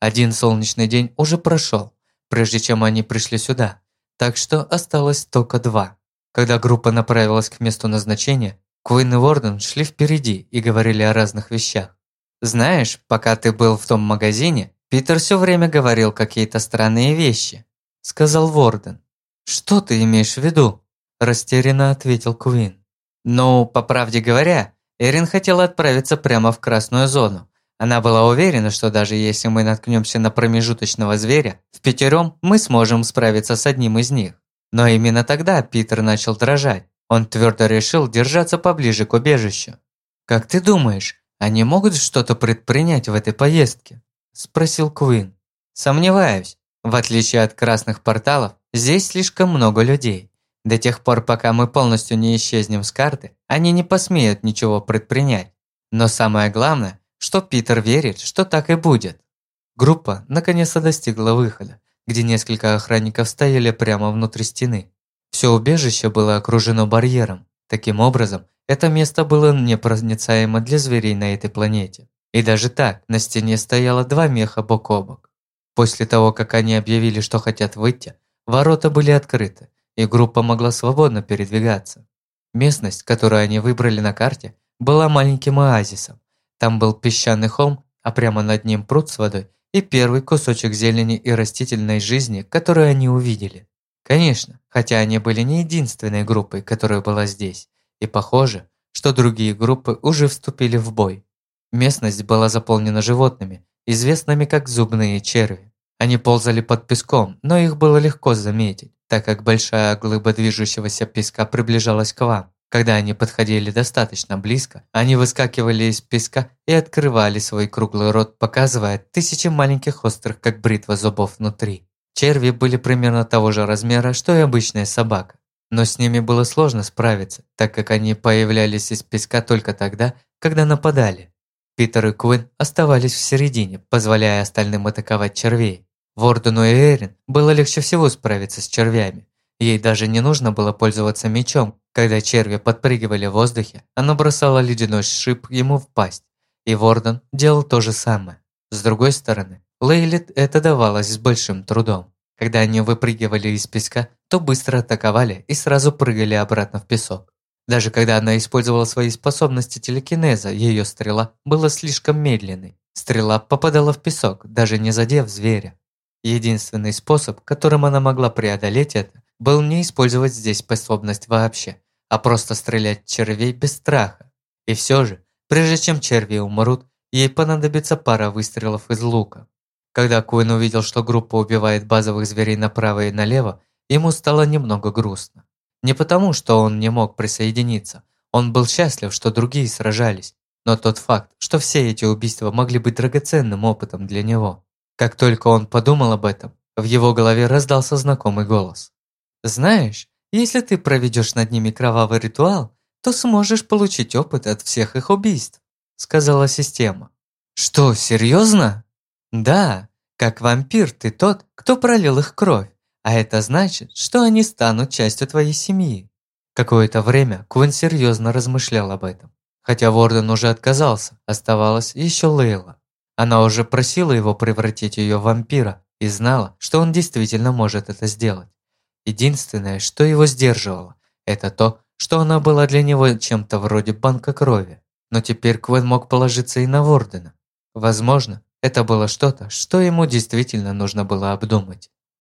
Один солнечный день уже прошел, прежде чем они пришли сюда, так что осталось только два. Когда группа направилась к месту назначения, Куин и Ворден шли впереди и говорили о разных вещах. Знаешь, пока ты был в том магазине, Питер все время говорил какие-то странные вещи», – сказал Ворден. «Что ты имеешь в виду?» – растерянно ответил Куин. «Ну, по правде говоря, Эрин хотела отправиться прямо в красную зону. Она была уверена, что даже если мы наткнемся на промежуточного зверя, в пятером мы сможем справиться с одним из них. Но именно тогда Питер начал дрожать. Он твердо решил держаться поближе к убежищу. «Как ты думаешь, они могут что-то предпринять в этой поездке?» – спросил Куин. «Сомневаюсь. В отличие от красных порталов, здесь слишком много людей. До тех пор, пока мы полностью не исчезнем с карты, они не посмеют ничего предпринять. Но самое главное, что Питер верит, что так и будет. Группа наконец-то достигла выхода, где несколько охранников стояли прямо внутри стены. Все убежище было окружено барьером. Таким образом, это место было непроницаемо для зверей на этой планете. И даже так, на стене стояло два меха бок о бок. После того, как они объявили, что хотят выйти, ворота были открыты, и группа могла свободно передвигаться. Местность, которую они выбрали на карте, была маленьким оазисом. Там был песчаный холм, а прямо над ним пруд с водой и первый кусочек зелени и растительной жизни, которую они увидели. Конечно, хотя они были не единственной группой, которая была здесь, и похоже, что другие группы уже вступили в бой. Местность была заполнена животными, известными как зубные черви. Они ползали под песком, но их было легко заметить так как большая глыба движущегося песка приближалась к вам. Когда они подходили достаточно близко, они выскакивали из песка и открывали свой круглый рот, показывая тысячи маленьких острых, как бритва зубов внутри. Черви были примерно того же размера, что и обычная собака. Но с ними было сложно справиться, так как они появлялись из песка только тогда, когда нападали. Питер и Куин оставались в середине, позволяя остальным атаковать червей. Вордену и Эрин было легче всего справиться с червями. Ей даже не нужно было пользоваться мечом. Когда черви подпрыгивали в воздухе, она бросала ледяной шип ему в пасть. И Ворден делал то же самое. С другой стороны, Лейлит это давалось с большим трудом. Когда они выпрыгивали из песка, то быстро атаковали и сразу прыгали обратно в песок. Даже когда она использовала свои способности телекинеза, ее стрела была слишком медленной. Стрела попадала в песок, даже не задев зверя. Единственный способ, которым она могла преодолеть это, был не использовать здесь способность вообще, а просто стрелять червей без страха. И все же, прежде чем черви умрут, ей понадобится пара выстрелов из лука. Когда Куин увидел, что группа убивает базовых зверей направо и налево, ему стало немного грустно. Не потому, что он не мог присоединиться, он был счастлив, что другие сражались, но тот факт, что все эти убийства могли быть драгоценным опытом для него. Как только он подумал об этом, в его голове раздался знакомый голос. «Знаешь, если ты проведешь над ними кровавый ритуал, то сможешь получить опыт от всех их убийств», сказала система. «Что, серьезно?» «Да, как вампир ты тот, кто пролил их кровь, а это значит, что они станут частью твоей семьи». Какое-то время Квин серьезно размышлял об этом. Хотя Ворден уже отказался, оставалась еще Лейла. Она уже просила его превратить ее в вампира и знала, что он действительно может это сделать. Единственное, что его сдерживало, это то, что она была для него чем-то вроде банка крови. Но теперь Квен мог положиться и на Вордена. Возможно, это было что-то, что ему действительно нужно было обдумать.